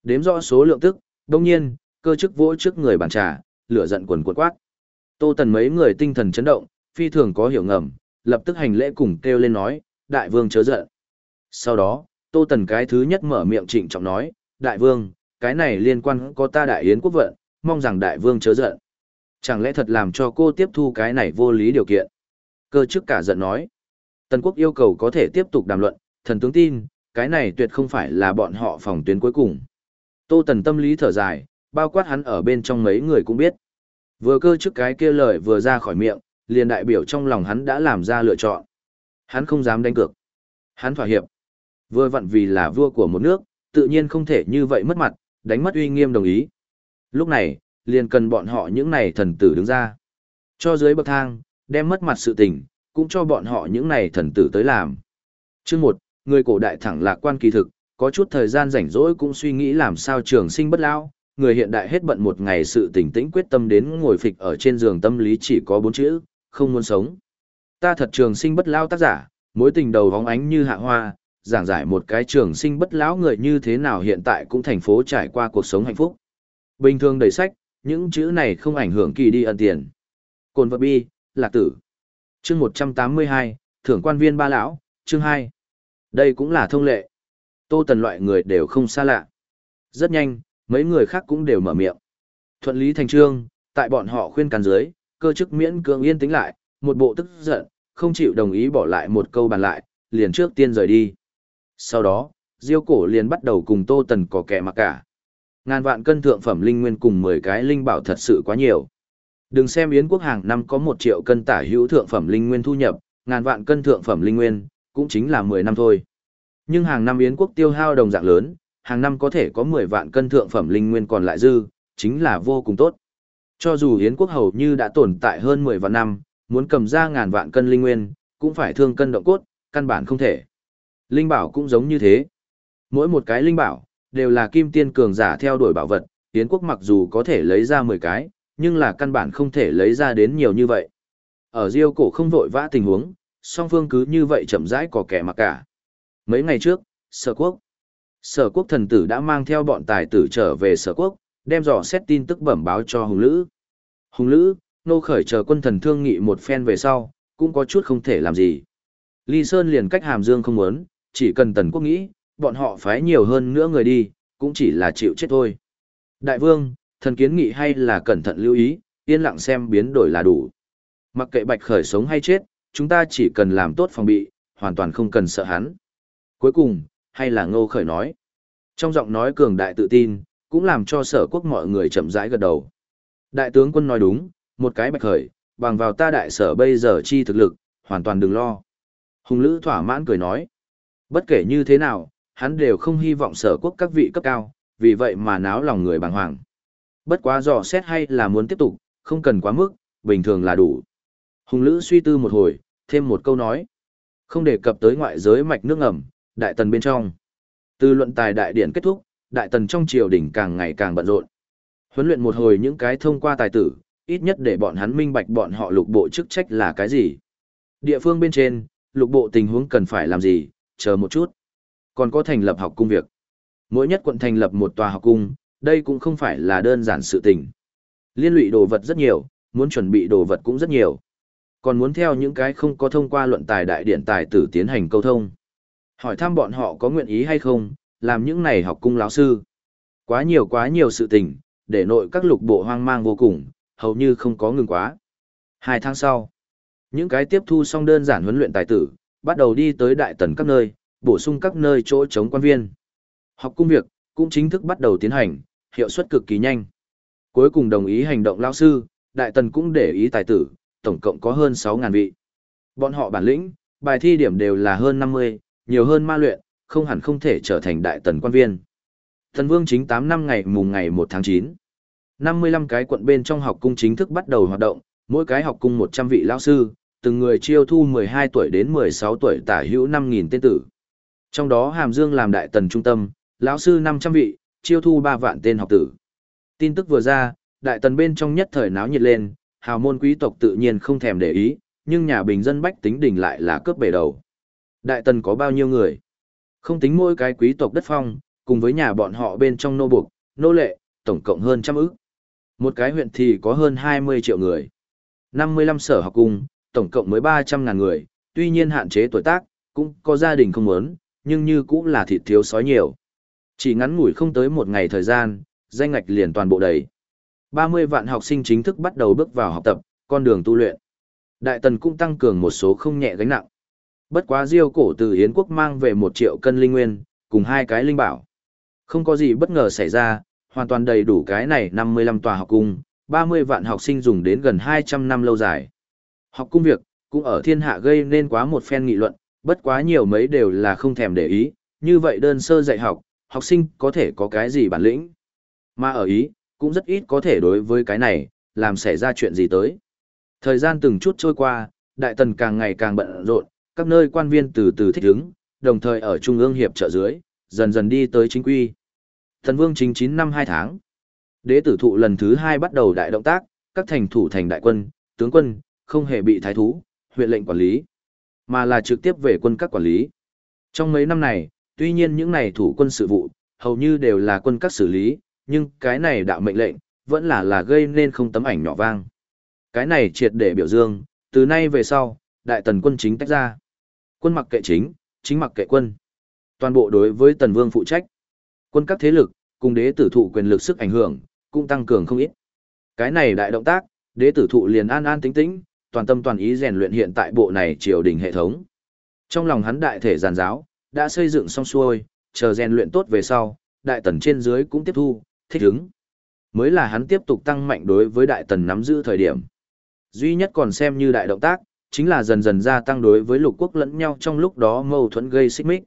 Đếm rõ số lượng tức, đồng nhiên, cơ chức vỗ trước người bàn trà, lửa giận quần cuộn quát. Tô tần mấy người tinh thần chấn động, phi thường có hiểu ngầm, lập tức hành lễ cùng kêu lên nói, đại vương chớ giận. Sau đó, tô tần cái thứ nhất mở miệng trịnh trọng nói, đại vương, cái này liên quan có ta đại yến quốc vận, mong rằng đại vương chớ giận. Chẳng lẽ thật làm cho cô tiếp thu cái này vô lý điều kiện? Cơ chức cả giận nói. Tần quốc yêu cầu có thể tiếp tục đàm luận, thần tướng tin, cái này tuyệt không phải là bọn họ phòng tuyến cuối cùng. Tô Tần tâm lý thở dài, bao quát hắn ở bên trong mấy người cũng biết. Vừa cơ trước cái kia lời vừa ra khỏi miệng, liền đại biểu trong lòng hắn đã làm ra lựa chọn. Hắn không dám đánh cược. Hắn thỏa hiệp. Vừa vặn vì là vua của một nước, tự nhiên không thể như vậy mất mặt, đánh mất uy nghiêm đồng ý. Lúc này, liền cần bọn họ những này thần tử đứng ra. Cho dưới bậc thang, đem mất mặt sự tình, cũng cho bọn họ những này thần tử tới làm. Chương 1, người cổ đại thẳng lạc quan kỳ thực, có chút thời gian rảnh rỗi cũng suy nghĩ làm sao trường sinh bất lão, người hiện đại hết bận một ngày sự tỉnh tĩnh quyết tâm đến ngồi phịch ở trên giường tâm lý chỉ có bốn chữ, không muốn sống. Ta thật trường sinh bất lão tác giả, mối tình đầu vóng ánh như hạ hoa, giảng giải một cái trường sinh bất lão người như thế nào hiện tại cũng thành phố trải qua cuộc sống hạnh phúc. Bình thường đầy sách, những chữ này không ảnh hưởng kỳ đi ân tiền. Cồn vật bi, lạc tử. Chương 182, thưởng quan viên ba lão, chương 2. Đây cũng là thông lệ. Tô Tần loại người đều không xa lạ. Rất nhanh, mấy người khác cũng đều mở miệng. Thuận lý thành trương, tại bọn họ khuyên can dưới, cơ chức miễn cưỡng yên tĩnh lại, một bộ tức giận, không chịu đồng ý bỏ lại một câu bàn lại, liền trước tiên rời đi. Sau đó, Diêu cổ liền bắt đầu cùng Tô Tần có kẻ mặc cả. Ngàn vạn cân thượng phẩm linh nguyên cùng 10 cái linh bảo thật sự quá nhiều. Đừng xem Yến quốc hàng năm có 1 triệu cân tả hữu thượng phẩm linh nguyên thu nhập, ngàn vạn cân thượng phẩm linh nguyên, cũng chính là 10 năm thôi. Nhưng hàng năm Yến quốc tiêu hao đồng dạng lớn, hàng năm có thể có 10 vạn cân thượng phẩm linh nguyên còn lại dư, chính là vô cùng tốt. Cho dù Yến quốc hầu như đã tồn tại hơn 10 vạn năm, muốn cầm ra ngàn vạn cân linh nguyên, cũng phải thương cân động cốt, căn bản không thể. Linh bảo cũng giống như thế. Mỗi một cái linh bảo, đều là kim tiên cường giả theo đuổi bảo vật, Yến quốc mặc dù có thể lấy ra 10 cái, nhưng là căn bản không thể lấy ra đến nhiều như vậy. Ở Diêu cổ không vội vã tình huống, song phương cứ như vậy chậm rãi có kẻ mặc cả. Mấy ngày trước, sở quốc. Sở quốc thần tử đã mang theo bọn tài tử trở về sở quốc, đem dò xét tin tức bẩm báo cho Hùng Lữ. Hùng Lữ, nô khởi chờ quân thần thương nghị một phen về sau, cũng có chút không thể làm gì. Ly Sơn liền cách Hàm Dương không muốn, chỉ cần tần quốc nghĩ, bọn họ phái nhiều hơn nữa người đi, cũng chỉ là chịu chết thôi. Đại vương, thần kiến nghị hay là cẩn thận lưu ý, yên lặng xem biến đổi là đủ. Mặc kệ bạch khởi sống hay chết, chúng ta chỉ cần làm tốt phòng bị, hoàn toàn không cần sợ hắn. Cuối cùng, hay là ngô khởi nói. Trong giọng nói cường đại tự tin, cũng làm cho sở quốc mọi người chậm rãi gật đầu. Đại tướng quân nói đúng, một cái bạch khởi, bằng vào ta đại sở bây giờ chi thực lực, hoàn toàn đừng lo. Hùng Lữ thỏa mãn cười nói. Bất kể như thế nào, hắn đều không hy vọng sở quốc các vị cấp cao, vì vậy mà náo lòng người bàng hoàng. Bất quá dò xét hay là muốn tiếp tục, không cần quá mức, bình thường là đủ. Hùng Lữ suy tư một hồi, thêm một câu nói. Không đề cập tới ngoại giới mạch nước ngầm, đại tần bên trong. Từ luận tài đại điển kết thúc, đại tần trong triều đình càng ngày càng bận rộn. Huấn luyện một hồi những cái thông qua tài tử, ít nhất để bọn hắn minh bạch bọn họ lục bộ chức trách là cái gì. Địa phương bên trên, lục bộ tình huống cần phải làm gì, chờ một chút. Còn có thành lập học cung việc. Mỗi nhất quận thành lập một tòa học cung, đây cũng không phải là đơn giản sự tình. Liên lụy đồ vật rất nhiều, muốn chuẩn bị đồ vật cũng rất nhiều. Còn muốn theo những cái không có thông qua luận tài đại điển tài tử tiến hành câu thông. Hỏi thăm bọn họ có nguyện ý hay không, làm những này học cung lão sư. Quá nhiều quá nhiều sự tình, để nội các lục bộ hoang mang vô cùng, hầu như không có ngừng quá. Hai tháng sau, những cái tiếp thu xong đơn giản huấn luyện tài tử, bắt đầu đi tới đại tần các nơi, bổ sung các nơi chỗ chống quan viên. Học cung việc, cũng chính thức bắt đầu tiến hành, hiệu suất cực kỳ nhanh. Cuối cùng đồng ý hành động lao sư, đại tần cũng để ý tài tử, tổng cộng có hơn 6.000 vị. Bọn họ bản lĩnh, bài thi điểm đều là hơn 50, nhiều hơn ma luyện, không hẳn không thể trở thành đại tần quan viên. Thần vương chính 8 năm ngày mùng ngày 1 tháng 9. 55 cái quận bên trong học cung chính thức bắt đầu hoạt động, mỗi cái học cung 100 vị lao sư, từng người chiêu thu 12 tuổi đến 16 tuổi tả hữu 5.000 tên tử. Trong đó Hàm Dương làm đại tần trung tâm, lão sư 500 vị, chiêu thu 3 vạn tên học tử. Tin tức vừa ra, đại tần bên trong nhất thời náo nhiệt lên, hào môn quý tộc tự nhiên không thèm để ý, nhưng nhà bình dân bách tính đỉnh lại là cướp bể đầu. Đại tần có bao nhiêu người? Không tính mỗi cái quý tộc đất phong, cùng với nhà bọn họ bên trong nô buộc, nô lệ, tổng cộng hơn trăm ức. Một cái huyện thì có hơn 20 triệu người. 55 sở học cung, tổng cộng mới 300 ngàn người, tuy nhiên hạn chế tuổi tác, cũng có gia đình không muốn, nhưng như cũng là thịt thiếu sói nhiều. Chỉ ngắn ngủi không tới một ngày thời gian, danh ngạch liền toàn bộ đầy. 30 vạn học sinh chính thức bắt đầu bước vào học tập, con đường tu luyện. Đại tần cũng tăng cường một số không nhẹ gánh nặng. Bất quá diêu cổ từ Yến quốc mang về một triệu cân linh nguyên, cùng hai cái linh bảo. Không có gì bất ngờ xảy ra, hoàn toàn đầy đủ cái này 55 tòa học cung, 30 vạn học sinh dùng đến gần 200 năm lâu dài. Học cung việc, cũng ở thiên hạ gây nên quá một phen nghị luận, bất quá nhiều mấy đều là không thèm để ý, như vậy đơn sơ dạy học, học sinh có thể có cái gì bản lĩnh. Mà ở ý, cũng rất ít có thể đối với cái này, làm xảy ra chuyện gì tới. Thời gian từng chút trôi qua, đại tần càng ngày càng bận rộn, các nơi quan viên từ từ thích ứng, đồng thời ở trung ương hiệp trợ dưới, dần dần đi tới chính quy. Thần vương chính 9 năm 2 tháng. Đế tử thụ lần thứ 2 bắt đầu đại động tác, các thành thủ thành đại quân, tướng quân, không hề bị thái thú, huyện lệnh quản lý, mà là trực tiếp về quân các quản lý. Trong mấy năm này, tuy nhiên những này thủ quân sự vụ, hầu như đều là quân các xử lý, nhưng cái này đạo mệnh lệnh, vẫn là là gây nên không tấm ảnh nhỏ vang. Cái này triệt để biểu dương, từ nay về sau, đại tần quân chính tách ra. Quân mặc kệ chính, chính mặc kệ quân. Toàn bộ đối với tần vương phụ trách. Quân các thế lực, cùng đế tử thụ quyền lực sức ảnh hưởng, cũng tăng cường không ít. Cái này đại động tác, đế tử thụ liền an an tính tĩnh, toàn tâm toàn ý rèn luyện hiện tại bộ này triều đình hệ thống. Trong lòng hắn đại thể giàn giáo, đã xây dựng xong xuôi, chờ rèn luyện tốt về sau, đại tần trên dưới cũng tiếp thu, thích ứng. Mới là hắn tiếp tục tăng mạnh đối với đại tần nắm giữ thời điểm. Duy nhất còn xem như đại động tác, chính là dần dần gia tăng đối với lục quốc lẫn nhau trong lúc đó mâu thuẫn gây xích mích.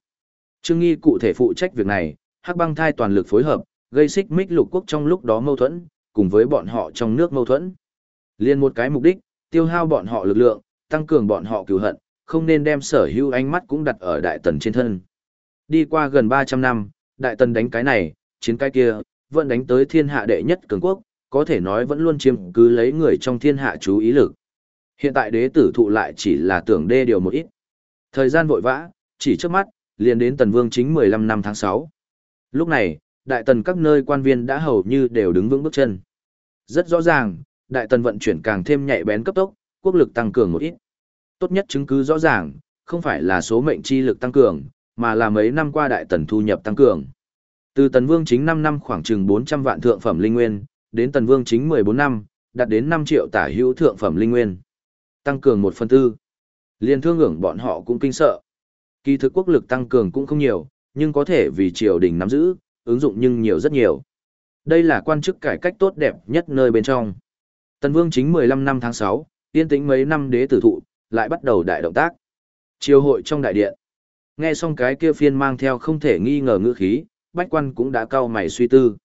Trương Nghi cụ thể phụ trách việc này, Hắc Băng Thai toàn lực phối hợp, gây xích mích lục quốc trong lúc đó mâu thuẫn, cùng với bọn họ trong nước mâu thuẫn. Liên một cái mục đích, tiêu hao bọn họ lực lượng, tăng cường bọn họ cừu hận, không nên đem sở hữu ánh mắt cũng đặt ở đại tần trên thân. Đi qua gần 300 năm, đại tần đánh cái này, chiến cái kia, vẫn đánh tới thiên hạ đệ nhất cường quốc, có thể nói vẫn luôn chiếm cứ lấy người trong thiên hạ chú ý lực. Hiện tại đế tử thụ lại chỉ là tưởng đê điều một ít. Thời gian vội vã, chỉ trước mắt, liền đến tần vương chính 15 năm tháng 6. Lúc này, đại tần các nơi quan viên đã hầu như đều đứng vững bước chân. Rất rõ ràng, đại tần vận chuyển càng thêm nhạy bén cấp tốc, quốc lực tăng cường một ít. Tốt nhất chứng cứ rõ ràng, không phải là số mệnh chi lực tăng cường, mà là mấy năm qua đại tần thu nhập tăng cường. Từ tần vương chính 5 năm khoảng chừng 400 vạn thượng phẩm linh nguyên, đến tần vương chính 14 năm, đạt đến 5 triệu tả hữu thượng phẩm linh nguyên. Tăng cường một phần tư. Liên thương ngưỡng bọn họ cũng kinh sợ. Kỳ thực quốc lực tăng cường cũng không nhiều, nhưng có thể vì triều đình nắm giữ, ứng dụng nhưng nhiều rất nhiều. Đây là quan chức cải cách tốt đẹp nhất nơi bên trong. Tần Vương chính 15 năm tháng 6, yên tĩnh mấy năm đế tử thụ, lại bắt đầu đại động tác. Triều hội trong đại điện. Nghe xong cái kia phiên mang theo không thể nghi ngờ ngữ khí, bách quan cũng đã cau mày suy tư.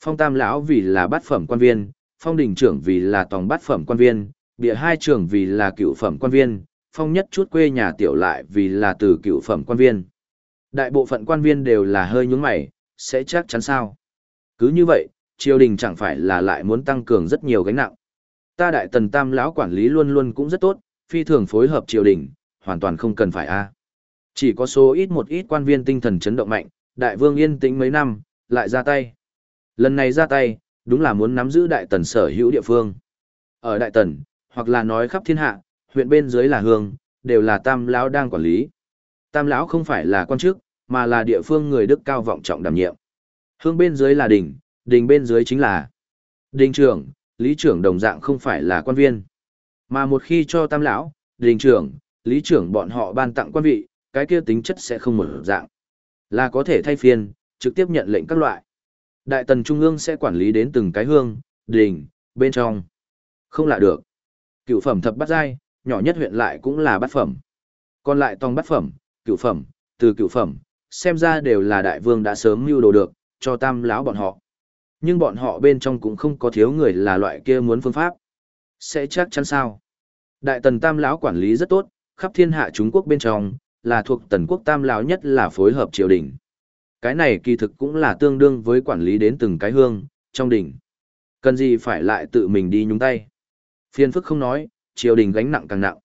Phong Tam lão vì là bát phẩm quan viên, Phong Đình trưởng vì là tòng bát phẩm quan viên, bịa hai trưởng vì là cựu phẩm quan viên, Phong nhất chút quê nhà tiểu lại vì là từ cựu phẩm quan viên. Đại bộ phận quan viên đều là hơi nhúng mày, sẽ chắc chắn sao. Cứ như vậy, triều đình chẳng phải là lại muốn tăng cường rất nhiều gánh nặng. Ta đại tần tam lão quản lý luôn luôn cũng rất tốt, phi thường phối hợp triều đình, hoàn toàn không cần phải a. Chỉ có số ít một ít quan viên tinh thần chấn động mạnh, đại vương yên tĩnh mấy năm, lại ra tay. Lần này ra tay, đúng là muốn nắm giữ đại tần sở hữu địa phương. Ở đại tần, hoặc là nói khắp thiên hạ, huyện bên dưới là hương, đều là tam lão đang quản lý. Tam lão không phải là quan chức, mà là địa phương người đức cao vọng trọng đảm nhiệm. Hương bên dưới là đỉnh, đỉnh bên dưới chính là đình trưởng, lý trưởng đồng dạng không phải là quan viên. Mà một khi cho tam lão, đình trưởng, lý trưởng bọn họ ban tặng quan vị, cái kia tính chất sẽ không mở dạng. Là có thể thay phiên, trực tiếp nhận lệnh các loại. Đại tần trung ương sẽ quản lý đến từng cái hương, đình, bên trong. Không lạ được. Cựu phẩm thập bát giai, nhỏ nhất huyện lại cũng là bát phẩm. Còn lại tòng bát phẩm, cựu phẩm, từ cựu phẩm, xem ra đều là đại vương đã sớm mưu đồ được, cho tam lão bọn họ. Nhưng bọn họ bên trong cũng không có thiếu người là loại kia muốn phương pháp. Sẽ chắc chắn sao? Đại tần tam lão quản lý rất tốt, khắp thiên hạ Trung Quốc bên trong, là thuộc tần quốc tam lão nhất là phối hợp triều đình. Cái này kỳ thực cũng là tương đương với quản lý đến từng cái hương, trong đỉnh. Cần gì phải lại tự mình đi nhúng tay. Phiên phức không nói, triều đình gánh nặng càng nặng.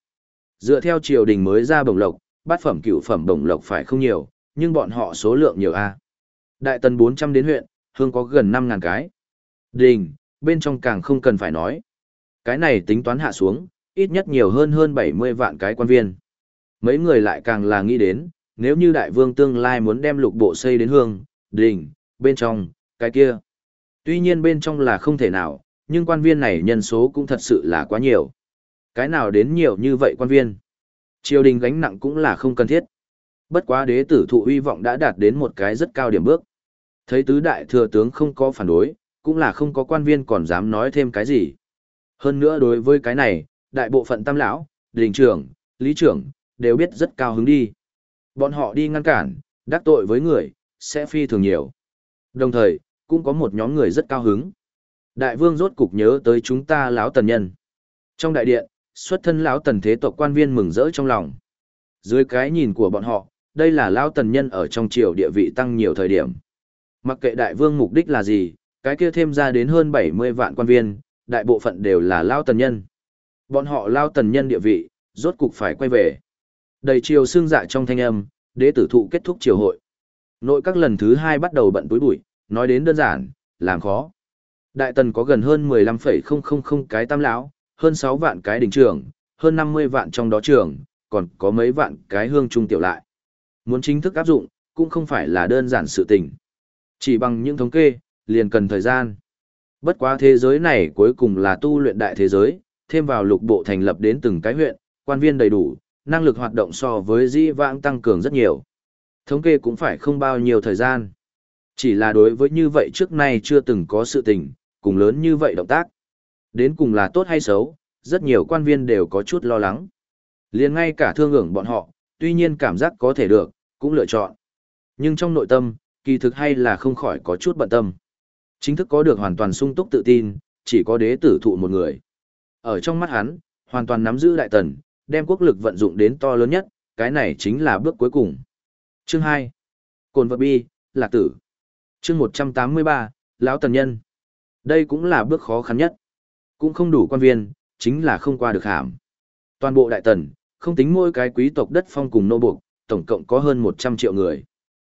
Dựa theo triều đình mới ra bổng lộc, bát phẩm cửu phẩm bổng lộc phải không nhiều, nhưng bọn họ số lượng nhiều a. Đại tần 400 đến huyện, hương có gần năm ngàn cái. Đình, bên trong càng không cần phải nói. Cái này tính toán hạ xuống, ít nhất nhiều hơn hơn 70 vạn cái quan viên. Mấy người lại càng là nghĩ đến, nếu như đại vương tương lai muốn đem lục bộ xây đến hương, đình, bên trong, cái kia. Tuy nhiên bên trong là không thể nào, nhưng quan viên này nhân số cũng thật sự là quá nhiều. Cái nào đến nhiều như vậy quan viên? Triều đình gánh nặng cũng là không cần thiết. Bất quá đế tử thụ uy vọng đã đạt đến một cái rất cao điểm bước. Thấy tứ đại thừa tướng không có phản đối, cũng là không có quan viên còn dám nói thêm cái gì. Hơn nữa đối với cái này, đại bộ phận tam lão, đình trưởng, lý trưởng, đều biết rất cao hứng đi. Bọn họ đi ngăn cản, đắc tội với người, sẽ phi thường nhiều. Đồng thời, cũng có một nhóm người rất cao hứng. Đại vương rốt cục nhớ tới chúng ta lão tần nhân. Trong đại điện, xuất thân lão tần thế tộc quan viên mừng rỡ trong lòng. Dưới cái nhìn của bọn họ, đây là lão tần nhân ở trong triều địa vị tăng nhiều thời điểm. Mặc kệ đại vương mục đích là gì, cái kia thêm ra đến hơn 70 vạn quan viên, đại bộ phận đều là lao tần nhân. Bọn họ lao tần nhân địa vị, rốt cục phải quay về. Đầy triều xương dạ trong thanh âm, đế tử thụ kết thúc triều hội. Nội các lần thứ hai bắt đầu bận túi bụi, nói đến đơn giản, làm khó. Đại tần có gần hơn 15,000 cái tam lão, hơn 6 vạn cái đỉnh trưởng, hơn 50 vạn trong đó trưởng, còn có mấy vạn cái hương trung tiểu lại. Muốn chính thức áp dụng, cũng không phải là đơn giản sự tình. Chỉ bằng những thống kê, liền cần thời gian. Bất quá thế giới này cuối cùng là tu luyện đại thế giới, thêm vào lục bộ thành lập đến từng cái huyện, quan viên đầy đủ, năng lực hoạt động so với dĩ vãng tăng cường rất nhiều. Thống kê cũng phải không bao nhiêu thời gian. Chỉ là đối với như vậy trước nay chưa từng có sự tình, cùng lớn như vậy động tác. Đến cùng là tốt hay xấu, rất nhiều quan viên đều có chút lo lắng. liền ngay cả thương ưởng bọn họ, tuy nhiên cảm giác có thể được, cũng lựa chọn. Nhưng trong nội tâm, kỳ thực hay là không khỏi có chút bận tâm. Chính thức có được hoàn toàn sung túc tự tin, chỉ có đế tử thụ một người. Ở trong mắt hắn, hoàn toàn nắm giữ đại tần, đem quốc lực vận dụng đến to lớn nhất, cái này chính là bước cuối cùng. Chương 2. Cồn vật bi, lạc tử. Chương 183, lão tần nhân. Đây cũng là bước khó khăn nhất. Cũng không đủ quan viên, chính là không qua được hàm. Toàn bộ đại tần, không tính mỗi cái quý tộc đất phong cùng nô buộc, tổng cộng có hơn 100 triệu người.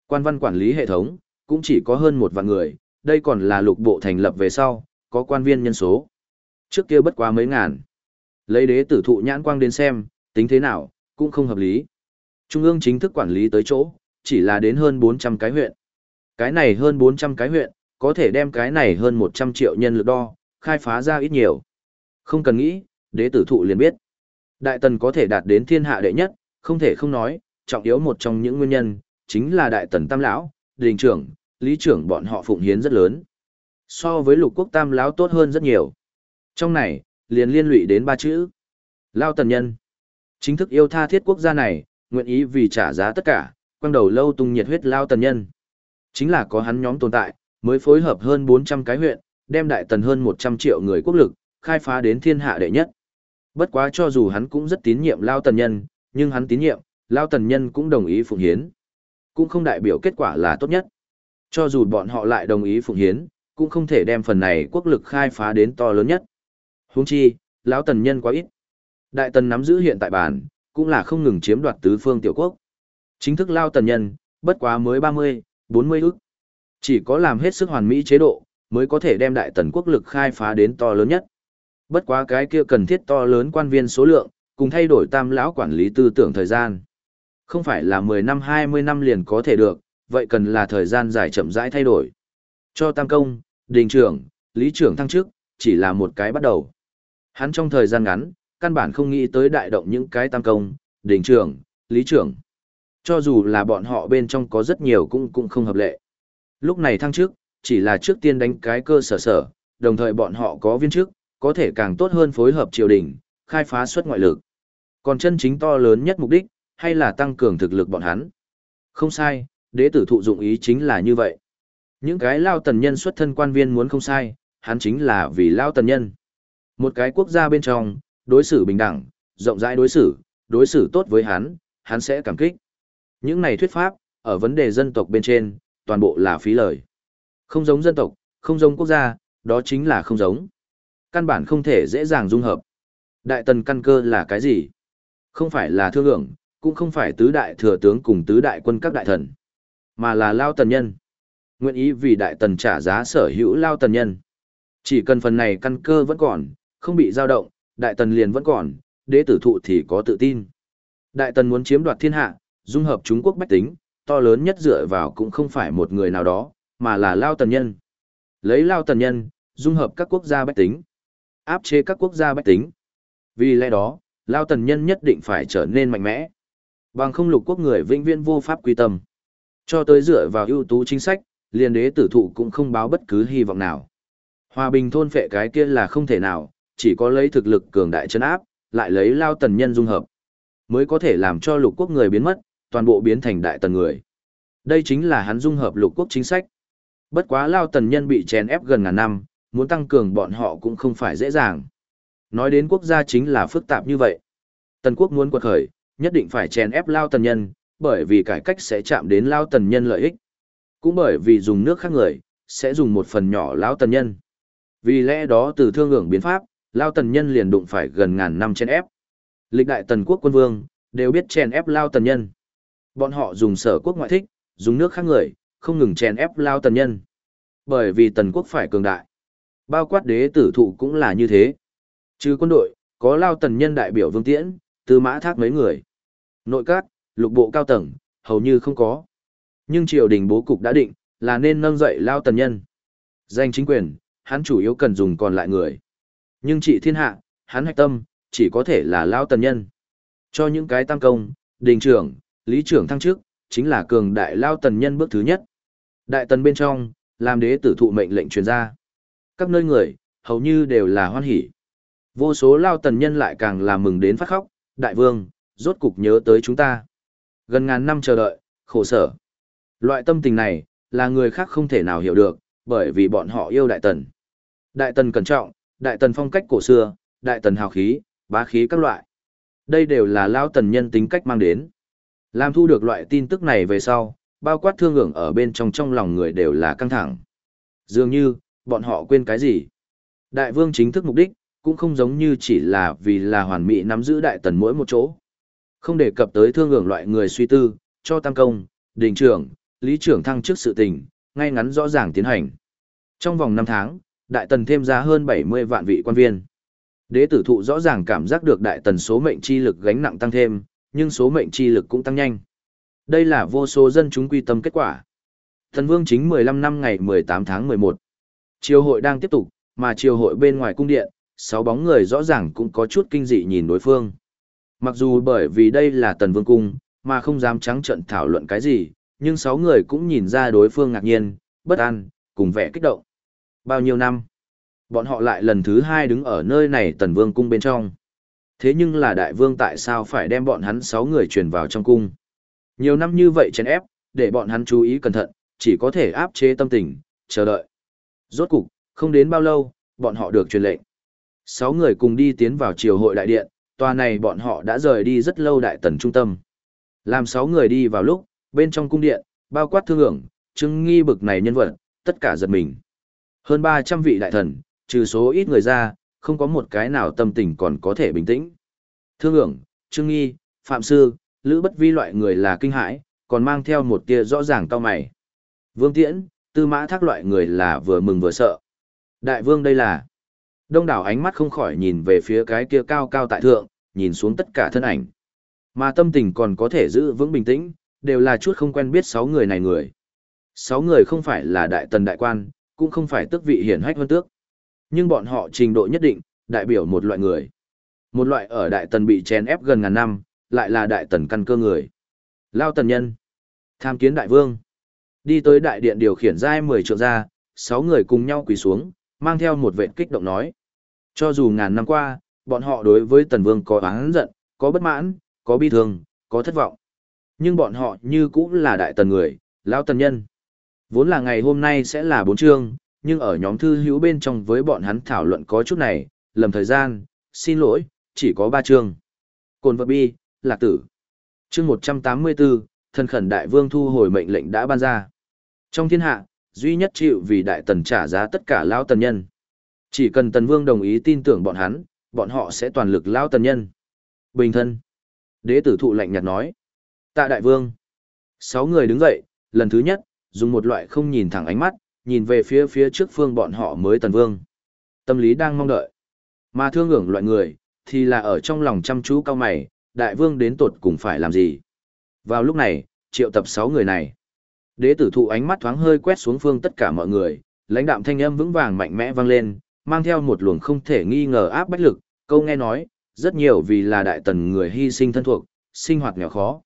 Quan văn quản lý hệ thống, cũng chỉ có hơn một vạn người, đây còn là lục bộ thành lập về sau, có quan viên nhân số. Trước kia bất quá mấy ngàn. Lấy đế tử thụ nhãn quang đến xem, tính thế nào, cũng không hợp lý. Trung ương chính thức quản lý tới chỗ, chỉ là đến hơn 400 cái huyện. Cái này hơn 400 cái huyện, có thể đem cái này hơn 100 triệu nhân lực đo, khai phá ra ít nhiều. Không cần nghĩ, đế tử thụ liền biết. Đại tần có thể đạt đến thiên hạ đệ nhất, không thể không nói, trọng yếu một trong những nguyên nhân, chính là đại tần tam lão, đình trưởng, lý trưởng bọn họ phụng hiến rất lớn. So với lục quốc tam lão tốt hơn rất nhiều. Trong này, liền liên lụy đến ba chữ. Lao tần nhân. Chính thức yêu tha thiết quốc gia này, nguyện ý vì trả giá tất cả, quang đầu lâu tung nhiệt huyết lao tần nhân. Chính là có hắn nhóm tồn tại, mới phối hợp hơn 400 cái huyện, đem đại tần hơn 100 triệu người quốc lực, khai phá đến thiên hạ đệ nhất. Bất quá cho dù hắn cũng rất tín nhiệm lao tần nhân, nhưng hắn tín nhiệm, lao tần nhân cũng đồng ý phụng hiến. Cũng không đại biểu kết quả là tốt nhất. Cho dù bọn họ lại đồng ý phụng hiến, cũng không thể đem phần này quốc lực khai phá đến to lớn nhất. Huống chi, lão tần nhân quá ít. Đại tần nắm giữ hiện tại bản, cũng là không ngừng chiếm đoạt tứ phương tiểu quốc. Chính thức lao tần nhân, bất quá mới 30, 40 ức. Chỉ có làm hết sức hoàn mỹ chế độ, mới có thể đem đại tần quốc lực khai phá đến to lớn nhất. Bất quá cái kia cần thiết to lớn quan viên số lượng, cùng thay đổi tam lão quản lý tư tưởng thời gian. Không phải là 10 năm 20 năm liền có thể được, vậy cần là thời gian dài chậm rãi thay đổi. Cho tam công, đình trưởng, lý trưởng thăng chức, chỉ là một cái bắt đầu. Hắn trong thời gian ngắn, căn bản không nghĩ tới đại động những cái tam công, đình trưởng, lý trưởng. Cho dù là bọn họ bên trong có rất nhiều cũng cũng không hợp lệ. Lúc này thăng chức, chỉ là trước tiên đánh cái cơ sở sở, đồng thời bọn họ có viên chức, có thể càng tốt hơn phối hợp triều đình, khai phá xuất ngoại lực. Còn chân chính to lớn nhất mục đích, hay là tăng cường thực lực bọn hắn. Không sai, đế tử thụ dụng ý chính là như vậy. Những cái lao tần nhân xuất thân quan viên muốn không sai, hắn chính là vì lao tần nhân. Một cái quốc gia bên trong, đối xử bình đẳng, rộng rãi đối xử, đối xử tốt với hắn, hắn sẽ cảm kích. Những này thuyết pháp, ở vấn đề dân tộc bên trên, toàn bộ là phí lời. Không giống dân tộc, không giống quốc gia, đó chính là không giống. Căn bản không thể dễ dàng dung hợp. Đại tần căn cơ là cái gì? Không phải là thương lượng, cũng không phải tứ đại thừa tướng cùng tứ đại quân các đại thần, mà là lao tần nhân. Nguyện ý vì đại tần trả giá sở hữu lao tần nhân. Chỉ cần phần này căn cơ vẫn còn, không bị dao động, đại tần liền vẫn còn, đế tử thụ thì có tự tin. Đại tần muốn chiếm đoạt thiên hạ, dung hợp Trung Quốc bách tính, to lớn nhất dựa vào cũng không phải một người nào đó, mà là lao tần nhân. Lấy lao tần nhân, dung hợp các quốc gia bách tính, áp chế các quốc gia bách tính. Vì lẽ đó, lao tần nhân nhất định phải trở nên mạnh mẽ. Bằng không lục quốc người vĩnh viễn vô pháp quy tâm. Cho tới dựa vào ưu tú chính sách, liền đế tử thụ cũng không báo bất cứ hy vọng nào. Hòa bình thôn phệ cái kia là không thể nào, chỉ có lấy thực lực cường đại chân áp, lại lấy lao tần nhân dung hợp, mới có thể làm cho lục quốc người biến mất, toàn bộ biến thành đại tần người. Đây chính là hắn dung hợp lục quốc chính sách. Bất quá lao tần nhân bị chèn ép gần ngàn năm, muốn tăng cường bọn họ cũng không phải dễ dàng. Nói đến quốc gia chính là phức tạp như vậy. Tần quốc muốn quật khởi, nhất định phải chèn ép lao tần nhân, bởi vì cải cách sẽ chạm đến lao tần nhân lợi ích. Cũng bởi vì dùng nước khác người, sẽ dùng một phần nhỏ lao tần nhân. Vì lẽ đó từ thương hưởng biến pháp, lao tần nhân liền đụng phải gần ngàn năm chèn ép. Lịch đại tần quốc quân vương, đều biết chèn ép lao tần nhân. Bọn họ dùng sở quốc ngoại thích, dùng nước khác người, không ngừng chèn ép lao tần nhân. Bởi vì tần quốc phải cường đại. Bao quát đế tử thụ cũng là như thế. Trừ quân đội, có lao tần nhân đại biểu vương tiễn, tư mã thác mấy người. Nội các, lục bộ cao tầng, hầu như không có. Nhưng triều đình bố cục đã định, là nên nâng dậy lao tần nhân. Danh chính quyền, hắn chủ yếu cần dùng còn lại người. Nhưng trị thiên hạ, hắn hạch tâm, chỉ có thể là lao tần nhân. Cho những cái tam công, đình trưởng, lý trưởng thăng chức chính là cường đại lao tần nhân bước thứ nhất. Đại tần bên trong, làm đế tử thụ mệnh lệnh truyền ra. Các nơi người, hầu như đều là hoan hỉ. Vô số lao tần nhân lại càng làm mừng đến phát khóc, đại vương, rốt cục nhớ tới chúng ta. Gần ngàn năm chờ đợi, khổ sở. Loại tâm tình này, là người khác không thể nào hiểu được, bởi vì bọn họ yêu đại tần. Đại tần cẩn trọng, đại tần phong cách cổ xưa, đại tần hào khí, bá khí các loại. Đây đều là lao tần nhân tính cách mang đến. Làm thu được loại tin tức này về sau, bao quát thương ngưỡng ở bên trong trong lòng người đều là căng thẳng. Dường như, bọn họ quên cái gì. Đại vương chính thức mục đích, cũng không giống như chỉ là vì là hoàn mỹ nắm giữ đại tần mỗi một chỗ. Không đề cập tới thương ngưỡng loại người suy tư, cho tam công, đình trưởng, lý trưởng thăng trước sự tình, ngay ngắn rõ ràng tiến hành. Trong vòng 5 tháng, đại tần thêm ra hơn 70 vạn vị quan viên. Đế tử thụ rõ ràng cảm giác được đại tần số mệnh chi lực gánh nặng tăng thêm, nhưng số mệnh chi lực cũng tăng nhanh. Đây là vô số dân chúng quy tâm kết quả. Thần vương chính 15 năm ngày 18 tháng 11. Triều hội đang tiếp tục, mà triều hội bên ngoài cung điện, sáu bóng người rõ ràng cũng có chút kinh dị nhìn đối phương. Mặc dù bởi vì đây là tần vương cung, mà không dám trắng trận thảo luận cái gì, nhưng sáu người cũng nhìn ra đối phương ngạc nhiên, bất an, cùng vẻ kích động. Bao nhiêu năm? Bọn họ lại lần thứ hai đứng ở nơi này tần vương cung bên trong. Thế nhưng là đại vương tại sao phải đem bọn hắn sáu người truyền vào trong cung? Nhiều năm như vậy chèn ép, để bọn hắn chú ý cẩn thận, chỉ có thể áp chế tâm tình, chờ đợi. Rốt cục, không đến bao lâu, bọn họ được truyền lệnh. Sáu người cùng đi tiến vào triều hội đại điện, tòa này bọn họ đã rời đi rất lâu đại tần trung tâm. Làm sáu người đi vào lúc, bên trong cung điện, bao quát thương hưởng, chứng nghi bực này nhân vật, tất cả giật mình. Hơn 300 vị đại thần, trừ số ít người ra, không có một cái nào tâm tình còn có thể bình tĩnh. Thương ưởng, trương nghi, phạm sư, lữ bất vi loại người là kinh hãi, còn mang theo một tia rõ ràng cao mày. Vương tiễn, tư mã thác loại người là vừa mừng vừa sợ. Đại vương đây là... Đông đảo ánh mắt không khỏi nhìn về phía cái kia cao cao tại thượng, nhìn xuống tất cả thân ảnh. Mà tâm tình còn có thể giữ vững bình tĩnh, đều là chút không quen biết sáu người này người. Sáu người không phải là đại tần đại quan, cũng không phải tước vị hiển hách hơn tước. Nhưng bọn họ trình độ nhất định, đại biểu một loại người. Một loại ở đại tần bị chèn ép gần ngàn năm, lại là đại tần căn cơ người. Lao tần nhân. Tham kiến đại vương. Đi tới đại điện điều khiển giai 10 trượng ra, sáu người cùng nhau quỳ xuống, mang theo một vệ kích động nói. Cho dù ngàn năm qua, bọn họ đối với tần vương có oán giận, có bất mãn, có bi thương, có thất vọng. Nhưng bọn họ như cũng là đại tần người, lão tần nhân. Vốn là ngày hôm nay sẽ là bốn chương, nhưng ở nhóm thư hữu bên trong với bọn hắn thảo luận có chút này, lầm thời gian, xin lỗi, chỉ có ba chương. Cồn vật bi, lạc tử. Chương 184, thần khẩn đại vương thu hồi mệnh lệnh đã ban ra. Trong thiên hạ, duy nhất chịu vì đại tần trả giá tất cả lão tần nhân. Chỉ cần tần vương đồng ý tin tưởng bọn hắn, bọn họ sẽ toàn lực lão tần nhân. Bình thân. Đế tử thụ lạnh nhạt nói. Tạ đại vương. Sáu người đứng dậy, lần thứ nhất, dùng một loại không nhìn thẳng ánh mắt, nhìn về phía phía trước phương bọn họ mới tần vương. Tâm lý đang mong đợi. Mà thương ngưỡng loại người, thì là ở trong lòng chăm chú cao mày, đại vương đến tột cùng phải làm gì. Vào lúc này, triệu tập sáu người này. Đế tử thụ ánh mắt thoáng hơi quét xuống phương tất cả mọi người, lãnh đạm thanh âm vững vàng mạnh mẽ vang lên, mang theo một luồng không thể nghi ngờ áp bách lực, câu nghe nói, rất nhiều vì là đại tần người hy sinh thân thuộc, sinh hoạt nghèo khó.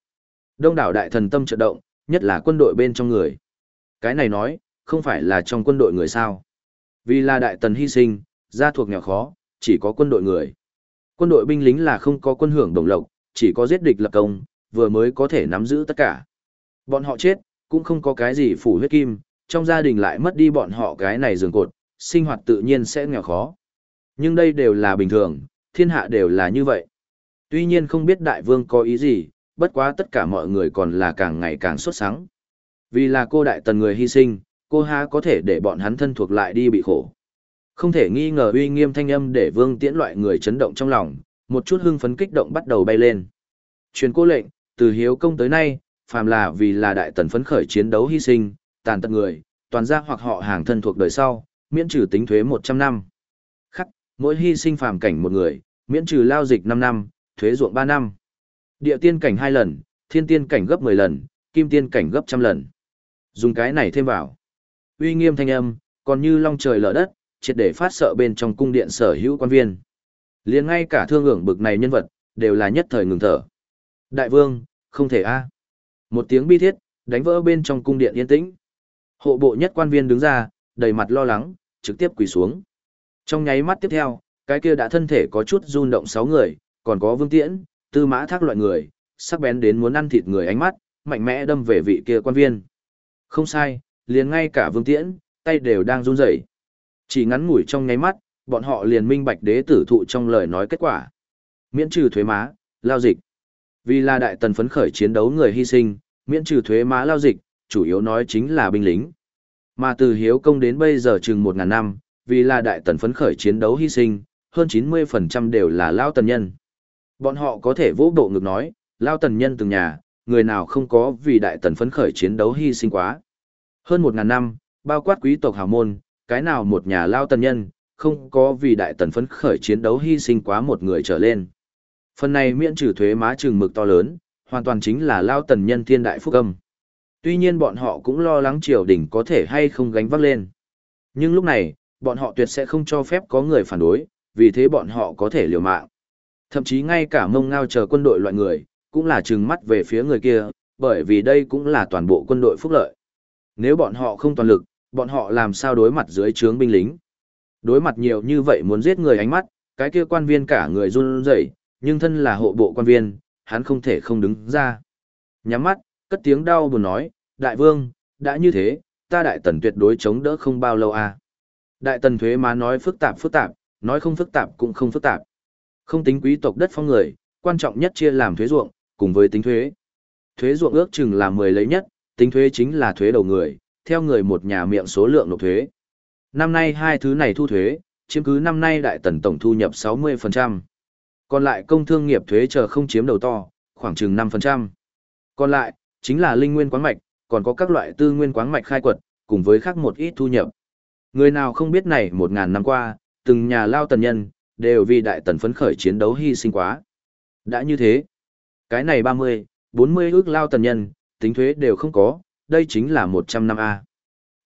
Đông đảo đại thần tâm trợ động, nhất là quân đội bên trong người. Cái này nói, không phải là trong quân đội người sao. Vì là đại tần hy sinh, gia thuộc nghèo khó, chỉ có quân đội người. Quân đội binh lính là không có quân hưởng đồng lộc, chỉ có giết địch lập công, vừa mới có thể nắm giữ tất cả. Bọn họ chết, cũng không có cái gì phủ huyết kim, trong gia đình lại mất đi bọn họ cái này giường cột, sinh hoạt tự nhiên sẽ nghèo khó. Nhưng đây đều là bình thường, thiên hạ đều là như vậy. Tuy nhiên không biết đại vương có ý gì, bất quá tất cả mọi người còn là càng ngày càng xuất sáng. Vì là cô đại tần người hy sinh, cô há có thể để bọn hắn thân thuộc lại đi bị khổ. Không thể nghi ngờ uy nghiêm thanh âm để vương tiễn loại người chấn động trong lòng, một chút hưng phấn kích động bắt đầu bay lên. Truyền cô lệnh, từ hiếu công tới nay, phàm là vì là đại tần phấn khởi chiến đấu hy sinh, tàn tật người, toàn gia hoặc họ hàng thân thuộc đời sau, miễn trừ tính thuế 100 năm. Khắc, mỗi hy sinh phàm cảnh một người, miễn trừ lao dịch 5 năm, thuế ruộng 3 năm. Địa tiên cảnh 2 lần, thiên tiên cảnh gấp 10 lần, kim tiên cảnh gấp trăm lần. Dùng cái này thêm vào. Uy nghiêm thanh âm, còn như long trời lở đất, triệt để phát sợ bên trong cung điện sở hữu quan viên. liền ngay cả thương ngưỡng bực này nhân vật, đều là nhất thời ngừng thở. Đại vương, không thể a. Một tiếng bi thiết, đánh vỡ bên trong cung điện yên tĩnh. Hộ bộ nhất quan viên đứng ra, đầy mặt lo lắng, trực tiếp quỳ xuống. Trong nháy mắt tiếp theo, cái kia đã thân thể có chút run động sáu người, còn có vương tiễn, tư mã thác loại người, sắc bén đến muốn ăn thịt người ánh mắt, mạnh mẽ đâm về vị kia quan viên. Không sai, liền ngay cả vương tiễn, tay đều đang run rẩy. Chỉ ngắn ngủi trong nháy mắt, bọn họ liền minh bạch đế tử thụ trong lời nói kết quả. Miễn trừ thuế má, lao dịch. Vì là đại tần phấn khởi chiến đấu người hy sinh, miễn trừ thuế má lao dịch, chủ yếu nói chính là binh lính. Mà từ hiếu công đến bây giờ chừng một ngàn năm, vì là đại tần phấn khởi chiến đấu hy sinh, hơn 90% đều là lao tần nhân. Bọn họ có thể vỗ bộ ngực nói, lao tần nhân từng nhà, người nào không có vì đại tần phấn khởi chiến đấu hy sinh quá. Hơn một ngàn năm, bao quát quý tộc hào môn, cái nào một nhà lao tần nhân, không có vì đại tần phấn khởi chiến đấu hy sinh quá một người trở lên. Phần này miễn trừ thuế má trừng mực to lớn, hoàn toàn chính là lao tần nhân thiên đại phúc âm. Tuy nhiên bọn họ cũng lo lắng triều đình có thể hay không gánh vác lên. Nhưng lúc này, bọn họ tuyệt sẽ không cho phép có người phản đối, vì thế bọn họ có thể liều mạng. Thậm chí ngay cả mông ngao chờ quân đội loại người, cũng là trừng mắt về phía người kia, bởi vì đây cũng là toàn bộ quân đội phúc lợi. Nếu bọn họ không toàn lực, bọn họ làm sao đối mặt dưới trướng binh lính. Đối mặt nhiều như vậy muốn giết người ánh mắt, cái kia quan viên cả người run rẩy, nhưng thân là hộ bộ quan viên, hắn không thể không đứng ra. Nhắm mắt, cất tiếng đau buồn nói, đại vương, đã như thế, ta đại tần tuyệt đối chống đỡ không bao lâu à. Đại tần thuế má nói phức tạp phức tạp, nói không phức tạp cũng không phức tạp. Không tính quý tộc đất phong người, quan trọng nhất chia làm thuế ruộng, cùng với tính thuế. Thuế ruộng ước chừng là 10 lấy nhất, tính thuế chính là thuế đầu người, theo người một nhà miệng số lượng nộp thuế. Năm nay hai thứ này thu thuế, chiếm cứ năm nay đại tần tổng thu nhập 60%. Còn lại công thương nghiệp thuế chờ không chiếm đầu to, khoảng chừng 5%. Còn lại, chính là linh nguyên quáng mạch, còn có các loại tư nguyên quáng mạch khai quật, cùng với khác một ít thu nhập. Người nào không biết này một ngàn năm qua, từng nhà lao tần nhân, đều vì đại tần phấn khởi chiến đấu hy sinh quá. Đã như thế, cái này 30, 40 ước lao tần nhân, tính thuế đều không có, đây chính là 100 năm A.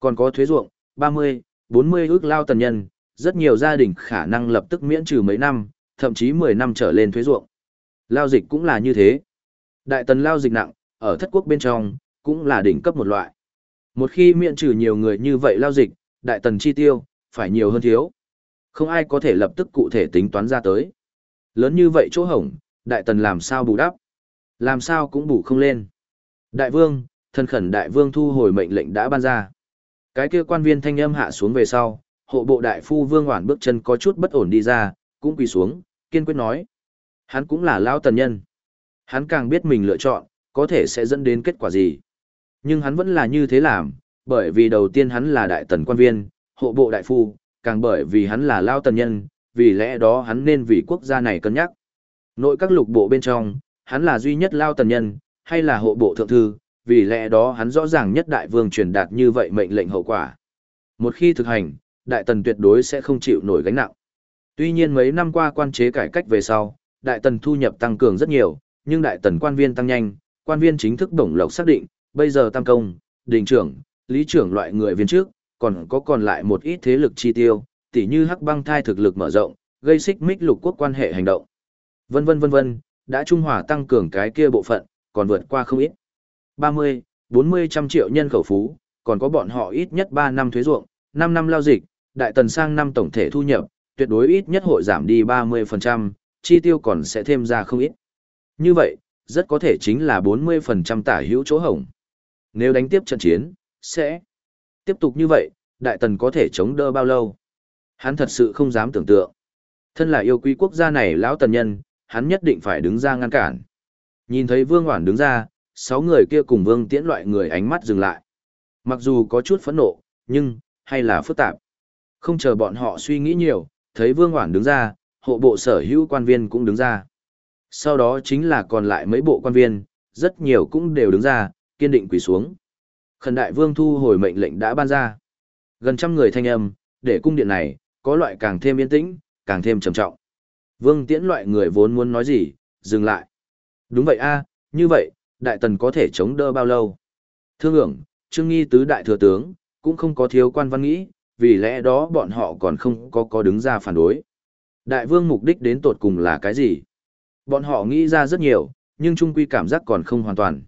Còn có thuế ruộng, 30, 40 ước lao tần nhân, rất nhiều gia đình khả năng lập tức miễn trừ mấy năm, thậm chí 10 năm trở lên thuế ruộng. Lao dịch cũng là như thế. Đại tần lao dịch nặng, ở thất quốc bên trong, cũng là đỉnh cấp một loại. Một khi miễn trừ nhiều người như vậy lao dịch, đại tần chi tiêu, phải nhiều hơn thiếu. Không ai có thể lập tức cụ thể tính toán ra tới. Lớn như vậy chỗ hổng, đại tần làm sao bù đắp? Làm sao cũng bù không lên. Đại vương, thân khẩn đại vương thu hồi mệnh lệnh đã ban ra. Cái kia quan viên thanh âm hạ xuống về sau, hộ bộ đại phu vương hoản bước chân có chút bất ổn đi ra, cũng quỳ xuống, kiên quyết nói. Hắn cũng là lao tần nhân. Hắn càng biết mình lựa chọn, có thể sẽ dẫn đến kết quả gì. Nhưng hắn vẫn là như thế làm, bởi vì đầu tiên hắn là đại tần quan viên, hộ bộ đại phu, càng bởi vì hắn là lao tần nhân, vì lẽ đó hắn nên vì quốc gia này cân nhắc. Nội các lục bộ bên trong, hắn là duy nhất lao tần nhân, hay là hộ bộ thượng thư, vì lẽ đó hắn rõ ràng nhất đại vương truyền đạt như vậy mệnh lệnh hậu quả. Một khi thực hành, đại tần tuyệt đối sẽ không chịu nổi gánh nặng. Tuy nhiên mấy năm qua quan chế cải cách về sau, đại tần thu nhập tăng cường rất nhiều, nhưng đại tần quan viên tăng nhanh, quan viên chính thức đồng lộc xác định, bây giờ tam công, đình trưởng, lý trưởng loại người viên trước, còn có còn lại một ít thế lực chi tiêu, tỉ như hắc băng thai thực lực mở rộng, gây xích mích lục quốc quan hệ hành động. Vân vân vân vân, đã trung hòa tăng cường cái kia bộ phận, còn vượt qua không ít. 30, 40 trăm triệu nhân khẩu phú, còn có bọn họ ít nhất 3 năm thuế ruộng, 5 năm lao dịch, đại tần sang năm tổng thể thu nhập, tuyệt đối ít nhất hội giảm đi 30%, chi tiêu còn sẽ thêm ra không ít. Như vậy, rất có thể chính là 40% tả hữu chỗ hổng. Nếu đánh tiếp trận chiến, sẽ tiếp tục như vậy, đại tần có thể chống đỡ bao lâu? Hắn thật sự không dám tưởng tượng. Thân là yêu quý quốc gia này lão tần nhân, hắn nhất định phải đứng ra ngăn cản. Nhìn thấy Vương Hoản đứng ra, sáu người kia cùng Vương Tiễn loại người ánh mắt dừng lại. Mặc dù có chút phẫn nộ, nhưng, hay là phức tạp. Không chờ bọn họ suy nghĩ nhiều, thấy Vương Hoản đứng ra, hộ bộ sở hữu quan viên cũng đứng ra. Sau đó chính là còn lại mấy bộ quan viên, rất nhiều cũng đều đứng ra, kiên định quỳ xuống. Khẩn đại vương thu hồi mệnh lệnh đã ban ra. Gần trăm người thanh âm, để cung điện này, có loại càng thêm yên tĩnh, càng thêm trầm trọng. Vương tiễn loại người vốn muốn nói gì, dừng lại. Đúng vậy a, như vậy, đại tần có thể chống đỡ bao lâu? Thương ưởng, trương nghi tứ đại thừa tướng, cũng không có thiếu quan văn nghĩ, vì lẽ đó bọn họ còn không có có đứng ra phản đối. Đại vương mục đích đến tột cùng là cái gì? Bọn họ nghĩ ra rất nhiều, nhưng trung quy cảm giác còn không hoàn toàn.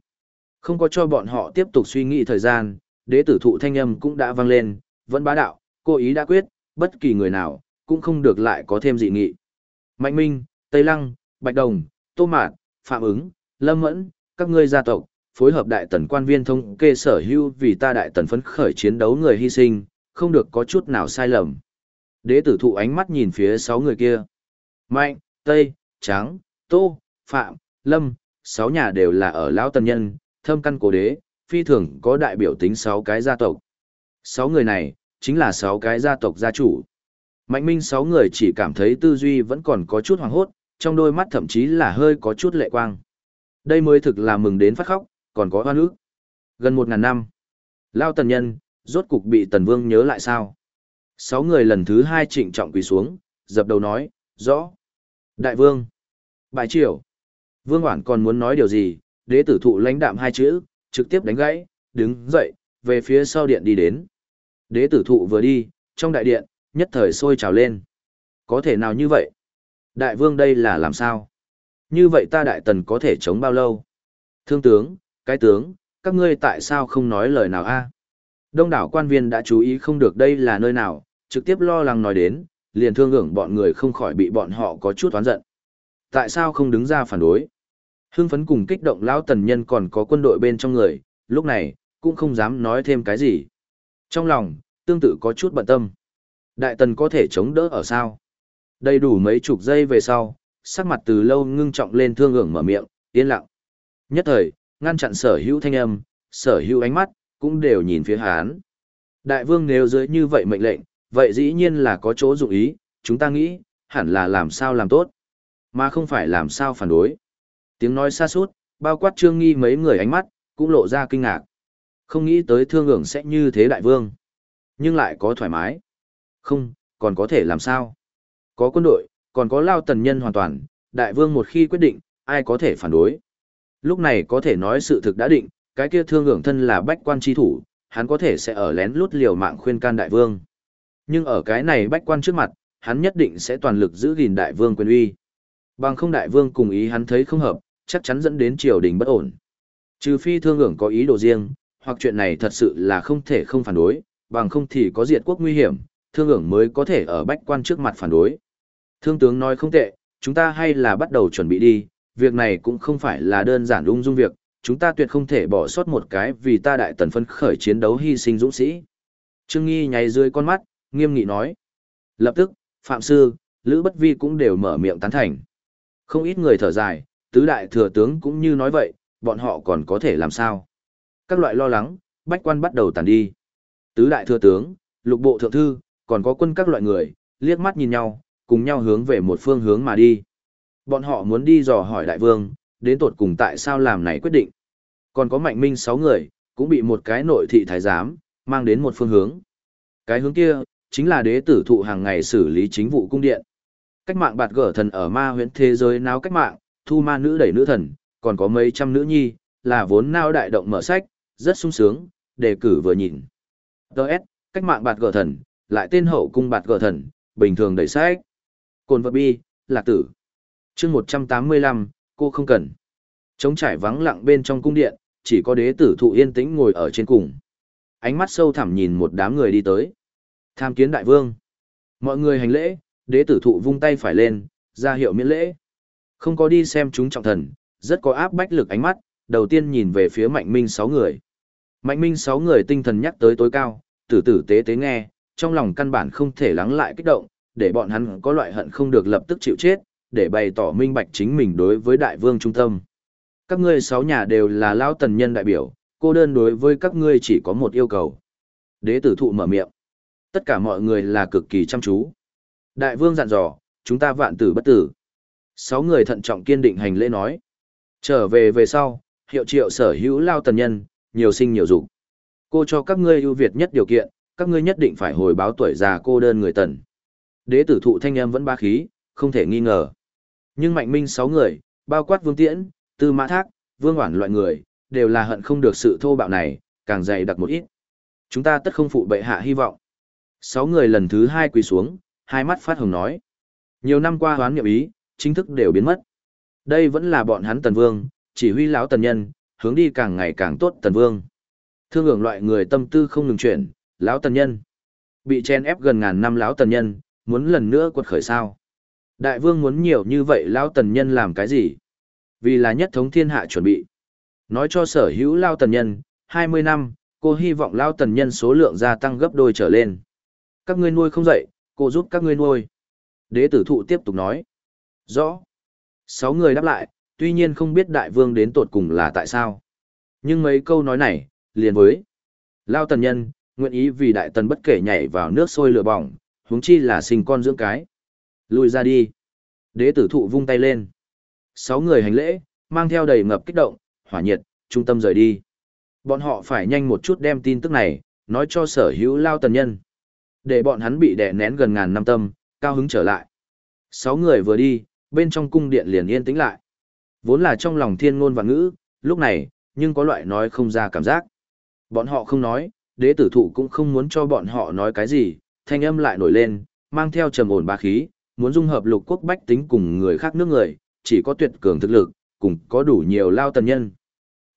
Không có cho bọn họ tiếp tục suy nghĩ thời gian, đế tử thụ thanh âm cũng đã vang lên, vẫn bá đạo, cô ý đã quyết, bất kỳ người nào, cũng không được lại có thêm dị nghị. Mạnh Minh, Tây Lăng, Bạch Đồng, Tô Mạt, Phạm ứng, Lâm Mẫn, các ngươi gia tộc, phối hợp đại tần quan viên thông kê sở hữu vì ta đại tần phấn khởi chiến đấu người hy sinh, không được có chút nào sai lầm. Đế tử thụ ánh mắt nhìn phía sáu người kia. Mạnh, Tây, Tráng, Tô, Phạm, Lâm, sáu nhà đều là ở Lão Tần Nhân, thâm căn cổ đế, phi thường có đại biểu tính sáu cái gia tộc. Sáu người này, chính là sáu cái gia tộc gia chủ. Mạnh minh sáu người chỉ cảm thấy tư duy vẫn còn có chút hoàng hốt, trong đôi mắt thậm chí là hơi có chút lệ quang. Đây mới thực là mừng đến phát khóc, còn có hoa nước. Gần một ngàn năm, Lao Tần Nhân, rốt cục bị Tần Vương nhớ lại sao? Sáu người lần thứ hai trịnh trọng quỳ xuống, dập đầu nói, rõ. Đại Vương. Bài triều. Vương Hoản còn muốn nói điều gì, đế tử thụ lãnh đạm hai chữ, trực tiếp đánh gãy, đứng dậy, về phía sau điện đi đến. Đế tử thụ vừa đi, trong đại điện, nhất thời sôi trào lên. Có thể nào như vậy? Đại vương đây là làm sao? Như vậy ta đại tần có thể chống bao lâu? Thương tướng, cái tướng, các ngươi tại sao không nói lời nào a? Đông đảo quan viên đã chú ý không được đây là nơi nào, trực tiếp lo lắng nói đến, liền thương hưởng bọn người không khỏi bị bọn họ có chút oán giận. Tại sao không đứng ra phản đối? Hưng phấn cùng kích động lão tần nhân còn có quân đội bên trong người, lúc này, cũng không dám nói thêm cái gì. Trong lòng, tương tự có chút bận tâm. Đại tần có thể chống đỡ ở sao? Đầy đủ mấy chục giây về sau, sắc mặt từ lâu ngưng trọng lên thương ngưỡng mở miệng, yên lặng. Nhất thời, ngăn chặn sở hữu thanh âm, sở hữu ánh mắt, cũng đều nhìn phía hán. Đại vương nếu dưới như vậy mệnh lệnh, vậy dĩ nhiên là có chỗ dụng ý, chúng ta nghĩ, hẳn là làm sao làm tốt, mà không phải làm sao phản đối. Tiếng nói xa suốt, bao quát trương nghi mấy người ánh mắt, cũng lộ ra kinh ngạc. Không nghĩ tới thương ngưỡng sẽ như thế đại vương. Nhưng lại có thoải mái. Không, còn có thể làm sao? Có quân đội, còn có lao tần nhân hoàn toàn, đại vương một khi quyết định, ai có thể phản đối. Lúc này có thể nói sự thực đã định, cái kia thương ngưỡng thân là bách quan tri thủ, hắn có thể sẽ ở lén lút liều mạng khuyên can đại vương. Nhưng ở cái này bách quan trước mặt, hắn nhất định sẽ toàn lực giữ gìn đại vương quyền uy. Bằng không đại vương cùng ý hắn thấy không hợp, chắc chắn dẫn đến triều đình bất ổn. Trừ phi thương ngưỡng có ý đồ riêng, hoặc chuyện này thật sự là không thể không phản đối, bằng không thì có diệt quốc nguy hiểm, thương ưởng mới có thể ở bách quan trước mặt phản đối. Thương tướng nói không tệ, chúng ta hay là bắt đầu chuẩn bị đi, việc này cũng không phải là đơn giản ung dung việc, chúng ta tuyệt không thể bỏ sót một cái vì ta đại tần phân khởi chiến đấu hy sinh dũng sĩ. Trương Nghi nháy dưới con mắt, nghiêm nghị nói. Lập tức, Phạm Sư, Lữ Bất Vi cũng đều mở miệng tán thành. Không ít người thở dài, tứ đại thừa tướng cũng như nói vậy, bọn họ còn có thể làm sao. Các loại lo lắng, bách quan bắt đầu tàn đi. Tứ đại thừa tướng, lục bộ thượng thư, còn có quân các loại người, liếc mắt nhìn nhau, cùng nhau hướng về một phương hướng mà đi. Bọn họ muốn đi dò hỏi đại vương, đến tột cùng tại sao làm này quyết định. Còn có mạnh minh sáu người, cũng bị một cái nội thị thái giám, mang đến một phương hướng. Cái hướng kia, chính là đế tử thụ hàng ngày xử lý chính vụ cung điện. Cách mạng bạt gở thần ở ma huyễn thế giới náo cách mạng, thu ma nữ đẩy nữ thần, còn có mấy trăm nữ nhi, là vốn nao đại động mở sách, rất sung sướng, đề cử vừa nhìn. Đợt, cách mạng bạt gở thần, lại tên hậu cung bạt gờ thần, bình thường đẩy sách. Cồn vật bi, lạc tử. chương 185, cô không cần. Trống trải vắng lặng bên trong cung điện, chỉ có đế tử thụ yên tĩnh ngồi ở trên cùng. Ánh mắt sâu thẳm nhìn một đám người đi tới. Tham kiến đại vương. Mọi người hành lễ, đế tử thụ vung tay phải lên, ra hiệu miễn lễ. Không có đi xem chúng trọng thần, rất có áp bách lực ánh mắt, đầu tiên nhìn về phía mạnh minh sáu người. Mạnh minh sáu người tinh thần nhắc tới tối cao, tử tử tế tế nghe, trong lòng căn bản không thể lắng lại kích động, để bọn hắn có loại hận không được lập tức chịu chết, để bày tỏ minh bạch chính mình đối với đại vương trung tâm. Các ngươi sáu nhà đều là lao tần nhân đại biểu, cô đơn đối với các ngươi chỉ có một yêu cầu. Đế tử thụ mở miệng. Tất cả mọi người là cực kỳ chăm chú. Đại vương dặn dò, chúng ta vạn tử bất tử. Sáu người thận trọng kiên định hành lễ nói. Trở về về sau, hiệu triệu sở hữu lao tần nhân, nhiều sinh nhiều dục. Cô cho các ngươi ưu việt nhất điều kiện, các ngươi nhất định phải hồi báo tuổi già cô đơn người tần. Đế tử thụ thanh âm vẫn ba khí, không thể nghi ngờ. Nhưng mạnh minh sáu người, bao quát vương tiễn, tư mã thác, vương hoản loại người, đều là hận không được sự thô bạo này, càng dày đặc một ít. Chúng ta tất không phụ bệ hạ hy vọng. Sáu người lần thứ hai quỳ xuống, hai mắt phát hồng nói. Nhiều năm qua hoán nghiệp ý, chính thức đều biến mất. Đây vẫn là bọn hắn tần vương, chỉ huy lão tần nhân, hướng đi càng ngày càng tốt tần vương. Thương hưởng loại người tâm tư không ngừng chuyển, lão tần nhân. Bị chen ép gần ngàn năm lão tần nhân, muốn lần nữa quật khởi sao. Đại vương muốn nhiều như vậy lão tần nhân làm cái gì? Vì là nhất thống thiên hạ chuẩn bị. Nói cho sở hữu lão tần nhân, 20 năm, cô hy vọng lão tần nhân số lượng gia tăng gấp đôi trở lên. Các ngươi nuôi không dậy, cô giúp các ngươi nuôi. Đế tử thụ tiếp tục nói. Rõ. Sáu người đáp lại, tuy nhiên không biết đại vương đến tột cùng là tại sao. Nhưng mấy câu nói này, liền với. Lao tần nhân, nguyện ý vì đại tần bất kể nhảy vào nước sôi lửa bỏng, huống chi là sinh con dưỡng cái. Lùi ra đi. Đế tử thụ vung tay lên. Sáu người hành lễ, mang theo đầy ngập kích động, hỏa nhiệt, trung tâm rời đi. Bọn họ phải nhanh một chút đem tin tức này, nói cho sở hữu lao tần nhân. Để bọn hắn bị đè nén gần ngàn năm tâm, cao hứng trở lại. Sáu người vừa đi, bên trong cung điện liền yên tĩnh lại. Vốn là trong lòng thiên ngôn và ngữ, lúc này, nhưng có loại nói không ra cảm giác. Bọn họ không nói, đế tử thụ cũng không muốn cho bọn họ nói cái gì, thanh âm lại nổi lên, mang theo trầm ổn ba khí, muốn dung hợp lục quốc bách tính cùng người khác nước người, chỉ có tuyệt cường thực lực, cùng có đủ nhiều lao tần nhân.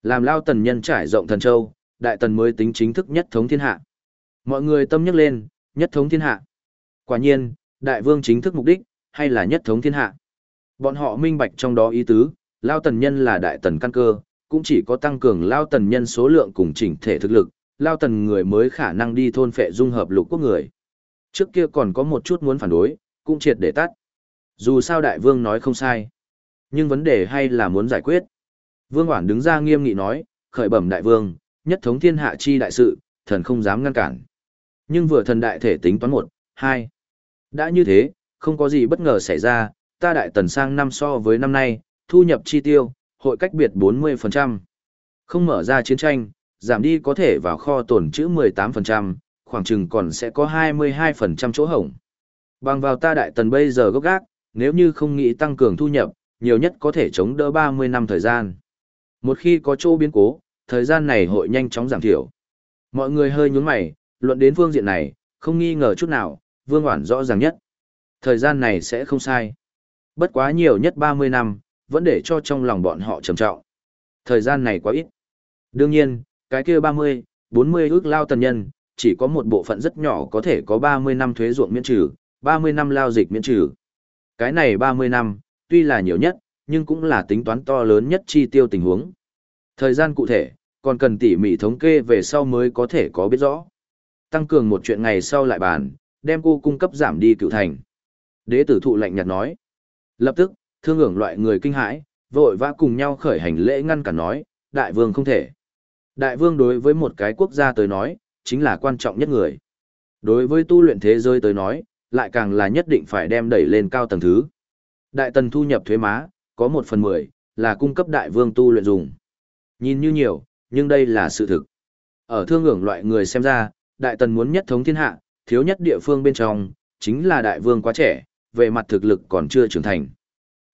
Làm lao tần nhân trải rộng thần châu, đại tần mới tính chính thức nhất thống thiên hạ. Mọi người tâm nhắc lên, nhất thống thiên hạ. Quả nhiên, đại vương chính thức mục đích, hay là nhất thống thiên hạ. Bọn họ minh bạch trong đó ý tứ, lao tần nhân là đại tần căn cơ, cũng chỉ có tăng cường lao tần nhân số lượng cùng chỉnh thể thực lực, lao tần người mới khả năng đi thôn phệ dung hợp lục quốc người. Trước kia còn có một chút muốn phản đối, cũng triệt để tắt. Dù sao đại vương nói không sai. Nhưng vấn đề hay là muốn giải quyết. Vương Hoản đứng ra nghiêm nghị nói, khởi bẩm đại vương, nhất thống thiên hạ chi đại sự, thần không dám ngăn cản. Nhưng vừa thần đại thể tính toán một, hai. Đã như thế, không có gì bất ngờ xảy ra, ta đại tần sang năm so với năm nay, thu nhập chi tiêu, hội cách biệt 40%. Không mở ra chiến tranh, giảm đi có thể vào kho tồn trữ 18%, khoảng chừng còn sẽ có 22% chỗ hổng. Bằng vào ta đại tần bây giờ gốc gác, nếu như không nghĩ tăng cường thu nhập, nhiều nhất có thể chống đỡ 30 năm thời gian. Một khi có chỗ biến cố, thời gian này hội nhanh chóng giảm thiểu. Mọi người hơi nhún mày, luận đến phương diện này, không nghi ngờ chút nào, Vương Hoản rõ ràng nhất. Thời gian này sẽ không sai. Bất quá nhiều nhất 30 năm, vẫn để cho trong lòng bọn họ trầm trọng. Thời gian này quá ít. Đương nhiên, cái kia 30, 40 ước lao tần nhân, chỉ có một bộ phận rất nhỏ có thể có 30 năm thuế ruộng miễn trừ, 30 năm lao dịch miễn trừ. Cái này 30 năm, tuy là nhiều nhất, nhưng cũng là tính toán to lớn nhất chi tiêu tình huống. Thời gian cụ thể, còn cần tỉ mỉ thống kê về sau mới có thể có biết rõ. Tăng cường một chuyện ngày sau lại bàn, đem cô cung cấp giảm đi cựu thành. Đế tử thụ lạnh nhạt nói. Lập tức, thương hưởng loại người kinh hãi, vội vã cùng nhau khởi hành lễ ngăn cản nói, đại vương không thể. Đại vương đối với một cái quốc gia tới nói, chính là quan trọng nhất người. Đối với tu luyện thế giới tới nói, lại càng là nhất định phải đem đẩy lên cao tầng thứ. Đại tần thu nhập thuế má, có một phần mười, là cung cấp đại vương tu luyện dùng. Nhìn như nhiều, nhưng đây là sự thực. Ở thương ngưỡng loại người xem ra, đại tần muốn nhất thống thiên hạ, thiếu nhất địa phương bên trong, chính là đại vương quá trẻ, về mặt thực lực còn chưa trưởng thành.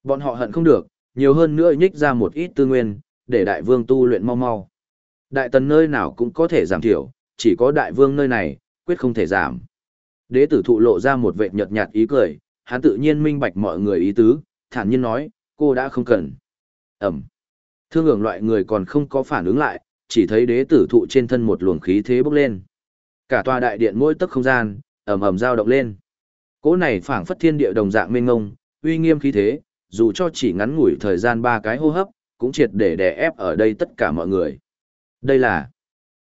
Bọn họ hận không được, nhiều hơn nữa nhích ra một ít tư nguyên, để đại vương tu luyện mau mau. Đại tần nơi nào cũng có thể giảm thiểu, chỉ có đại vương nơi này, quyết không thể giảm. Đế tử thụ lộ ra một vệ nhợt nhạt ý cười, hắn tự nhiên minh bạch mọi người ý tứ, thản nhiên nói, cô đã không cần. Ẩm. Thương hưởng loại người còn không có phản ứng lại, chỉ thấy đế tử thụ trên thân một luồng khí thế bốc lên. Cả tòa đại điện mỗi tấc không gian, ầm ầm dao động lên. Cỗ này phảng phất thiên địa đồng dạng mênh ngông, uy nghiêm khí thế, dù cho chỉ ngắn ngủi thời gian ba cái hô hấp, cũng triệt để đè ép ở đây tất cả mọi người. Đây là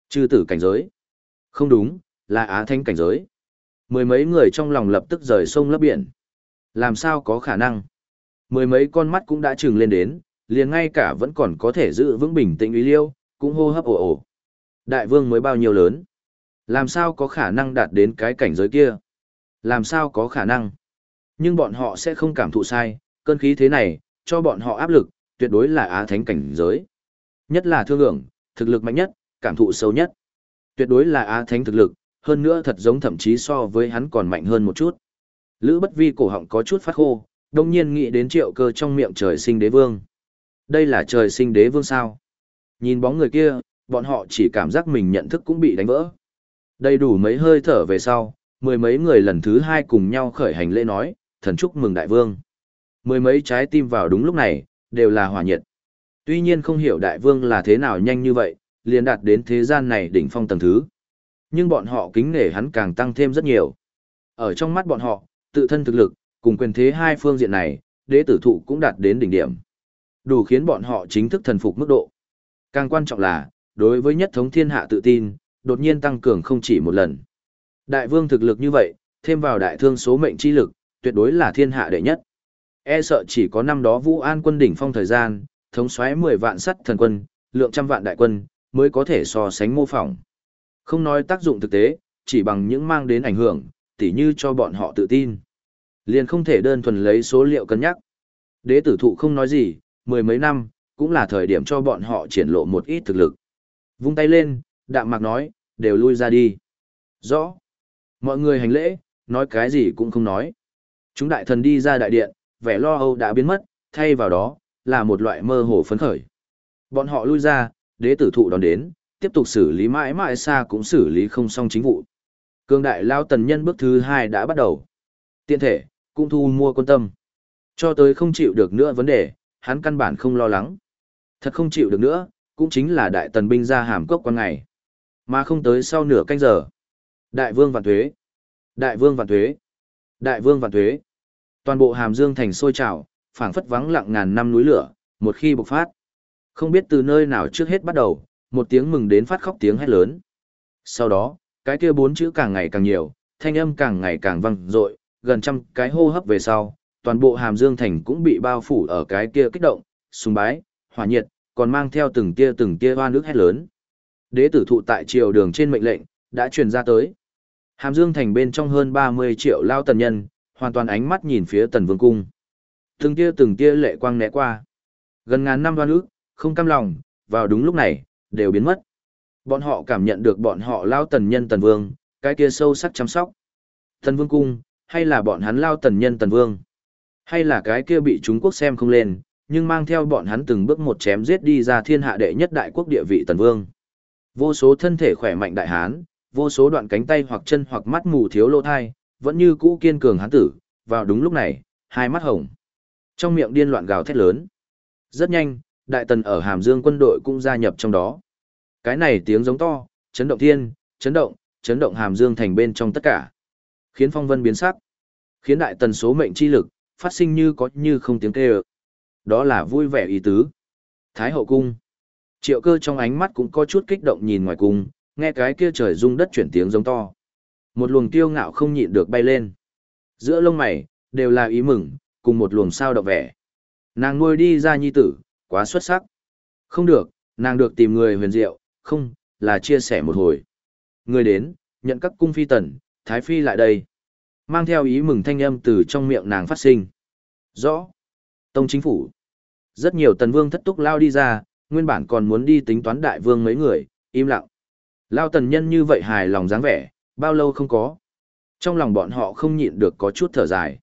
chư tử cảnh giới. Không đúng, là á thanh cảnh giới. Mười mấy người trong lòng lập tức rời sông lấp biển. Làm sao có khả năng? Mười mấy con mắt cũng đã trừng lên đến, liền ngay cả vẫn còn có thể giữ vững bình tĩnh uy liêu, cũng hô hấp ồ ồ. Đại vương mới bao nhiêu lớn? Làm sao có khả năng đạt đến cái cảnh giới kia? Làm sao có khả năng? Nhưng bọn họ sẽ không cảm thụ sai, cơn khí thế này, cho bọn họ áp lực, tuyệt đối là á thánh cảnh giới. Nhất là thương lượng, thực lực mạnh nhất, cảm thụ sâu nhất. Tuyệt đối là á thánh thực lực, hơn nữa thật giống thậm chí so với hắn còn mạnh hơn một chút. Lữ bất vi cổ họng có chút phát khô, đồng nhiên nghĩ đến triệu cơ trong miệng trời sinh đế vương. Đây là trời sinh đế vương sao? Nhìn bóng người kia, bọn họ chỉ cảm giác mình nhận thức cũng bị đánh vỡ. Đầy đủ mấy hơi thở về sau, mười mấy người lần thứ hai cùng nhau khởi hành lễ nói, thần chúc mừng đại vương. Mười mấy trái tim vào đúng lúc này, đều là hỏa nhiệt. Tuy nhiên không hiểu đại vương là thế nào nhanh như vậy, liền đạt đến thế gian này đỉnh phong tầng thứ. Nhưng bọn họ kính nể hắn càng tăng thêm rất nhiều. Ở trong mắt bọn họ, tự thân thực lực, cùng quyền thế hai phương diện này, đế tử thụ cũng đạt đến đỉnh điểm. Đủ khiến bọn họ chính thức thần phục mức độ. Càng quan trọng là, đối với nhất thống thiên hạ tự tin, đột nhiên tăng cường không chỉ một lần. Đại vương thực lực như vậy, thêm vào đại thương số mệnh chi lực, tuyệt đối là thiên hạ đệ nhất. E sợ chỉ có năm đó Vũ An quân đỉnh phong thời gian, thống soái 10 vạn sắt thần quân, lượng trăm vạn đại quân, mới có thể so sánh mô phỏng. Không nói tác dụng thực tế, chỉ bằng những mang đến ảnh hưởng, tỉ như cho bọn họ tự tin. Liền không thể đơn thuần lấy số liệu cân nhắc. Đế tử thụ không nói gì, mười mấy năm, cũng là thời điểm cho bọn họ triển lộ một ít thực lực. Vung tay lên, đạm mạc nói, đều lui ra đi. Rõ. Mọi người hành lễ, nói cái gì cũng không nói. Chúng đại thần đi ra đại điện, vẻ lo âu đã biến mất, thay vào đó, là một loại mơ hồ phấn khởi. Bọn họ lui ra, đế tử thụ đón đến, tiếp tục xử lý mãi mãi xa cũng xử lý không xong chính vụ. Cương đại lao tần nhân bước thứ hai đã bắt đầu. Tiện thể, cũng thu mua quân tâm. Cho tới không chịu được nữa vấn đề, hắn căn bản không lo lắng. Thật không chịu được nữa, cũng chính là đại tần binh ra hàm cốc quan ngày. Mà không tới sau nửa canh giờ. Đại vương vạn thuế. Đại vương vạn thuế. Đại vương vạn thuế. Toàn bộ hàm dương thành sôi trào, phảng phất vắng lặng ngàn năm núi lửa, một khi bộc phát. Không biết từ nơi nào trước hết bắt đầu, một tiếng mừng đến phát khóc tiếng hét lớn. Sau đó, cái kia bốn chữ càng ngày càng nhiều, thanh âm càng ngày càng vang dội, gần trăm cái hô hấp về sau, toàn bộ hàm dương thành cũng bị bao phủ ở cái kia kích động, sùng bái, hỏa nhiệt, còn mang theo từng tia từng tia hoa nước hét lớn. Đế tử thụ tại triều đường trên mệnh lệnh, đã truyền ra tới. Hàm Dương thành bên trong hơn 30 triệu lao tần nhân, hoàn toàn ánh mắt nhìn phía tần vương cung. Từng tia từng tia lệ quang né qua. Gần ngàn năm đoan ước, không cam lòng, vào đúng lúc này, đều biến mất. Bọn họ cảm nhận được bọn họ lao tần nhân tần vương, cái kia sâu sắc chăm sóc. Tần vương cung, hay là bọn hắn lao tần nhân tần vương? Hay là cái kia bị Trung Quốc xem không lên, nhưng mang theo bọn hắn từng bước một chém giết đi ra thiên hạ đệ nhất đại quốc địa vị tần vương? Vô số thân thể khỏe mạnh đại hán, vô số đoạn cánh tay hoặc chân hoặc mắt mù thiếu lô thai, vẫn như cũ kiên cường hán tử, vào đúng lúc này, hai mắt hồng. Trong miệng điên loạn gào thét lớn. Rất nhanh, đại tần ở Hàm Dương quân đội cũng gia nhập trong đó. Cái này tiếng giống to, chấn động thiên, chấn động, chấn động Hàm Dương thành bên trong tất cả. Khiến phong vân biến sắc. Khiến đại tần số mệnh chi lực, phát sinh như có như không tiếng kêu. Đó là vui vẻ ý tứ. Thái hậu cung. Triệu cơ trong ánh mắt cũng có chút kích động nhìn ngoài cung, nghe cái kia trời rung đất chuyển tiếng giống to. Một luồng tiêu ngạo không nhịn được bay lên. Giữa lông mày, đều là ý mừng, cùng một luồng sao đậu vẻ. Nàng nuôi đi ra nhi tử, quá xuất sắc. Không được, nàng được tìm người huyền diệu, không, là chia sẻ một hồi. Người đến, nhận các cung phi tần, thái phi lại đây. Mang theo ý mừng thanh âm từ trong miệng nàng phát sinh. Rõ. Tông chính phủ. Rất nhiều tần vương thất túc lao đi ra, nguyên bản còn muốn đi tính toán đại vương mấy người, im lặng. Lao tần nhân như vậy hài lòng dáng vẻ, bao lâu không có. Trong lòng bọn họ không nhịn được có chút thở dài.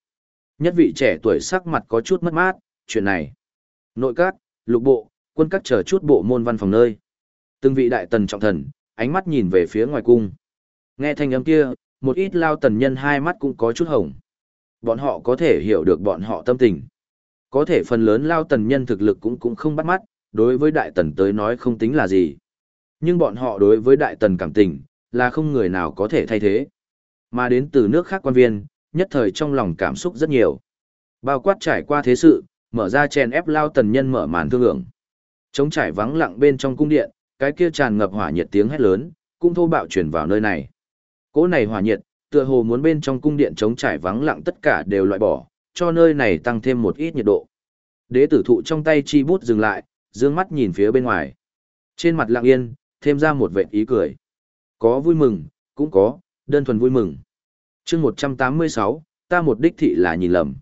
Nhất vị trẻ tuổi sắc mặt có chút mất mát, chuyện này. Nội các, lục bộ, quân các chờ chút bộ môn văn phòng nơi. Từng vị đại tần trọng thần, ánh mắt nhìn về phía ngoài cung. Nghe thanh âm kia, một ít lao tần nhân hai mắt cũng có chút hồng. Bọn họ có thể hiểu được bọn họ tâm tình. Có thể phần lớn lao tần nhân thực lực cũng cũng không bắt mắt, đối với đại tần tới nói không tính là gì. Nhưng bọn họ đối với đại tần cảm tình, là không người nào có thể thay thế. Mà đến từ nước khác quan viên, nhất thời trong lòng cảm xúc rất nhiều. Bao quát trải qua thế sự, mở ra chèn ép lao tần nhân mở màn thương lượng. Trống trải vắng lặng bên trong cung điện, cái kia tràn ngập hỏa nhiệt tiếng hét lớn, cũng thô bạo truyền vào nơi này. Cỗ này hỏa nhiệt, tựa hồ muốn bên trong cung điện trống trải vắng lặng tất cả đều loại bỏ, cho nơi này tăng thêm một ít nhiệt độ. Đế tử thụ trong tay chi bút dừng lại, dương mắt nhìn phía bên ngoài. Trên mặt lặng yên, thêm ra một vệt ý cười. Có vui mừng, cũng có, đơn thuần vui mừng chương 186, ta một đích thị là nhìn lầm.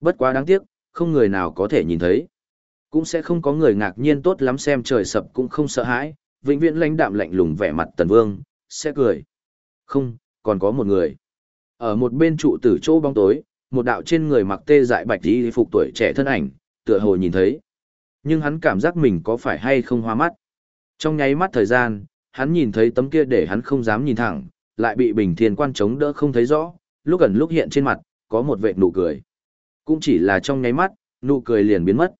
Bất quá đáng tiếc, không người nào có thể nhìn thấy. Cũng sẽ không có người ngạc nhiên tốt lắm xem trời sập cũng không sợ hãi, vĩnh viễn lãnh đạm lạnh lùng vẻ mặt tần vương, sẽ cười. Không, còn có một người. Ở một bên trụ tử chỗ bóng tối, một đạo trên người mặc tê dại bạch y phục tuổi trẻ thân ảnh, tựa hồ nhìn thấy. Nhưng hắn cảm giác mình có phải hay không hoa mắt. Trong nháy mắt thời gian, hắn nhìn thấy tấm kia để hắn không dám nhìn thẳng, lại bị bình thiên quan chống đỡ không thấy rõ, lúc gần lúc hiện trên mặt, có một vệt nụ cười. Cũng chỉ là trong nháy mắt, nụ cười liền biến mất.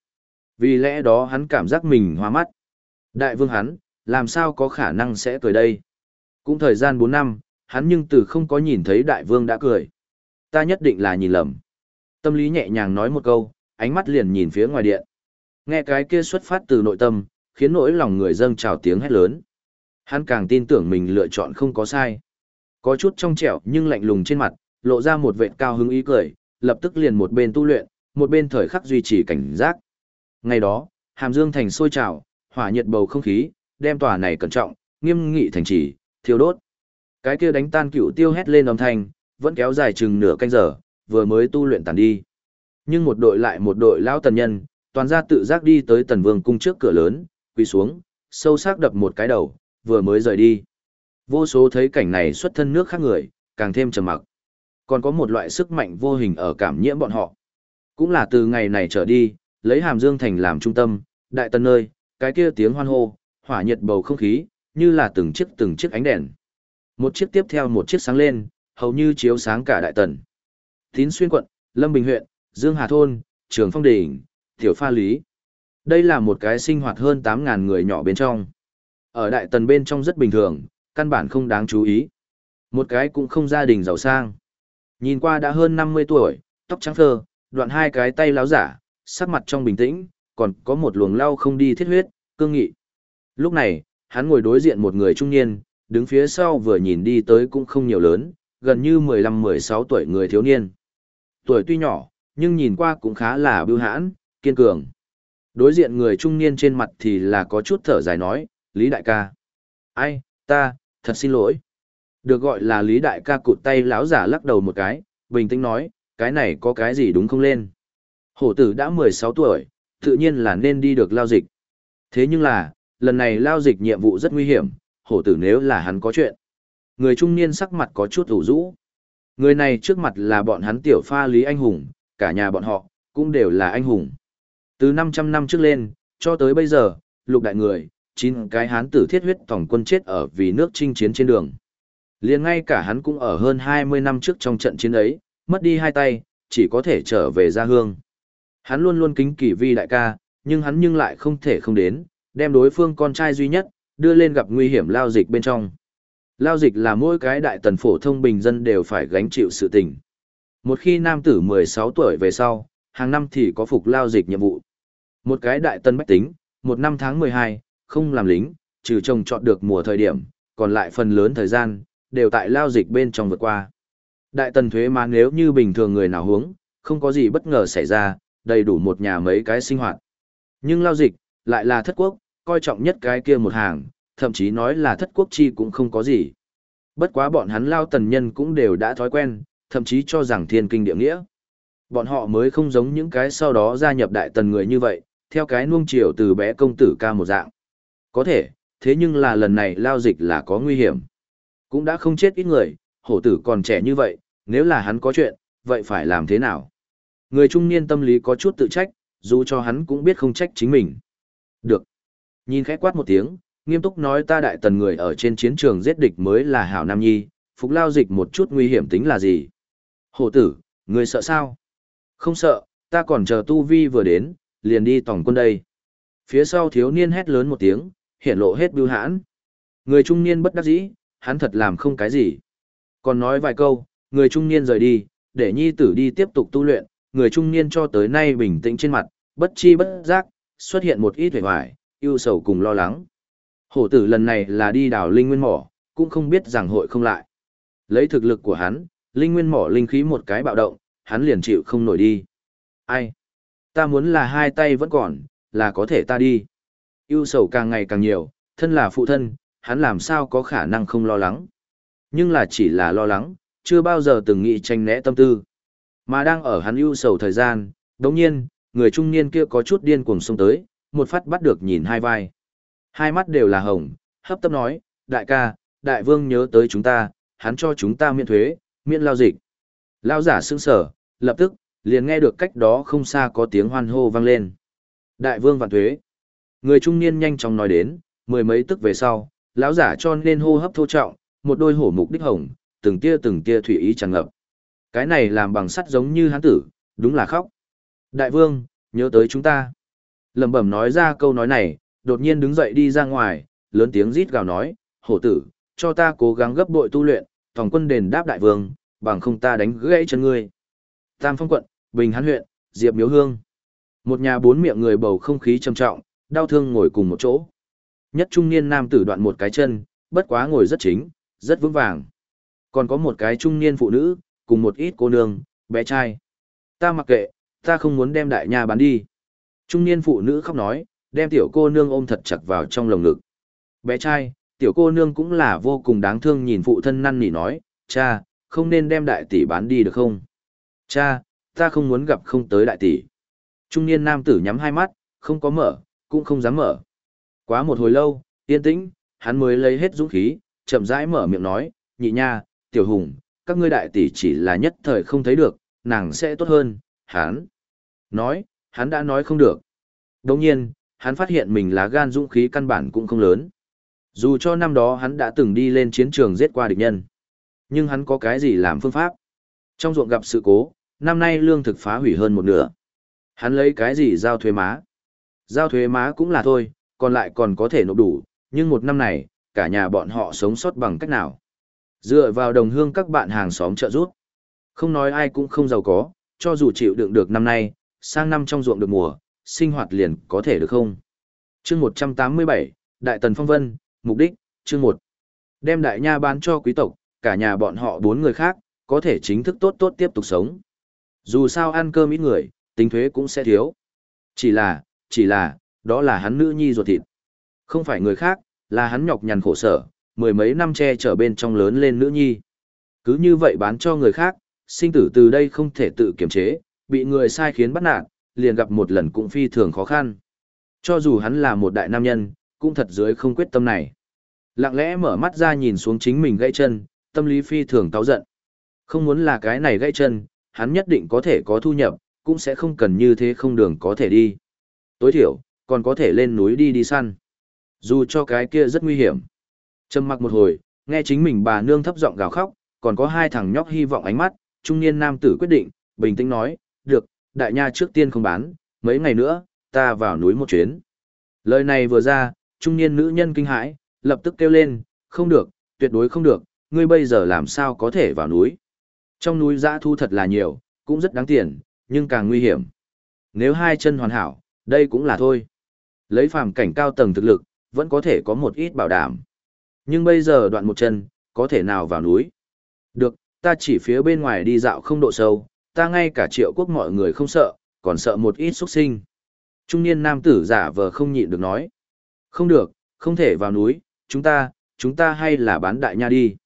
Vì lẽ đó hắn cảm giác mình hoa mắt. Đại vương hắn, làm sao có khả năng sẽ cười đây? Cũng thời gian 4 năm, hắn nhưng từ không có nhìn thấy đại vương đã cười. Ta nhất định là nhìn lầm. Tâm lý nhẹ nhàng nói một câu, ánh mắt liền nhìn phía ngoài điện. Nghe cái kia xuất phát từ nội tâm, khiến nỗi lòng người dâng trào tiếng hét lớn. Hắn càng tin tưởng mình lựa chọn không có sai. Có chút trong trẻo nhưng lạnh lùng trên mặt, lộ ra một vệt cao hứng ý cười, lập tức liền một bên tu luyện, một bên thời khắc duy trì cảnh giác. Ngày đó, Hàm Dương thành sôi trào, hỏa nhiệt bầu không khí, đem tòa này cẩn trọng, nghiêm nghị thành trì, thiêu đốt. Cái kia đánh tan cựu tiêu hét lên âm thanh, vẫn kéo dài chừng nửa canh giờ, vừa mới tu luyện tàn đi. Nhưng một đội lại một đội lão tần nhân, toàn ra tự giác đi tới tần vương cung trước cửa lớn, quỳ xuống, sâu sắc đập một cái đầu, vừa mới rời đi. Vô số thấy cảnh này xuất thân nước khác người, càng thêm trầm mặc. Còn có một loại sức mạnh vô hình ở cảm nhiễm bọn họ. Cũng là từ ngày này trở đi, lấy Hàm Dương Thành làm trung tâm, đại tân nơi, cái kia tiếng hoan hô, hỏa nhiệt bầu không khí, như là từng chiếc từng chiếc ánh đèn. Một chiếc tiếp theo một chiếc sáng lên, hầu như chiếu sáng cả đại tần. Tín xuyên quận, Lâm Bình huyện, Dương Hà Thôn, Trường Phong Đỉnh, Tiểu Pha Lý. Đây là một cái sinh hoạt hơn 8000 người nhỏ bên trong. Ở đại tần bên trong rất bình thường, căn bản không đáng chú ý. Một cái cũng không gia đình giàu sang. Nhìn qua đã hơn 50 tuổi, tóc trắng phơ, đoạn hai cái tay láo giả, sắc mặt trong bình tĩnh, còn có một luồng lau không đi thiết huyết, cương nghị. Lúc này, hắn ngồi đối diện một người trung niên, đứng phía sau vừa nhìn đi tới cũng không nhiều lớn, gần như 15-16 tuổi người thiếu niên. Tuổi tuy nhỏ, nhưng nhìn qua cũng khá là bưu hãn, kiên cường. Đối diện người trung niên trên mặt thì là có chút thở dài nói, Lý Đại ca. Ai, ta, thật xin lỗi. Được gọi là Lý Đại ca cụt tay lão giả lắc đầu một cái, bình tĩnh nói, cái này có cái gì đúng không lên. Hổ tử đã 16 tuổi, tự nhiên là nên đi được lao dịch. Thế nhưng là, lần này lao dịch nhiệm vụ rất nguy hiểm, hổ tử nếu là hắn có chuyện. Người trung niên sắc mặt có chút ủ rũ. Người này trước mặt là bọn hắn tiểu pha Lý Anh Hùng, cả nhà bọn họ, cũng đều là anh hùng. Từ 500 năm trước lên, cho tới bây giờ, lục đại người, chín cái hán tử thiết huyết tổng quân chết ở vì nước chinh chiến trên đường. liền ngay cả hắn cũng ở hơn 20 năm trước trong trận chiến ấy, mất đi hai tay, chỉ có thể trở về gia hương. Hắn luôn luôn kính kỳ vi đại ca, nhưng hắn nhưng lại không thể không đến, đem đối phương con trai duy nhất, đưa lên gặp nguy hiểm lao dịch bên trong. Lao dịch là mỗi cái đại tần phổ thông bình dân đều phải gánh chịu sự tình. Một khi nam tử 16 tuổi về sau, hàng năm thì có phục lao dịch nhiệm vụ. Một cái đại tân bách tính, một năm tháng 12, không làm lính, trừ trồng chọn được mùa thời điểm, còn lại phần lớn thời gian, đều tại lao dịch bên trong vượt qua. Đại tần thuế mà nếu như bình thường người nào hướng, không có gì bất ngờ xảy ra, đầy đủ một nhà mấy cái sinh hoạt. Nhưng lao dịch, lại là thất quốc, coi trọng nhất cái kia một hàng, thậm chí nói là thất quốc chi cũng không có gì. Bất quá bọn hắn lao tần nhân cũng đều đã thói quen, thậm chí cho rằng thiên kinh địa nghĩa. Bọn họ mới không giống những cái sau đó gia nhập đại tần người như vậy, theo cái nuông chiều từ bé công tử ca một dạng. Có thể, thế nhưng là lần này lao dịch là có nguy hiểm. Cũng đã không chết ít người, hổ tử còn trẻ như vậy, nếu là hắn có chuyện, vậy phải làm thế nào? Người trung niên tâm lý có chút tự trách, dù cho hắn cũng biết không trách chính mình. Được. Nhìn khẽ quát một tiếng, nghiêm túc nói ta đại tần người ở trên chiến trường giết địch mới là hảo nam nhi, phục lao dịch một chút nguy hiểm tính là gì? Hổ tử, người sợ sao? Không sợ, ta còn chờ tu vi vừa đến, liền đi tổng quân đây. Phía sau thiếu niên hét lớn một tiếng, hiện lộ hết bưu hãn. Người trung niên bất đắc dĩ, hắn thật làm không cái gì. Còn nói vài câu, người trung niên rời đi, để nhi tử đi tiếp tục tu luyện, người trung niên cho tới nay bình tĩnh trên mặt, bất chi bất giác, xuất hiện một ít vẻ hoài, yêu sầu cùng lo lắng. Hổ tử lần này là đi đào linh nguyên mỏ, cũng không biết rằng hội không lại. Lấy thực lực của hắn, linh nguyên mỏ linh khí một cái bạo động, hắn liền chịu không nổi đi. Ai? Ta muốn là hai tay vẫn còn, là có thể ta đi. Ưu sầu càng ngày càng nhiều, thân là phụ thân, hắn làm sao có khả năng không lo lắng. Nhưng là chỉ là lo lắng, chưa bao giờ từng nghĩ tranh né tâm tư. Mà đang ở hắn ưu sầu thời gian, đồng nhiên, người trung niên kia có chút điên cuồng xông tới, một phát bắt được nhìn hai vai. Hai mắt đều là hồng, hấp tấp nói, đại ca, đại vương nhớ tới chúng ta, hắn cho chúng ta miễn thuế, miễn lao dịch. Lao giả sững sở, lập tức, liền nghe được cách đó không xa có tiếng hoan hô vang lên. Đại vương vạn thuế. Người trung niên nhanh chóng nói đến, mười mấy tức về sau, lão giả cho nên hô hấp thô trọng, một đôi hổ mục đích hồng, từng tia từng tia thủy ý tràn ngập. Cái này làm bằng sắt giống như hắn tử, đúng là khóc. Đại vương, nhớ tới chúng ta. Lẩm bẩm nói ra câu nói này, đột nhiên đứng dậy đi ra ngoài, lớn tiếng rít gào nói, hổ tử, cho ta cố gắng gấp bội tu luyện, tổng quân đền đáp đại vương, bằng không ta đánh gãy chân ngươi. Tam Phong quận, Bình Hán huyện, Diệp Miếu Hương. Một nhà bốn miệng người bầu không khí trầm trọng, đau thương ngồi cùng một chỗ. Nhất trung niên nam tử đoạn một cái chân, bất quá ngồi rất chính, rất vững vàng. Còn có một cái trung niên phụ nữ, cùng một ít cô nương, bé trai. Ta mặc kệ, ta không muốn đem đại nha bán đi. Trung niên phụ nữ khóc nói, đem tiểu cô nương ôm thật chặt vào trong lồng ngực. Bé trai, tiểu cô nương cũng là vô cùng đáng thương nhìn phụ thân năn nỉ nói, cha, không nên đem đại tỷ bán đi được không? Cha, ta không muốn gặp không tới đại tỷ. Trung niên nam tử nhắm hai mắt, không có mở, cũng không dám mở. Quá một hồi lâu, yên tĩnh, hắn mới lấy hết dũng khí, chậm rãi mở miệng nói, nhị nha, tiểu hùng, các ngươi đại tỷ chỉ là nhất thời không thấy được, nàng sẽ tốt hơn, hắn. Nói, hắn đã nói không được. Đồng nhiên, hắn phát hiện mình lá gan dũng khí căn bản cũng không lớn. Dù cho năm đó hắn đã từng đi lên chiến trường giết qua địch nhân. Nhưng hắn có cái gì làm phương pháp? Trong ruộng gặp sự cố, năm nay lương thực phá hủy hơn một nửa. Hắn lấy cái gì giao thuế má? Giao thuế má cũng là thôi, còn lại còn có thể nộp đủ, nhưng một năm này, cả nhà bọn họ sống sót bằng cách nào? Dựa vào đồng hương các bạn hàng xóm trợ giúp. Không nói ai cũng không giàu có, cho dù chịu đựng được năm nay, sang năm trong ruộng được mùa, sinh hoạt liền có thể được không? chương 187, Đại Tần Phong Vân, mục đích, chương 1. Đem đại nha bán cho quý tộc, cả nhà bọn họ bốn người khác, có thể chính thức tốt tốt tiếp tục sống. Dù sao ăn cơm ít người, tính thuế cũng sẽ thiếu. Chỉ là, chỉ là, đó là hắn nữ nhi ruột thịt. Không phải người khác, là hắn nhọc nhằn khổ sở, mười mấy năm che chở bên trong lớn lên nữ nhi. Cứ như vậy bán cho người khác, sinh tử từ đây không thể tự kiềm chế, bị người sai khiến bắt nạt, liền gặp một lần cũng phi thường khó khăn. Cho dù hắn là một đại nam nhân, cũng thật dưới không quyết tâm này. Lặng lẽ mở mắt ra nhìn xuống chính mình gãy chân, tâm lý phi thường cáu giận. Không muốn là cái này gãy chân, hắn nhất định có thể có thu nhập, cũng sẽ không cần như thế không đường có thể đi. Tối thiểu, còn có thể lên núi đi đi săn. Dù cho cái kia rất nguy hiểm. Trầm mặc một hồi, nghe chính mình bà nương thấp giọng gào khóc, còn có hai thằng nhóc hy vọng ánh mắt, trung niên nam tử quyết định, bình tĩnh nói, được, đại nha trước tiên không bán, mấy ngày nữa, ta vào núi một chuyến. Lời này vừa ra, trung niên nữ nhân kinh hãi, lập tức kêu lên, không được, tuyệt đối không được, ngươi bây giờ làm sao có thể vào núi. Trong núi dã thu thật là nhiều, cũng rất đáng tiền, nhưng càng nguy hiểm. Nếu hai chân hoàn hảo, đây cũng là thôi. Lấy phàm cảnh cao tầng thực lực, vẫn có thể có một ít bảo đảm. Nhưng bây giờ đoạn một chân, có thể nào vào núi? Được, ta chỉ phía bên ngoài đi dạo không độ sâu, ta ngay cả triệu quốc mọi người không sợ, còn sợ một ít xuất sinh. Trung niên nam tử giả vờ không nhịn được nói. Không được, không thể vào núi, chúng ta, chúng ta hay là bán đại nha đi.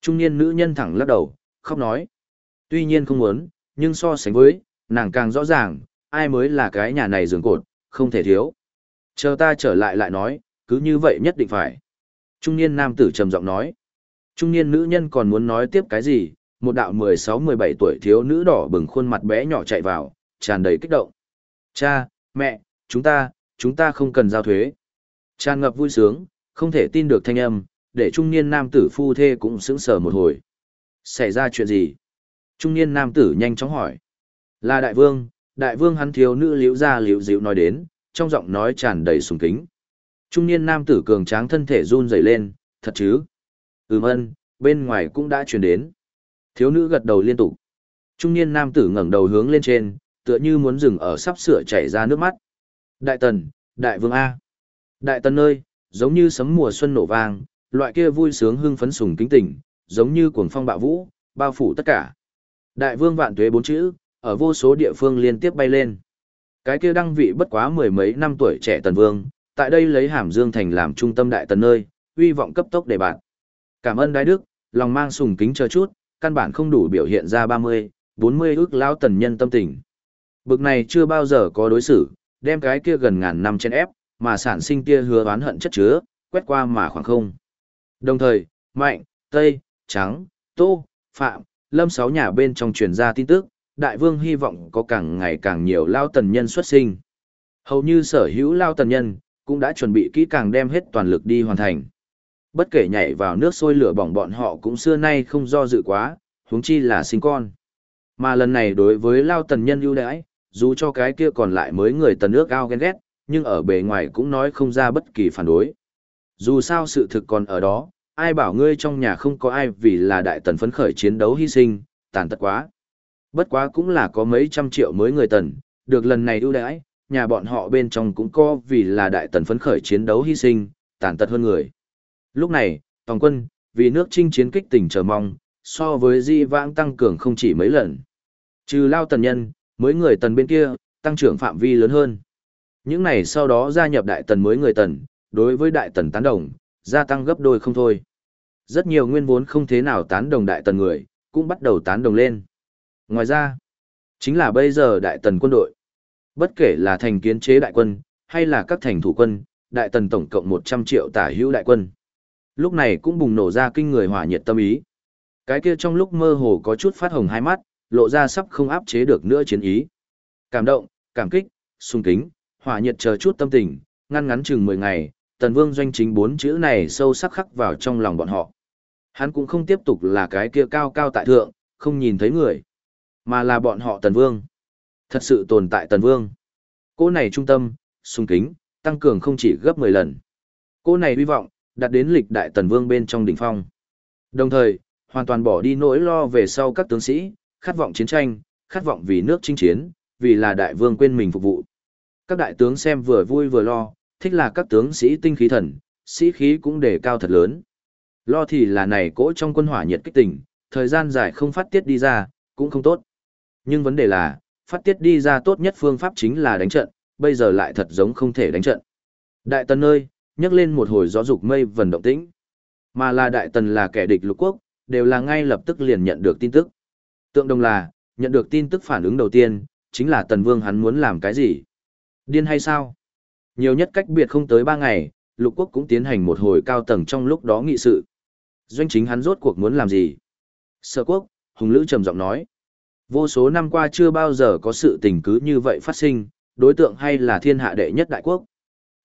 Trung niên nữ nhân thẳng lắc đầu, khóc nói. Tuy nhiên không muốn, nhưng so sánh với, nàng càng rõ ràng, ai mới là cái nhà này giường cột, không thể thiếu. Chờ ta trở lại lại nói, cứ như vậy nhất định phải. Trung niên nam tử trầm giọng nói. Trung niên nữ nhân còn muốn nói tiếp cái gì, một đạo 16-17 tuổi thiếu nữ đỏ bừng khuôn mặt bé nhỏ chạy vào, tràn đầy kích động. Cha, mẹ, chúng ta, chúng ta không cần giao thuế. Tràn ngập vui sướng, không thể tin được thanh âm, để trung niên nam tử phu thê cũng sững sờ một hồi. Xảy ra chuyện gì? Trung niên nam tử nhanh chóng hỏi. Là đại vương, đại vương hắn thiếu nữ liễu ra liễu dịu nói đến, trong giọng nói tràn đầy sùng kính. Trung niên nam tử cường tráng thân thể run rẩy lên, thật chứ? Ừm ân, bên ngoài cũng đã truyền đến. Thiếu nữ gật đầu liên tục. Trung niên nam tử ngẩng đầu hướng lên trên, tựa như muốn dừng ở sắp sửa chảy ra nước mắt. Đại tần, đại vương A. Đại tần ơi, giống như sấm mùa xuân nổ vang, loại kia vui sướng hưng phấn sùng kính tình, giống như cuồng phong bạo vũ, bao phủ tất cả. Đại vương vạn tuế bốn chữ, ở vô số địa phương liên tiếp bay lên. Cái kia đăng vị bất quá mười mấy năm tuổi trẻ tần vương, tại đây lấy hàm dương thành làm trung tâm đại tần nơi, uy vọng cấp tốc để bạn. Cảm ơn đại đức, lòng mang sùng kính chờ chút, căn bản không đủ biểu hiện ra 30, 40 ước lao tần nhân tâm tình. Bực này chưa bao giờ có đối xử, đem cái kia gần ngàn năm trên ép, mà sản sinh kia hứa oán hận chất chứa, quét qua mà khoảng không. Đồng thời, Mạnh, Tây, Trắng, Tô, Phạm, Lâm sáu nhà bên trong truyền ra tin tức, đại vương hy vọng có càng ngày càng nhiều lao tần nhân xuất sinh. Hầu như sở hữu lao tần nhân, cũng đã chuẩn bị kỹ càng đem hết toàn lực đi hoàn thành. Bất kể nhảy vào nước sôi lửa bỏng bọn họ cũng xưa nay không do dự quá, huống chi là sinh con. Mà lần này đối với Lao Tần nhân ưu đãi, dù cho cái kia còn lại mới người tần nước ao ghen ghét, nhưng ở bề ngoài cũng nói không ra bất kỳ phản đối. Dù sao sự thực còn ở đó, ai bảo ngươi trong nhà không có ai vì là đại tần phấn khởi chiến đấu hy sinh, tàn tật quá. Bất quá cũng là có mấy trăm triệu mới người tần, được lần này ưu đãi, nhà bọn họ bên trong cũng có vì là đại tần phấn khởi chiến đấu hy sinh, tàn tật hơn người. Lúc này, toàn quân, vì nước chinh chiến kích tỉnh chờ mong, so với di vãng tăng cường không chỉ mấy lần. Trừ lao tần nhân, mới người tần bên kia, tăng trưởng phạm vi lớn hơn. Những này sau đó gia nhập đại tần mới người tần, đối với đại tần tán đồng, gia tăng gấp đôi không thôi. Rất nhiều nguyên vốn không thế nào tán đồng đại tần người, cũng bắt đầu tán đồng lên. Ngoài ra, chính là bây giờ đại tần quân đội. Bất kể là thành kiến chế đại quân, hay là các thành thủ quân, đại tần tổng cộng 100 triệu tả hữu đại quân. Lúc này cũng bùng nổ ra kinh người hỏa nhiệt tâm ý. Cái kia trong lúc mơ hồ có chút phát hồng hai mắt, lộ ra sắp không áp chế được nữa chiến ý. Cảm động, cảm kích, sung kính, hỏa nhiệt chờ chút tâm tình, ngăn ngắn chừng 10 ngày, tần vương doanh chính bốn chữ này sâu sắc khắc vào trong lòng bọn họ. Hắn cũng không tiếp tục là cái kia cao cao tại thượng, không nhìn thấy người, mà là bọn họ tần vương. Thật sự tồn tại tần vương. Cô này trung tâm, sung kính, tăng cường không chỉ gấp 10 lần. Cô này hy vọng, đạt đến lịch đại tần vương bên trong đỉnh phong. Đồng thời, hoàn toàn bỏ đi nỗi lo về sau các tướng sĩ, khát vọng chiến tranh, khát vọng vì nước chinh chiến, vì là đại vương quên mình phục vụ. Các đại tướng xem vừa vui vừa lo, thích là các tướng sĩ tinh khí thần, sĩ khí cũng đề cao thật lớn. Lo thì là này cỗ trong quân hỏa nhiệt kích tỉnh, thời gian dài không phát tiết đi ra, cũng không tốt. Nhưng vấn đề là, phát tiết đi ra tốt nhất phương pháp chính là đánh trận, bây giờ lại thật giống không thể đánh trận. Đại tần ơi, nhấc lên một hồi gió dục mây vần động tĩnh. Mà là đại tần là kẻ địch lục quốc, đều là ngay lập tức liền nhận được tin tức. Tượng đồng là, nhận được tin tức phản ứng đầu tiên, chính là tần vương hắn muốn làm cái gì. Điên hay sao? Nhiều nhất cách biệt không tới ba ngày, lục quốc cũng tiến hành một hồi cao tầng trong lúc đó nghị sự. Doanh chính hắn rốt cuộc muốn làm gì? Sở quốc, Hùng Lữ trầm giọng nói. Vô số năm qua chưa bao giờ có sự tình cứ như vậy phát sinh, đối tượng hay là thiên hạ đệ nhất đại quốc.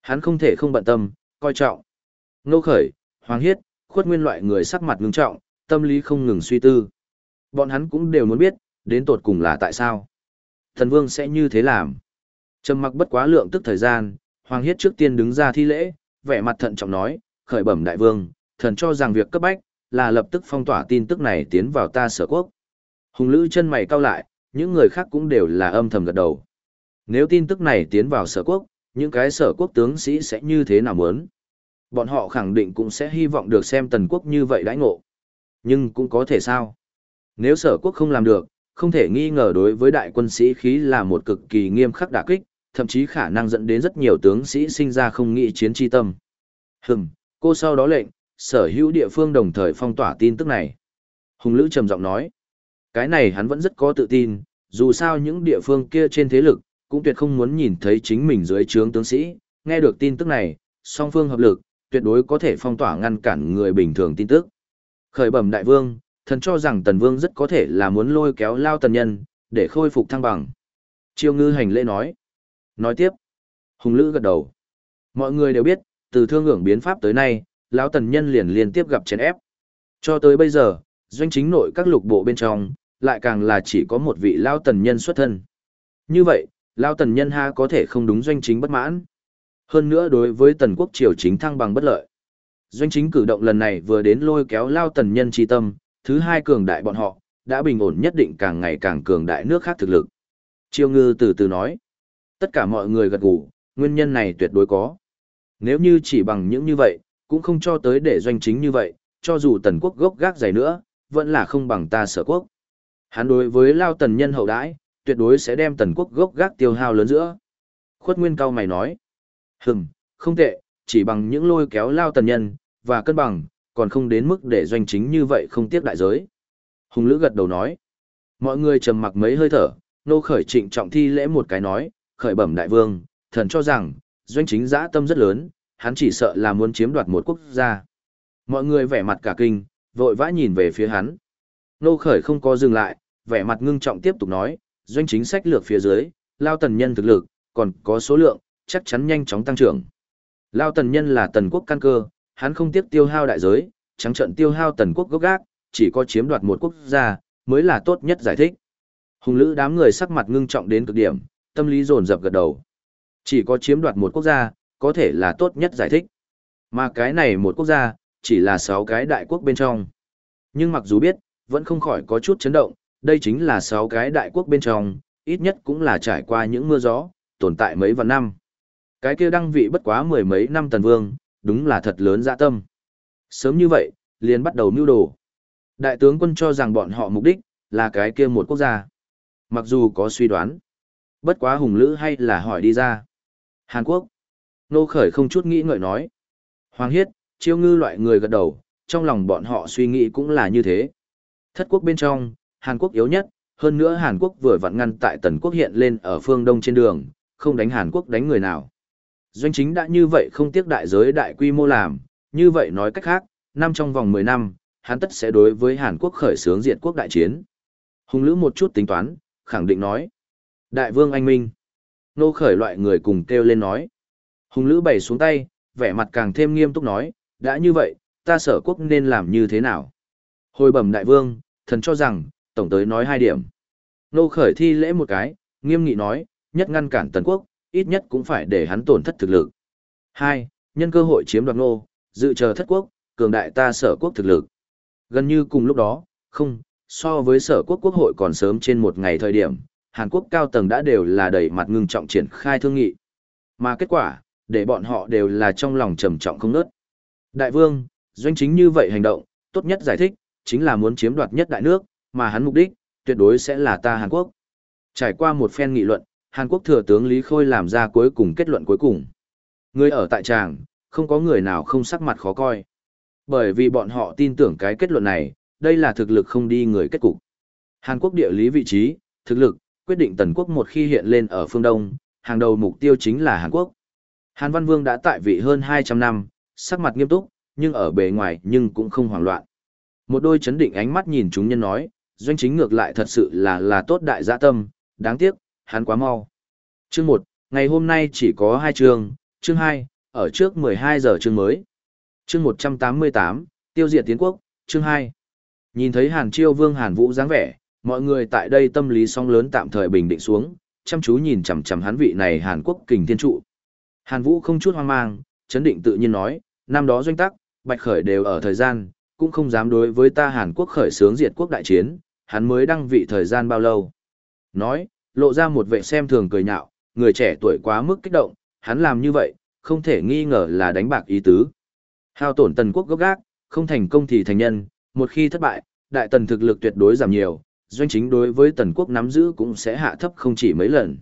Hắn không thể không bận tâm, coi trọng. Nô khởi, Hoàng Hiết, khuất nguyên loại người sắc mặt ngưng trọng, tâm lý không ngừng suy tư. Bọn hắn cũng đều muốn biết, đến tột cùng là tại sao. Thần vương sẽ như thế làm. Trầm mặc bất quá lượng tức thời gian, Hoàng Hiết trước tiên đứng ra thi lễ, vẻ mặt thận trọng nói, khởi bẩm đại vương, thần cho rằng việc cấp bách, là lập tức phong tỏa tin tức này tiến vào ta sở quốc. Hùng lữ chân mày cau lại, những người khác cũng đều là âm thầm gật đầu. Nếu tin tức này tiến vào sở quốc, những cái sở quốc tướng sĩ sẽ như thế nào muốn? Bọn họ khẳng định cũng sẽ hy vọng được xem tần quốc như vậy đãi ngộ. Nhưng cũng có thể sao? Nếu sở quốc không làm được, không thể nghi ngờ đối với đại quân sĩ khí là một cực kỳ nghiêm khắc đả kích, thậm chí khả năng dẫn đến rất nhiều tướng sĩ sinh ra không nghĩ chiến chi tâm. Hừm, cô sau đó lệnh, sở hữu địa phương đồng thời phong tỏa tin tức này. Hùng Lữ trầm giọng nói, cái này hắn vẫn rất có tự tin, dù sao những địa phương kia trên thế lực, cũng tuyệt không muốn nhìn thấy chính mình dưới trướng tướng sĩ, nghe được tin tức này, song phương hợp lực, tuyệt đối có thể phong tỏa ngăn cản người bình thường tin tức. Khởi bẩm đại vương, thần cho rằng tần vương rất có thể là muốn lôi kéo lao tần nhân, để khôi phục thăng bằng. Triều ngư hành lễ nói. Nói tiếp. Hùng lữ gật đầu. Mọi người đều biết, từ thương hưởng biến pháp tới nay, lão tần nhân liền liên tiếp gặp chèn ép. Cho tới bây giờ, doanh chính nội các lục bộ bên trong, lại càng là chỉ có một vị lao tần nhân xuất thân. Như vậy, lao tần nhân ha có thể không đúng doanh chính bất mãn. Hơn nữa đối với tần quốc triều chính thăng bằng bất lợi. Doanh chính cử động lần này vừa đến lôi kéo lao tần nhân tri tâm, thứ hai cường đại bọn họ, đã bình ổn nhất định càng ngày càng cường đại nước khác thực lực. Triều ngư từ từ nói, tất cả mọi người gật gù, nguyên nhân này tuyệt đối có. Nếu như chỉ bằng những như vậy, cũng không cho tới để doanh chính như vậy, cho dù tần quốc gốc gác dày nữa, vẫn là không bằng ta sở quốc. Hắn đối với lao tần nhân hậu đãi, tuyệt đối sẽ đem tần quốc gốc gác tiêu hao lớn giữa. Khuất Nguyên cao mày nói, hừm, không tệ, chỉ bằng những lôi kéo lao tần nhân, và cân bằng, còn không đến mức để doanh chính như vậy không tiếc đại giới. Hùng Lữ gật đầu nói, mọi người trầm mặc mấy hơi thở, nô khởi trịnh trọng thi lễ một cái nói, khởi bẩm đại vương, thần cho rằng, doanh chính dã tâm rất lớn, hắn chỉ sợ là muốn chiếm đoạt một quốc gia. Mọi người vẻ mặt cả kinh, vội vã nhìn về phía hắn. Nô khởi không có dừng lại, vẻ mặt ngưng trọng tiếp tục nói, doanh chính sách lược phía dưới, lao tần nhân thực lực, còn có số lượng, chắc chắn nhanh chóng tăng trưởng. Lao tần nhân là tần quốc căn cơ, hắn không tiếc tiêu hao đại giới, trắng trận tiêu hao tần quốc gốc gác, chỉ có chiếm đoạt một quốc gia, mới là tốt nhất giải thích. Hùng lữ đám người sắc mặt ngưng trọng đến cực điểm, tâm lý dồn dập gật đầu. Chỉ có chiếm đoạt một quốc gia, có thể là tốt nhất giải thích. Mà cái này một quốc gia, chỉ là sáu cái đại quốc bên trong. Nhưng mặc dù biết, vẫn không khỏi có chút chấn động, đây chính là sáu cái đại quốc bên trong, ít nhất cũng là trải qua những mưa gió, tồn tại mấy vạn năm. Cái kia đăng vị bất quá mười mấy năm tần vương, đúng là thật lớn dạ tâm. Sớm như vậy, liền bắt đầu mưu đồ. Đại tướng quân cho rằng bọn họ mục đích, là cái kia một quốc gia. Mặc dù có suy đoán, bất quá hùng lữ hay là hỏi đi ra. Hàn Quốc. Nô Khởi không chút nghĩ ngợi nói. Hoàng Hiết, chiêu ngư loại người gật đầu, trong lòng bọn họ suy nghĩ cũng là như thế. Thất quốc bên trong, Hàn Quốc yếu nhất, hơn nữa Hàn Quốc vừa vặn ngăn tại Tần Quốc hiện lên ở phương đông trên đường, không đánh Hàn Quốc đánh người nào. Doanh chính đã như vậy không tiếc đại giới đại quy mô làm, như vậy nói cách khác, năm trong vòng 10 năm, hắn tất sẽ đối với Hàn Quốc khởi xướng diệt quốc đại chiến. Hùng lữ một chút tính toán, khẳng định nói. Đại vương anh minh. Nô khởi loại người cùng kêu lên nói. Hùng lữ bày xuống tay, vẻ mặt càng thêm nghiêm túc nói, đã như vậy, ta sở quốc nên làm như thế nào? Hồi bẩm đại vương, thần cho rằng, tổng tới nói hai điểm. Nô khởi thi lễ một cái, nghiêm nghị nói, nhất ngăn cản tần quốc, ít nhất cũng phải để hắn tổn thất thực lực. Hai, nhân cơ hội chiếm đoạt nô, dự chờ thất quốc, cường đại ta sở quốc thực lực. Gần như cùng lúc đó, không, so với sở quốc quốc hội còn sớm trên một ngày thời điểm, Hàn Quốc cao tầng đã đều là đầy mặt ngưng trọng triển khai thương nghị. Mà kết quả, để bọn họ đều là trong lòng trầm trọng không nớt. Đại vương, doanh chính như vậy hành động, tốt nhất giải thích, chính là muốn chiếm đoạt nhất đại nước, mà hắn mục đích, tuyệt đối sẽ là ta Hàn Quốc. Trải qua một phen nghị luận, Hàn Quốc thừa tướng Lý Khôi làm ra cuối cùng kết luận cuối cùng. Người ở tại tràng, không có người nào không sắc mặt khó coi. Bởi vì bọn họ tin tưởng cái kết luận này, đây là thực lực không đi người kết cục. Hàn Quốc địa lý vị trí, thực lực, quyết định tần quốc một khi hiện lên ở phương Đông, hàng đầu mục tiêu chính là Hàn Quốc. Hàn Văn Vương đã tại vị hơn 200 năm, sắc mặt nghiêm túc, nhưng ở bề ngoài nhưng cũng không hoảng loạn. Một đôi chấn định ánh mắt nhìn chúng nhân nói, doanh chính ngược lại thật sự là là tốt đại dạ tâm, đáng tiếc, hắn quá mau. Chương 1, ngày hôm nay chỉ có 2 chương, chương 2, ở trước 12 giờ chương mới. Chương 188, tiêu diệt tiến quốc, chương 2. Nhìn thấy Hàn Chiêu Vương Hàn Vũ dáng vẻ, mọi người tại đây tâm lý song lớn tạm thời bình định xuống, chăm chú nhìn chằm chằm hắn vị này Hàn Quốc kình thiên trụ. Hàn Vũ không chút hoang mang, chấn định tự nhiên nói, năm đó doanh tắc, Bạch Khởi đều ở thời gian, cũng không dám đối với ta Hàn Quốc khởi sướng diệt quốc đại chiến, hắn mới đăng vị thời gian bao lâu. Nói, lộ ra một vệ xem thường cười nhạo, người trẻ tuổi quá mức kích động, hắn làm như vậy, không thể nghi ngờ là đánh bạc ý tứ. Hao tổn tần quốc gốc gác, không thành công thì thành nhân, một khi thất bại, đại tần thực lực tuyệt đối giảm nhiều, doanh chính đối với tần quốc nắm giữ cũng sẽ hạ thấp không chỉ mấy lần.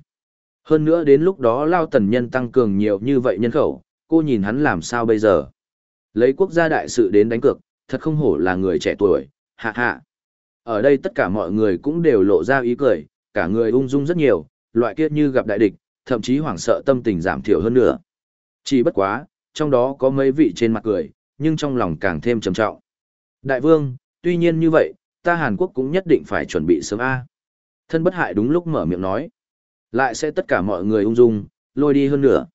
Hơn nữa đến lúc đó lao tần nhân tăng cường nhiều như vậy nhân khẩu, cô nhìn hắn làm sao bây giờ. Lấy quốc gia đại sự đến đánh cược, thật không hổ là người trẻ tuổi, hạ hạ. Ở đây tất cả mọi người cũng đều lộ ra ý cười, cả người ung dung rất nhiều, loại kia như gặp đại địch, thậm chí hoảng sợ tâm tình giảm thiểu hơn nữa. Chỉ bất quá, trong đó có mấy vị trên mặt cười, nhưng trong lòng càng thêm trầm trọng. Đại vương, tuy nhiên như vậy, ta Hàn Quốc cũng nhất định phải chuẩn bị sớm A. Thân bất hại đúng lúc mở miệng nói. Lại sẽ tất cả mọi người ung dung, lôi đi hơn nữa.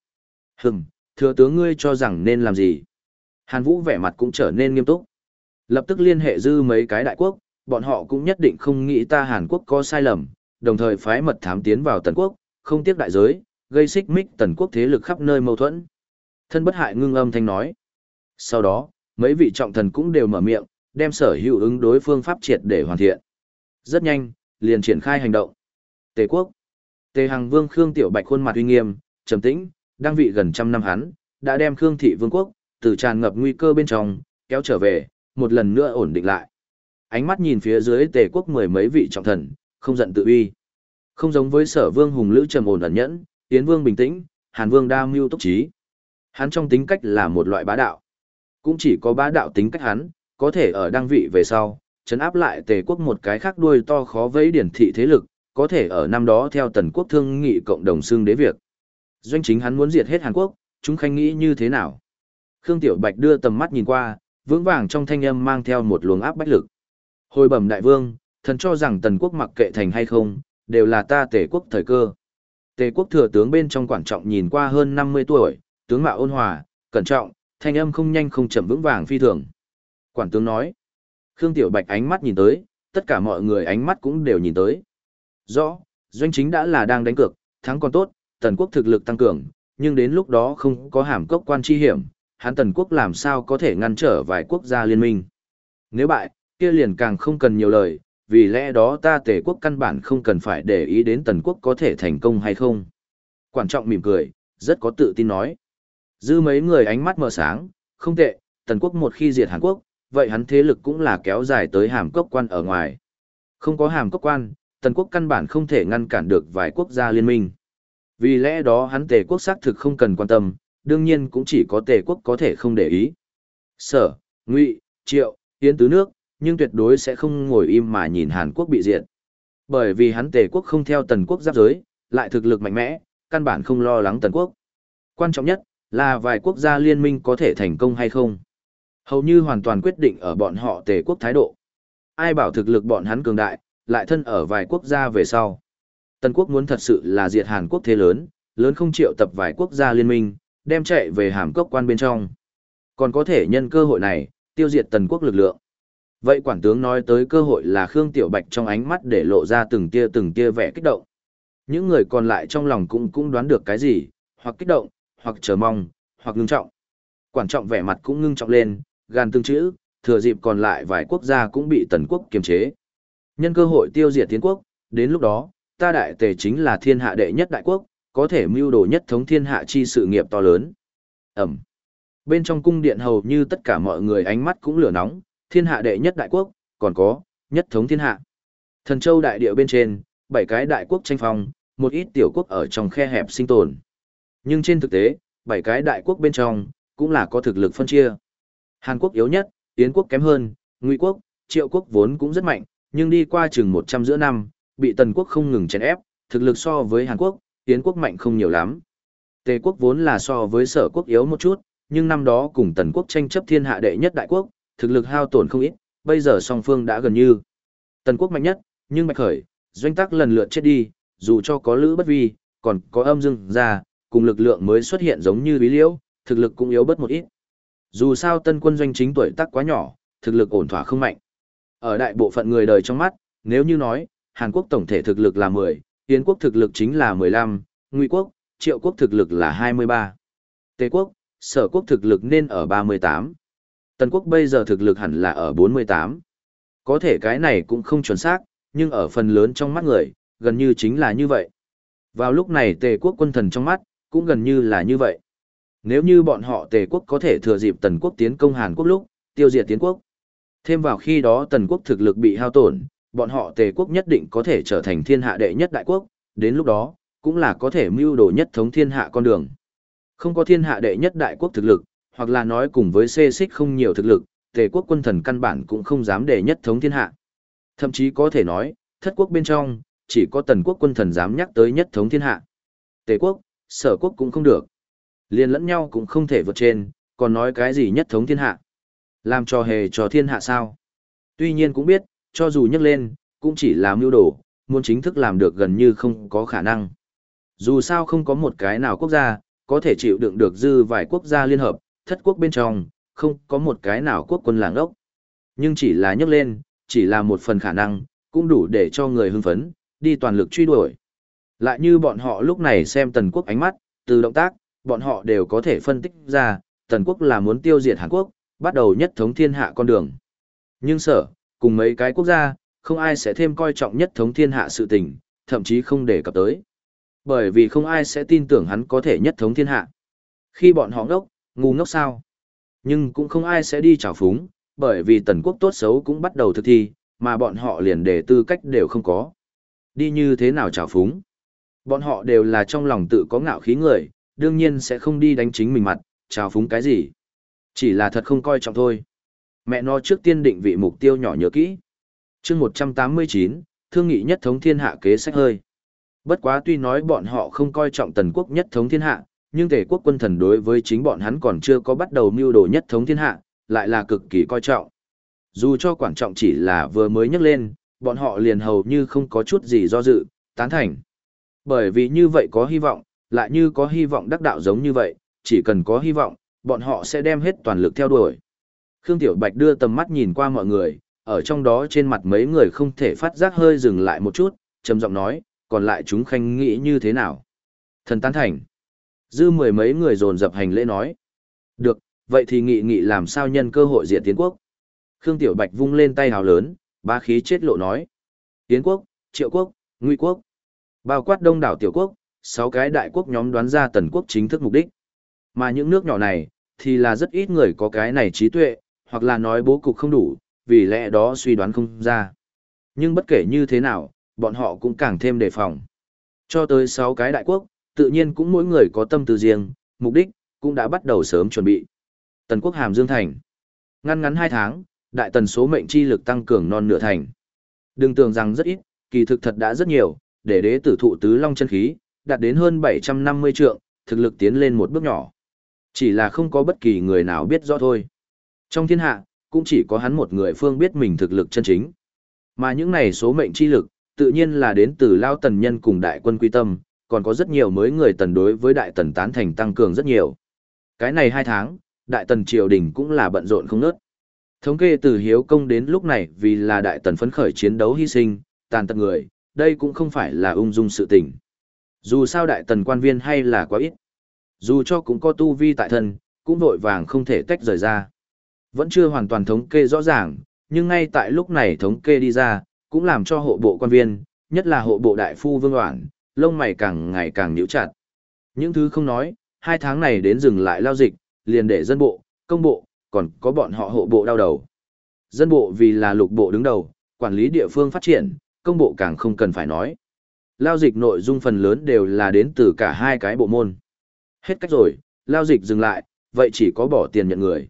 Hừm, thừa tướng ngươi cho rằng nên làm gì? Hàn Vũ vẻ mặt cũng trở nên nghiêm túc. Lập tức liên hệ dư mấy cái đại quốc, bọn họ cũng nhất định không nghĩ ta Hàn Quốc có sai lầm, đồng thời phái mật thám tiến vào Tần Quốc, không tiếc đại giới, gây xích mích Tần Quốc thế lực khắp nơi mâu thuẫn. Thân bất hại ngưng âm thanh nói. Sau đó, mấy vị trọng thần cũng đều mở miệng, đem sở hữu ứng đối phương pháp triệt để hoàn thiện. Rất nhanh, liền triển khai hành động. Tề quốc. Tề Hằng Vương Khương Tiểu Bạch khuôn mặt uy nghiêm, trầm tĩnh, đang vị gần trăm năm hắn, đã đem Khương thị vương quốc từ tràn ngập nguy cơ bên trong kéo trở về, một lần nữa ổn định lại. Ánh mắt nhìn phía dưới Tề quốc mười mấy vị trọng thần, không giận tự uy. Không giống với Sở Vương hùng lữ trầm ổn ẩn nhẫn, Tiến Vương bình tĩnh, Hàn Vương đa mưu túc trí. Hắn trong tính cách là một loại bá đạo. Cũng chỉ có bá đạo tính cách hắn, có thể ở đăng vị về sau, chấn áp lại tề quốc một cái khác đuôi to khó vẫy điển thị thế lực, có thể ở năm đó theo tần quốc thương nghị cộng đồng xương đế việc. Doanh chính hắn muốn diệt hết Hàn Quốc, chúng khanh nghĩ như thế nào? Khương Tiểu Bạch đưa tầm mắt nhìn qua, vững vàng trong thanh âm mang theo một luồng áp bách lực. Hồi bẩm đại vương, thần cho rằng tần quốc mặc kệ thành hay không, đều là ta tề quốc thời cơ. Tề quốc thừa tướng bên trong quản trọng nhìn qua hơn 50 tuổi, tướng mạo ôn hòa, cẩn trọng, thanh âm không nhanh không chậm vững vàng phi thường. Quản tướng nói. Khương Tiểu Bạch ánh mắt nhìn tới, tất cả mọi người ánh mắt cũng đều nhìn tới. Rõ, doanh chính đã là đang đánh cược, thắng còn tốt, tần quốc thực lực tăng cường, nhưng đến lúc đó không có hàm cốc quan chi hiểm, hắn tần quốc làm sao có thể ngăn trở vài quốc gia liên minh. Nếu bại, kia liền càng không cần nhiều lời, vì lẽ đó ta tề quốc căn bản không cần phải để ý đến tần quốc có thể thành công hay không. Quan trọng mỉm cười, rất có tự tin nói. Dư mấy người ánh mắt mở sáng, không tệ, tần quốc một khi diệt Hàn Quốc, vậy hắn thế lực cũng là kéo dài tới hàm cốc quan ở ngoài. Không có hàm cốc quan, tần quốc căn bản không thể ngăn cản được vài quốc gia liên minh. Vì lẽ đó hắn tề quốc xác thực không cần quan tâm, đương nhiên cũng chỉ có tề quốc có thể không để ý. Sở, Ngụy, Triệu, Yến Tứ Nước, nhưng tuyệt đối sẽ không ngồi im mà nhìn Hàn Quốc bị diệt. Bởi vì hắn tề quốc không theo tần quốc giáp giới, lại thực lực mạnh mẽ, căn bản không lo lắng tần quốc. Quan trọng nhất, là vài quốc gia liên minh có thể thành công hay không. Hầu như hoàn toàn quyết định ở bọn họ tề quốc thái độ. Ai bảo thực lực bọn hắn cường đại, lại thân ở vài quốc gia về sau. Tần quốc muốn thật sự là diệt Hàn Quốc thế lớn, lớn không chịu tập vài quốc gia liên minh, đem chạy về hàm cốc quan bên trong. Còn có thể nhân cơ hội này, tiêu diệt tần quốc lực lượng. Vậy quản tướng nói tới cơ hội là Khương Tiểu Bạch trong ánh mắt để lộ ra từng tia từng tia vẻ kích động. Những người còn lại trong lòng cũng cũng đoán được cái gì, hoặc kích động, hoặc chờ mong, hoặc ngưng trọng. Quản trọng vẻ mặt cũng ngưng trọng lên, gan tương chữ, thừa dịp còn lại vài quốc gia cũng bị tần quốc kiềm chế. Nhân cơ hội tiêu diệt tiến quốc, đến lúc đó, ta đại tề chính là thiên hạ đệ nhất đại quốc, có thể mưu đồ nhất thống thiên hạ chi sự nghiệp to lớn. Ẩm. Bên trong cung điện hầu như tất cả mọi người ánh mắt cũng lửa nóng, thiên hạ đệ nhất đại quốc, còn có, nhất thống thiên hạ. Thần châu đại địa bên trên, bảy cái đại quốc tranh phong, một ít tiểu quốc ở trong khe hẹp sinh tồn. Nhưng trên thực tế, bảy cái đại quốc bên trong, cũng là có thực lực phân chia. Hàn Quốc yếu nhất, Yến quốc kém hơn, Ngụy quốc, Triệu quốc vốn cũng rất mạnh, nhưng đi qua chừng 100 giữa năm, bị Tần quốc không ngừng chèn ép, thực lực so với Hàn Quốc, Yến quốc mạnh không nhiều lắm. Tề quốc vốn là so với Sở quốc yếu một chút, nhưng năm đó cùng Tần quốc tranh chấp thiên hạ đệ nhất đại quốc, thực lực hao tổn không ít, bây giờ song phương đã gần như. Tần quốc mạnh nhất, nhưng Bạch Khởi, doanh tắc lần lượt chết đi, dù cho có lữ bất vi, còn có âm dương ra, cùng lực lượng mới xuất hiện giống như bí liễu, thực lực cũng yếu bớt một ít. Dù sao tân quân doanh chính tuổi tác quá nhỏ, thực lực ổn thỏa không mạnh. Ở đại bộ phận người đời trong mắt, nếu như nói, Hàn Quốc tổng thể thực lực là 10, Yến quốc thực lực chính là 15, Ngụy quốc, Triệu quốc thực lực là 23. Tề quốc, Sở quốc thực lực nên ở 38. Tần quốc bây giờ thực lực hẳn là ở 48. Có thể cái này cũng không chuẩn xác, nhưng ở phần lớn trong mắt người, gần như chính là như vậy. Vào lúc này tề quốc quân thần trong mắt, cũng gần như là như vậy. Nếu như bọn họ tề quốc có thể thừa dịp tần quốc tiến công Hàn Quốc lúc, tiêu diệt tiến quốc. Thêm vào khi đó tần quốc thực lực bị hao tổn, bọn họ tề quốc nhất định có thể trở thành thiên hạ đệ nhất đại quốc, đến lúc đó, cũng là có thể mưu đồ nhất thống thiên hạ con đường. Không có thiên hạ đệ nhất đại quốc thực lực, hoặc là nói cùng với xê xích không nhiều thực lực, tề quốc quân thần căn bản cũng không dám để nhất thống thiên hạ. Thậm chí có thể nói, thất quốc bên trong, chỉ có tần quốc quân thần dám nhắc tới nhất thống thiên hạ. Tề quốc, sở quốc cũng không được. Liên lẫn nhau cũng không thể vượt trên, còn nói cái gì nhất thống thiên hạ. Làm cho hề cho thiên hạ sao. Tuy nhiên cũng biết, cho dù nhắc lên, cũng chỉ là mưu đồ, muốn chính thức làm được gần như không có khả năng. Dù sao không có một cái nào quốc gia, có thể chịu đựng được dư vài quốc gia liên hợp, thất quốc bên trong, không có một cái nào quốc quân làng ốc. Nhưng chỉ là nhấc lên, chỉ là một phần khả năng, cũng đủ để cho người hưng phấn, đi toàn lực truy đuổi. Lại như bọn họ lúc này xem tần quốc ánh mắt, từ động tác, bọn họ đều có thể phân tích ra, tần quốc là muốn tiêu diệt Hàn Quốc, bắt đầu nhất thống thiên hạ con đường. Nhưng sở, cùng mấy cái quốc gia, không ai sẽ thêm coi trọng nhất thống thiên hạ sự tình, thậm chí không để cập tới. Bởi vì không ai sẽ tin tưởng hắn có thể nhất thống thiên hạ. Khi bọn họ ngốc, ngu ngốc sao? Nhưng cũng không ai sẽ đi trào phúng, bởi vì tần quốc tốt xấu cũng bắt đầu thực thi, mà bọn họ liền để tư cách đều không có. Đi như thế nào trào phúng? Bọn họ đều là trong lòng tự có ngạo khí người, đương nhiên sẽ không đi đánh chính mình mặt, trào phúng cái gì. Chỉ là thật không coi trọng thôi. Mẹ nó trước tiên định vị mục tiêu nhỏ nhớ kỹ. chương 189, thương nghị nhất thống thiên hạ kế sách hơi. Bất quá tuy nói bọn họ không coi trọng tần quốc nhất thống thiên hạ, nhưng tề quốc quân thần đối với chính bọn hắn còn chưa có bắt đầu mưu đồ nhất thống thiên hạ, lại là cực kỳ coi trọng. Dù cho quan trọng chỉ là vừa mới nhắc lên, bọn họ liền hầu như không có chút gì do dự, tán thành. Bởi vì như vậy có hy vọng, lại như có hy vọng đắc đạo giống như vậy, chỉ cần có hy vọng, bọn họ sẽ đem hết toàn lực theo đuổi. Khương Tiểu Bạch đưa tầm mắt nhìn qua mọi người, ở trong đó trên mặt mấy người không thể phát giác hơi dừng lại một chút, trầm giọng nói, còn lại chúng khanh nghĩ như thế nào? Thần tán thành. Dư mười mấy người dồn dập hành lễ nói. Được, vậy thì nghị nghị làm sao nhân cơ hội diệt tiến quốc. Khương Tiểu Bạch vung lên tay hào lớn, ba khí chết lộ nói. Tiến quốc, triệu quốc, nguy quốc. Bao quát đông đảo tiểu quốc, sáu cái đại quốc nhóm đoán ra tần quốc chính thức mục đích. Mà những nước nhỏ này, thì là rất ít người có cái này trí tuệ, hoặc là nói bố cục không đủ, vì lẽ đó suy đoán không ra. Nhưng bất kể như thế nào, bọn họ cũng càng thêm đề phòng. Cho tới 6 cái đại quốc, tự nhiên cũng mỗi người có tâm tư riêng, mục đích, cũng đã bắt đầu sớm chuẩn bị. Tần quốc Hàm Dương Thành. Ngăn ngắn 2 tháng, đại tần số mệnh chi lực tăng cường non nửa thành. Đừng tưởng rằng rất ít, kỳ thực thật đã rất nhiều, để đế tử thụ tứ long chân khí, đạt đến hơn 750 trượng, thực lực tiến lên một bước nhỏ. Chỉ là không có bất kỳ người nào biết rõ thôi. Trong thiên hạ, cũng chỉ có hắn một người phương biết mình thực lực chân chính. Mà những này số mệnh chi lực, tự nhiên là đến từ lao tần nhân cùng đại quân quy tâm, còn có rất nhiều mới người tần đối với đại tần tán thành tăng cường rất nhiều. Cái này hai tháng, đại tần triều đình cũng là bận rộn không nớt. Thống kê từ hiếu công đến lúc này vì là đại tần phấn khởi chiến đấu hy sinh, tàn tật người, đây cũng không phải là ung dung sự tình. Dù sao đại tần quan viên hay là quá ít. Dù cho cũng có tu vi tại thân, cũng vội vàng không thể tách rời ra. Vẫn chưa hoàn toàn thống kê rõ ràng, nhưng ngay tại lúc này thống kê đi ra, cũng làm cho hộ bộ quan viên, nhất là hộ bộ đại phu vương hoảng, lông mày càng ngày càng nhíu chặt. Những thứ không nói, hai tháng này đến dừng lại lao dịch, liền để dân bộ, công bộ, còn có bọn họ hộ bộ đau đầu. Dân bộ vì là lục bộ đứng đầu, quản lý địa phương phát triển, công bộ càng không cần phải nói. Lao dịch nội dung phần lớn đều là đến từ cả hai cái bộ môn. Hết cách rồi, lao dịch dừng lại, vậy chỉ có bỏ tiền nhận người.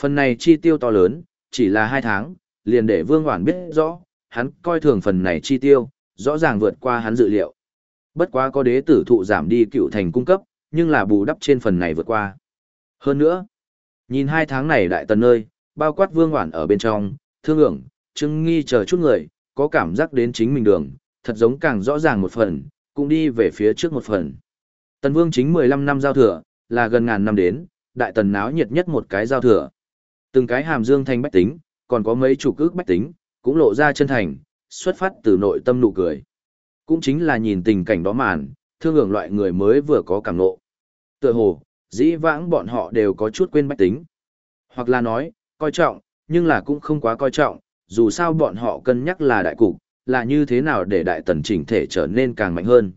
Phần này chi tiêu to lớn, chỉ là hai tháng, liền để Vương Hoản biết rõ, hắn coi thường phần này chi tiêu, rõ ràng vượt qua hắn dự liệu. Bất quá có đế tử thụ giảm đi cựu thành cung cấp, nhưng là bù đắp trên phần này vượt qua. Hơn nữa, nhìn hai tháng này đại tần nơi, bao quát Vương Hoản ở bên trong, thương ưởng, chứng nghi chờ chút người, có cảm giác đến chính mình đường, thật giống càng rõ ràng một phần, cũng đi về phía trước một phần. Tần Vương chính 15 năm giao thừa, là gần ngàn năm đến, đại tần náo nhiệt nhất một cái giao thừa. Từng cái hàm dương thanh bách tính, còn có mấy chủ cước bách tính, cũng lộ ra chân thành, xuất phát từ nội tâm nụ cười. Cũng chính là nhìn tình cảnh đó màn, thương hưởng loại người mới vừa có cảm nộ. Tựa hồ, dĩ vãng bọn họ đều có chút quên bách tính. Hoặc là nói, coi trọng, nhưng là cũng không quá coi trọng, dù sao bọn họ cân nhắc là đại cục, là như thế nào để đại tần chỉnh thể trở nên càng mạnh hơn.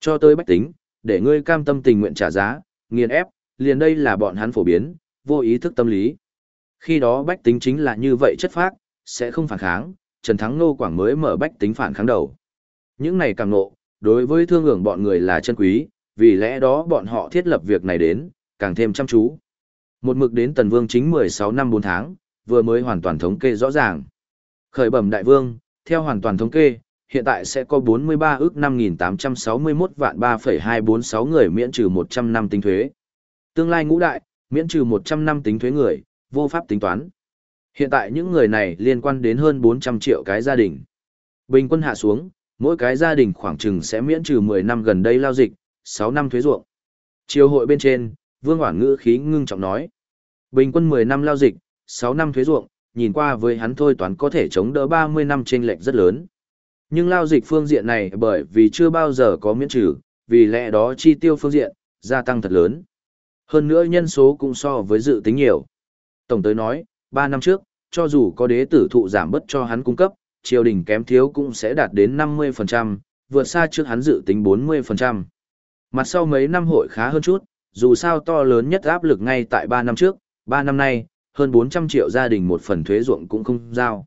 Cho tới bách tính, để ngươi cam tâm tình nguyện trả giá, nghiền ép, liền đây là bọn hắn phổ biến, vô ý thức tâm lý. Khi đó bách tính chính là như vậy chất phác, sẽ không phản kháng, Trần Thắng Nô Quảng mới mở bách tính phản kháng đầu. Những này càng nộ, đối với thương hưởng bọn người là chân quý, vì lẽ đó bọn họ thiết lập việc này đến, càng thêm chăm chú. Một mực đến Tần Vương chính 16 năm 4 tháng, vừa mới hoàn toàn thống kê rõ ràng. Khởi bẩm đại vương, theo hoàn toàn thống kê, hiện tại sẽ có 43 ước 5.861 vạn 3,246 người miễn trừ 100 năm tính thuế. Tương lai ngũ đại, miễn trừ 100 năm tính thuế người, vô pháp tính toán. Hiện tại những người này liên quan đến hơn 400 triệu cái gia đình. Bình quân hạ xuống, mỗi cái gia đình khoảng chừng sẽ miễn trừ 10 năm gần đây lao dịch, 6 năm thuế ruộng. Chiều hội bên trên, Vương Hoảng ngữ khí ngưng trọng nói. Bình quân 10 năm lao dịch, 6 năm thuế ruộng, nhìn qua với hắn thôi toán có thể chống đỡ 30 năm trên lệch rất lớn. Nhưng lao dịch phương diện này bởi vì chưa bao giờ có miễn trừ, vì lẽ đó chi tiêu phương diện, gia tăng thật lớn. Hơn nữa nhân số cũng so với dự tính nhiều. Tổng tới nói, 3 năm trước, cho dù có đế tử thụ giảm bất cho hắn cung cấp, triều đình kém thiếu cũng sẽ đạt đến 50%, vượt xa trước hắn dự tính 40%. Mặt sau mấy năm hội khá hơn chút, dù sao to lớn nhất áp lực ngay tại 3 năm trước, 3 năm nay, hơn 400 triệu gia đình một phần thuế ruộng cũng không giao.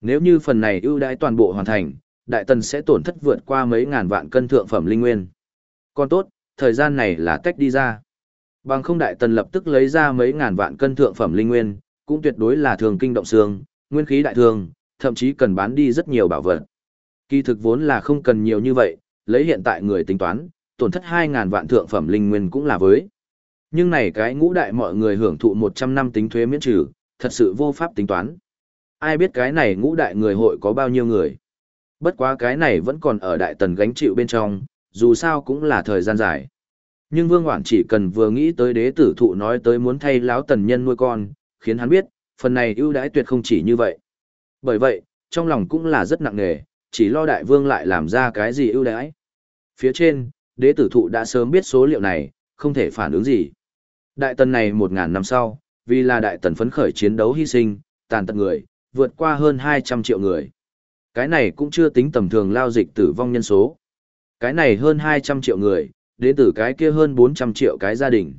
Nếu như phần này ưu đãi toàn bộ hoàn thành, đại tần sẽ tổn thất vượt qua mấy ngàn vạn cân thượng phẩm linh nguyên. Còn tốt, thời gian này là tách đi ra. Bằng không đại tần lập tức lấy ra mấy ngàn vạn cân thượng phẩm linh nguyên, cũng tuyệt đối là thường kinh động xương, nguyên khí đại thường, thậm chí cần bán đi rất nhiều bảo vật. Kỳ thực vốn là không cần nhiều như vậy, lấy hiện tại người tính toán, tổn thất 2.000 vạn thượng phẩm linh nguyên cũng là với. Nhưng này cái ngũ đại mọi người hưởng thụ 100 năm tính thuế miễn trừ, thật sự vô pháp tính toán. Ai biết cái này ngũ đại người hội có bao nhiêu người. Bất quá cái này vẫn còn ở đại tần gánh chịu bên trong, dù sao cũng là thời gian dài. Nhưng Vương Hoảng chỉ cần vừa nghĩ tới đế tử thụ nói tới muốn thay láo tần nhân nuôi con, khiến hắn biết, phần này ưu đãi tuyệt không chỉ như vậy. Bởi vậy, trong lòng cũng là rất nặng nề, chỉ lo đại vương lại làm ra cái gì ưu đãi. Phía trên, đế tử thụ đã sớm biết số liệu này, không thể phản ứng gì. Đại tần này một ngàn năm sau, vì là đại tần phấn khởi chiến đấu hy sinh, tàn tật người, vượt qua hơn 200 triệu người. Cái này cũng chưa tính tầm thường lao dịch tử vong nhân số. Cái này hơn 200 triệu người, đến từ cái kia hơn 400 triệu cái gia đình.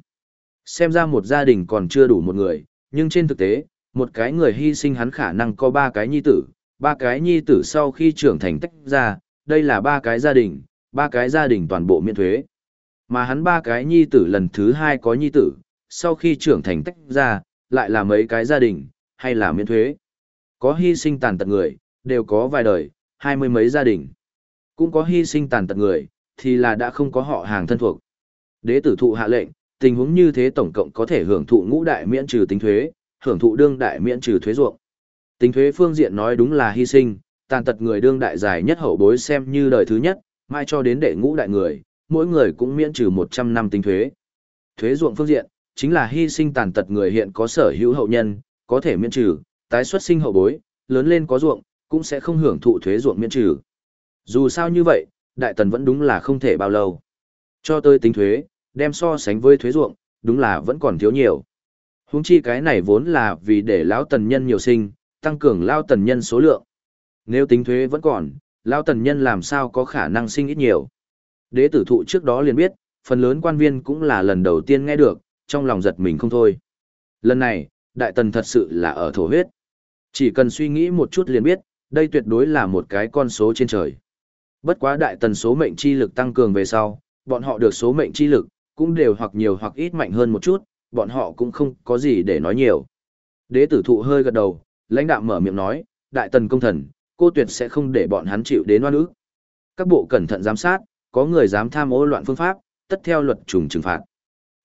Xem ra một gia đình còn chưa đủ một người, nhưng trên thực tế, một cái người hy sinh hắn khả năng có ba cái nhi tử, ba cái nhi tử sau khi trưởng thành tách ra, đây là ba cái gia đình, ba cái gia đình toàn bộ miễn thuế. Mà hắn ba cái nhi tử lần thứ hai có nhi tử, sau khi trưởng thành tách ra, lại là mấy cái gia đình, hay là miễn thuế. Có hy sinh tàn tật người, đều có vài đời, hai mươi mấy gia đình. Cũng có hy sinh tàn tật người, thì là đã không có họ hàng thân thuộc. Đế tử thụ hạ lệnh, tình huống như thế tổng cộng có thể hưởng thụ ngũ đại miễn trừ tính thuế, hưởng thụ đương đại miễn trừ thuế ruộng. Tính thuế phương diện nói đúng là hy sinh, tàn tật người đương đại dài nhất hậu bối xem như đời thứ nhất, mai cho đến đệ ngũ đại người, mỗi người cũng miễn trừ 100 năm tính thuế. Thuế ruộng phương diện, chính là hy sinh tàn tật người hiện có sở hữu hậu nhân, có thể miễn trừ, tái xuất sinh hậu bối, lớn lên có ruộng, cũng sẽ không hưởng thụ thuế ruộng miễn trừ. Dù sao như vậy, đại tần vẫn đúng là không thể bao lâu. Cho tới tính thuế, đem so sánh với thuế ruộng, đúng là vẫn còn thiếu nhiều. Huống chi cái này vốn là vì để lão tần nhân nhiều sinh, tăng cường lao tần nhân số lượng. Nếu tính thuế vẫn còn, lao tần nhân làm sao có khả năng sinh ít nhiều. Đế tử thụ trước đó liền biết, phần lớn quan viên cũng là lần đầu tiên nghe được, trong lòng giật mình không thôi. Lần này, đại tần thật sự là ở thổ huyết. Chỉ cần suy nghĩ một chút liền biết, đây tuyệt đối là một cái con số trên trời. Bất quá đại tần số mệnh chi lực tăng cường về sau, bọn họ được số mệnh chi lực, cũng đều hoặc nhiều hoặc ít mạnh hơn một chút, bọn họ cũng không có gì để nói nhiều. Đế tử thụ hơi gật đầu, lãnh đạo mở miệng nói, đại tần công thần, cô tuyệt sẽ không để bọn hắn chịu đến oan ức. Các bộ cẩn thận giám sát, có người dám tham ô loạn phương pháp, tất theo luật trùng trừng phạt.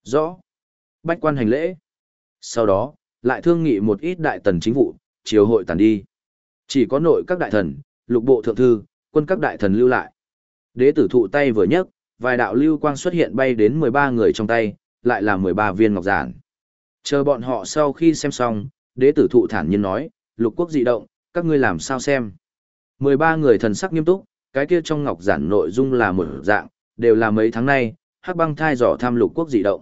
Rõ. Bách quan hành lễ. Sau đó, lại thương nghị một ít đại tần chính vụ, chiều hội tàn đi. Chỉ có nội các đại thần, lục bộ thượng thư, quân các đại thần lưu lại. Đế tử thụ tay vừa nhấc, vài đạo lưu quang xuất hiện bay đến 13 người trong tay, lại là 13 viên ngọc giản. Chờ bọn họ sau khi xem xong, đế tử thụ thản nhiên nói, lục quốc dị động, các ngươi làm sao xem. 13 người thần sắc nghiêm túc, cái kia trong ngọc giản nội dung là một dạng, đều là mấy tháng nay, hắc băng thai dò tham lục quốc dị động.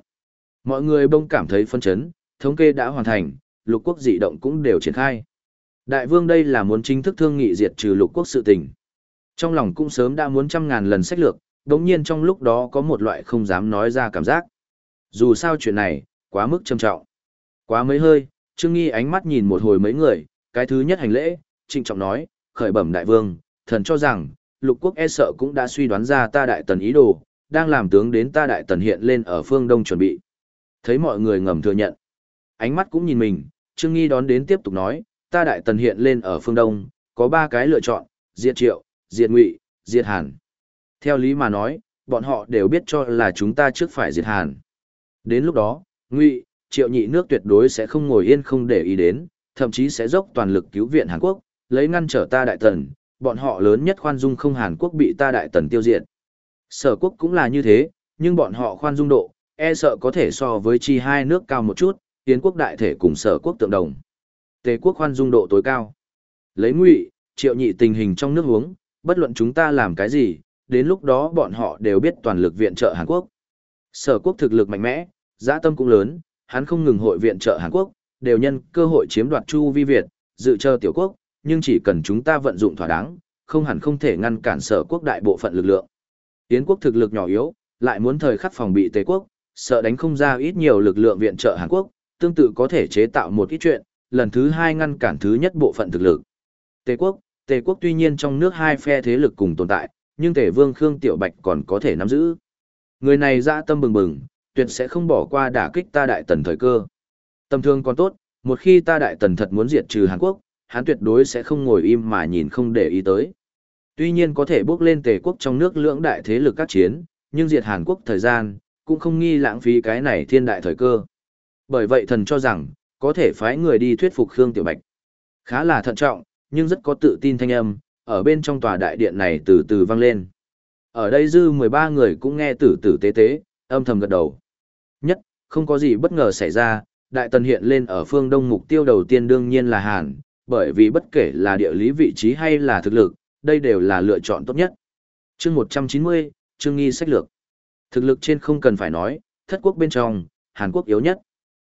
Mọi người bông cảm thấy phân chấn, thống kê đã hoàn thành, lục quốc dị động cũng đều triển khai. Đại vương đây là muốn chính thức thương nghị diệt trừ lục quốc sự tình. Trong lòng cũng sớm đã muốn trăm ngàn lần sách lược, đống nhiên trong lúc đó có một loại không dám nói ra cảm giác. Dù sao chuyện này, quá mức trầm trọng. Quá mấy hơi, Trương Nghi ánh mắt nhìn một hồi mấy người, cái thứ nhất hành lễ, trịnh trọng nói, khởi bẩm đại vương, thần cho rằng, lục quốc e sợ cũng đã suy đoán ra ta đại tần ý đồ, đang làm tướng đến ta đại tần hiện lên ở phương đông chuẩn bị. Thấy mọi người ngầm thừa nhận. Ánh mắt cũng nhìn mình, Trương Nghi đón đến tiếp tục nói, ta đại tần hiện lên ở phương đông, có ba cái lựa chọn, diệt triệu, diệt ngụy, diệt hàn. Theo lý mà nói, bọn họ đều biết cho là chúng ta trước phải diệt hàn. Đến lúc đó, ngụy, triệu nhị nước tuyệt đối sẽ không ngồi yên không để ý đến, thậm chí sẽ dốc toàn lực cứu viện Hàn Quốc, lấy ngăn trở ta đại tần, bọn họ lớn nhất khoan dung không Hàn Quốc bị ta đại tần tiêu diệt. Sở quốc cũng là như thế, nhưng bọn họ khoan dung độ, e sợ có thể so với chi hai nước cao một chút, Yến quốc đại thể cùng sở quốc tượng đồng. Tề quốc khoan dung độ tối cao. Lấy ngụy, triệu nhị tình hình trong nước uống, bất luận chúng ta làm cái gì, đến lúc đó bọn họ đều biết toàn lực viện trợ Hàn Quốc. Sở quốc thực lực mạnh mẽ, dã tâm cũng lớn, hắn không ngừng hội viện trợ Hàn Quốc, đều nhân cơ hội chiếm đoạt Chu Vi Việt, dự chờ tiểu quốc, nhưng chỉ cần chúng ta vận dụng thỏa đáng, không hẳn không thể ngăn cản sở quốc đại bộ phận lực lượng. Yến quốc thực lực nhỏ yếu, lại muốn thời khắc phòng bị Tề quốc, sợ đánh không ra ít nhiều lực lượng viện trợ Hàn Quốc, tương tự có thể chế tạo một ít chuyện, lần thứ hai ngăn cản thứ nhất bộ phận thực lực. Tề quốc, Tề quốc tuy nhiên trong nước hai phe thế lực cùng tồn tại, nhưng Tề Vương Khương Tiểu Bạch còn có thể nắm giữ. Người này ra tâm bừng bừng, tuyệt sẽ không bỏ qua đả kích ta đại tần thời cơ. Tâm thương còn tốt, một khi ta đại tần thật muốn diệt trừ Hàn Quốc, hắn tuyệt đối sẽ không ngồi im mà nhìn không để ý tới. Tuy nhiên có thể bước lên tề quốc trong nước lưỡng đại thế lực các chiến, nhưng diệt Hàn Quốc thời gian, cũng không nghi lãng phí cái này thiên đại thời cơ. Bởi vậy thần cho rằng, có thể phái người đi thuyết phục Khương Tiểu Bạch. Khá là thận trọng, nhưng rất có tự tin thanh âm, ở bên trong tòa đại điện này từ từ vang lên. Ở đây dư 13 người cũng nghe tử tử tế tế, âm thầm gật đầu. Nhất, không có gì bất ngờ xảy ra, Đại Tần hiện lên ở phương đông mục tiêu đầu tiên đương nhiên là Hàn, bởi vì bất kể là địa lý vị trí hay là thực lực, đây đều là lựa chọn tốt nhất. Chương 190, chương nghi sách lược. Thực lực trên không cần phải nói, thất quốc bên trong, Hàn Quốc yếu nhất.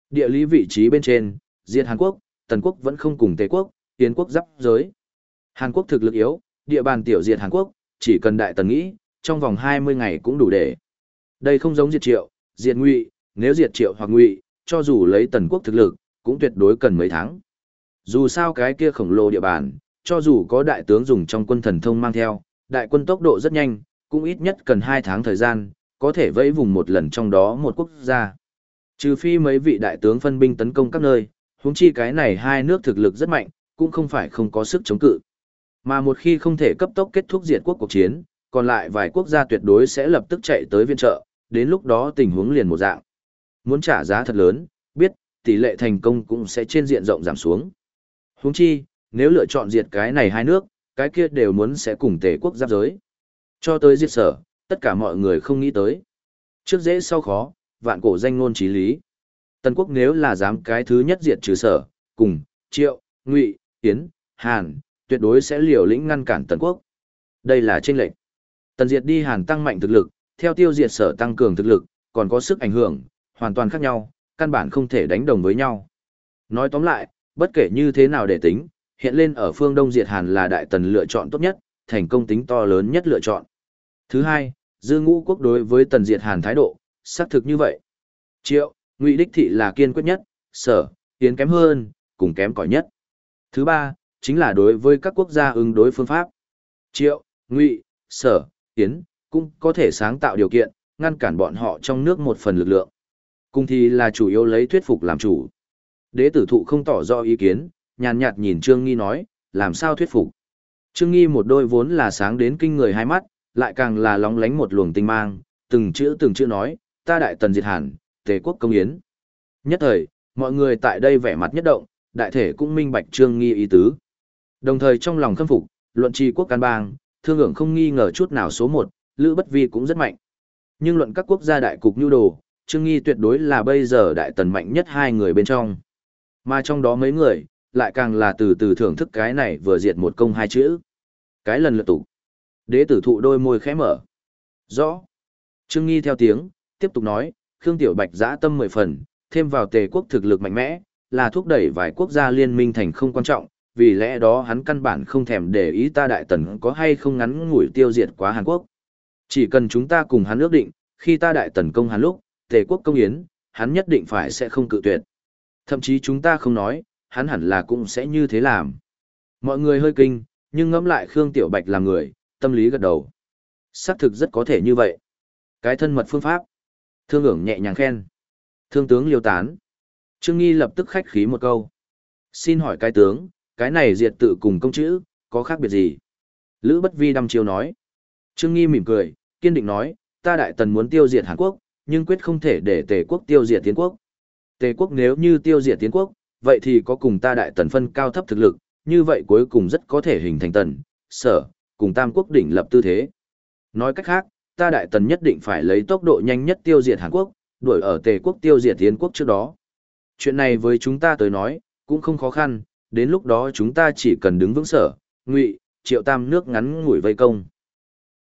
Địa lý vị trí bên trên, diệt Hàn Quốc, Tần Quốc vẫn không cùng Tề Quốc, Tiến Quốc giáp giới. Hàn Quốc thực lực yếu, địa bàn tiểu diệt Hàn Quốc, chỉ cần đại tần nghĩ, trong vòng 20 ngày cũng đủ để. Đây không giống diệt triệu, diệt ngụy, nếu diệt triệu hoặc ngụy, cho dù lấy tần quốc thực lực, cũng tuyệt đối cần mấy tháng. Dù sao cái kia khổng lồ địa bàn, cho dù có đại tướng dùng trong quân thần thông mang theo, đại quân tốc độ rất nhanh, cũng ít nhất cần 2 tháng thời gian, có thể vẫy vùng một lần trong đó một quốc gia. Trừ phi mấy vị đại tướng phân binh tấn công các nơi, huống chi cái này hai nước thực lực rất mạnh, cũng không phải không có sức chống cự. Mà một khi không thể cấp tốc kết thúc diệt quốc cuộc chiến, còn lại vài quốc gia tuyệt đối sẽ lập tức chạy tới viện trợ, đến lúc đó tình huống liền một dạng. Muốn trả giá thật lớn, biết, tỷ lệ thành công cũng sẽ trên diện rộng giảm xuống. Huống chi, nếu lựa chọn diệt cái này hai nước, cái kia đều muốn sẽ cùng tề quốc giáp giới. Cho tới diệt sở, tất cả mọi người không nghĩ tới. Trước dễ sau khó, vạn cổ danh ngôn trí lý. Tần quốc nếu là dám cái thứ nhất diệt trừ sở, cùng, triệu, ngụy, tiến, hàn, tuyệt đối sẽ liều lĩnh ngăn cản tần quốc. Đây là tranh lệnh. Tần diệt đi hàn tăng mạnh thực lực, theo tiêu diệt sở tăng cường thực lực, còn có sức ảnh hưởng, hoàn toàn khác nhau, căn bản không thể đánh đồng với nhau. Nói tóm lại, bất kể như thế nào để tính, hiện lên ở phương Đông diệt hàn là đại tần lựa chọn tốt nhất, thành công tính to lớn nhất lựa chọn. Thứ hai, dư ngũ quốc đối với tần diệt hàn thái độ, xác thực như vậy. Triệu, ngụy đích thị là kiên quyết nhất, sở, tiến kém hơn, cùng kém cỏi nhất. Thứ ba, chính là đối với các quốc gia ứng đối phương pháp. Triệu, ngụy, sở, tiến, cũng có thể sáng tạo điều kiện, ngăn cản bọn họ trong nước một phần lực lượng. Cùng thì là chủ yếu lấy thuyết phục làm chủ. Đế tử thụ không tỏ rõ ý kiến, nhàn nhạt nhìn Trương Nghi nói, làm sao thuyết phục. Trương Nghi một đôi vốn là sáng đến kinh người hai mắt, lại càng là lóng lánh một luồng tinh mang, từng chữ từng chữ nói, ta đại tần diệt hàn, tề quốc công yến. Nhất thời, mọi người tại đây vẻ mặt nhất động, đại thể cũng minh bạch Trương Nghi ý tứ. Đồng thời trong lòng khâm phục, luận trì quốc can bang, thương ưởng không nghi ngờ chút nào số một, Lữ Bất Vi cũng rất mạnh. Nhưng luận các quốc gia đại cục nhu đồ, Trương Nghi tuyệt đối là bây giờ đại tần mạnh nhất hai người bên trong. Mà trong đó mấy người, lại càng là từ từ thưởng thức cái này vừa diệt một công hai chữ. Cái lần lượt tụ. Đế tử thụ đôi môi khẽ mở. Rõ. Trương Nghi theo tiếng, tiếp tục nói, Khương Tiểu Bạch giã tâm mười phần, thêm vào tề quốc thực lực mạnh mẽ, là thúc đẩy vài quốc gia liên minh thành không quan trọng, vì lẽ đó hắn căn bản không thèm để ý ta đại tần có hay không ngắn ngủi tiêu diệt quá Hàn Quốc. Chỉ cần chúng ta cùng hắn ước định, khi ta đại tần công hắn lúc, tề quốc công yến, hắn nhất định phải sẽ không cự tuyệt. Thậm chí chúng ta không nói, hắn hẳn là cũng sẽ như thế làm. Mọi người hơi kinh, nhưng ngẫm lại Khương Tiểu Bạch là người, tâm lý gật đầu. Xác thực rất có thể như vậy. Cái thân mật phương pháp. Thương ưởng nhẹ nhàng khen. Thương tướng liêu tán. Trương Nghi lập tức khách khí một câu. Xin hỏi cái tướng, cái này diệt tự cùng công chữ, có khác biệt gì? Lữ Bất Vi đăm chiêu nói. Trương Nghi mỉm cười, kiên định nói, ta đại tần muốn tiêu diệt Hàn Quốc, nhưng quyết không thể để tề quốc tiêu diệt tiến quốc. Tề quốc nếu như tiêu diệt tiến quốc, vậy thì có cùng ta đại tần phân cao thấp thực lực, như vậy cuối cùng rất có thể hình thành tần, sở, cùng tam quốc đỉnh lập tư thế. Nói cách khác, ta đại tần nhất định phải lấy tốc độ nhanh nhất tiêu diệt Hàn Quốc, đuổi ở tề quốc tiêu diệt tiến quốc trước đó. Chuyện này với chúng ta tới nói, cũng không khó khăn, đến lúc đó chúng ta chỉ cần đứng vững sở, ngụy, triệu tam nước ngắn ngủi vây công.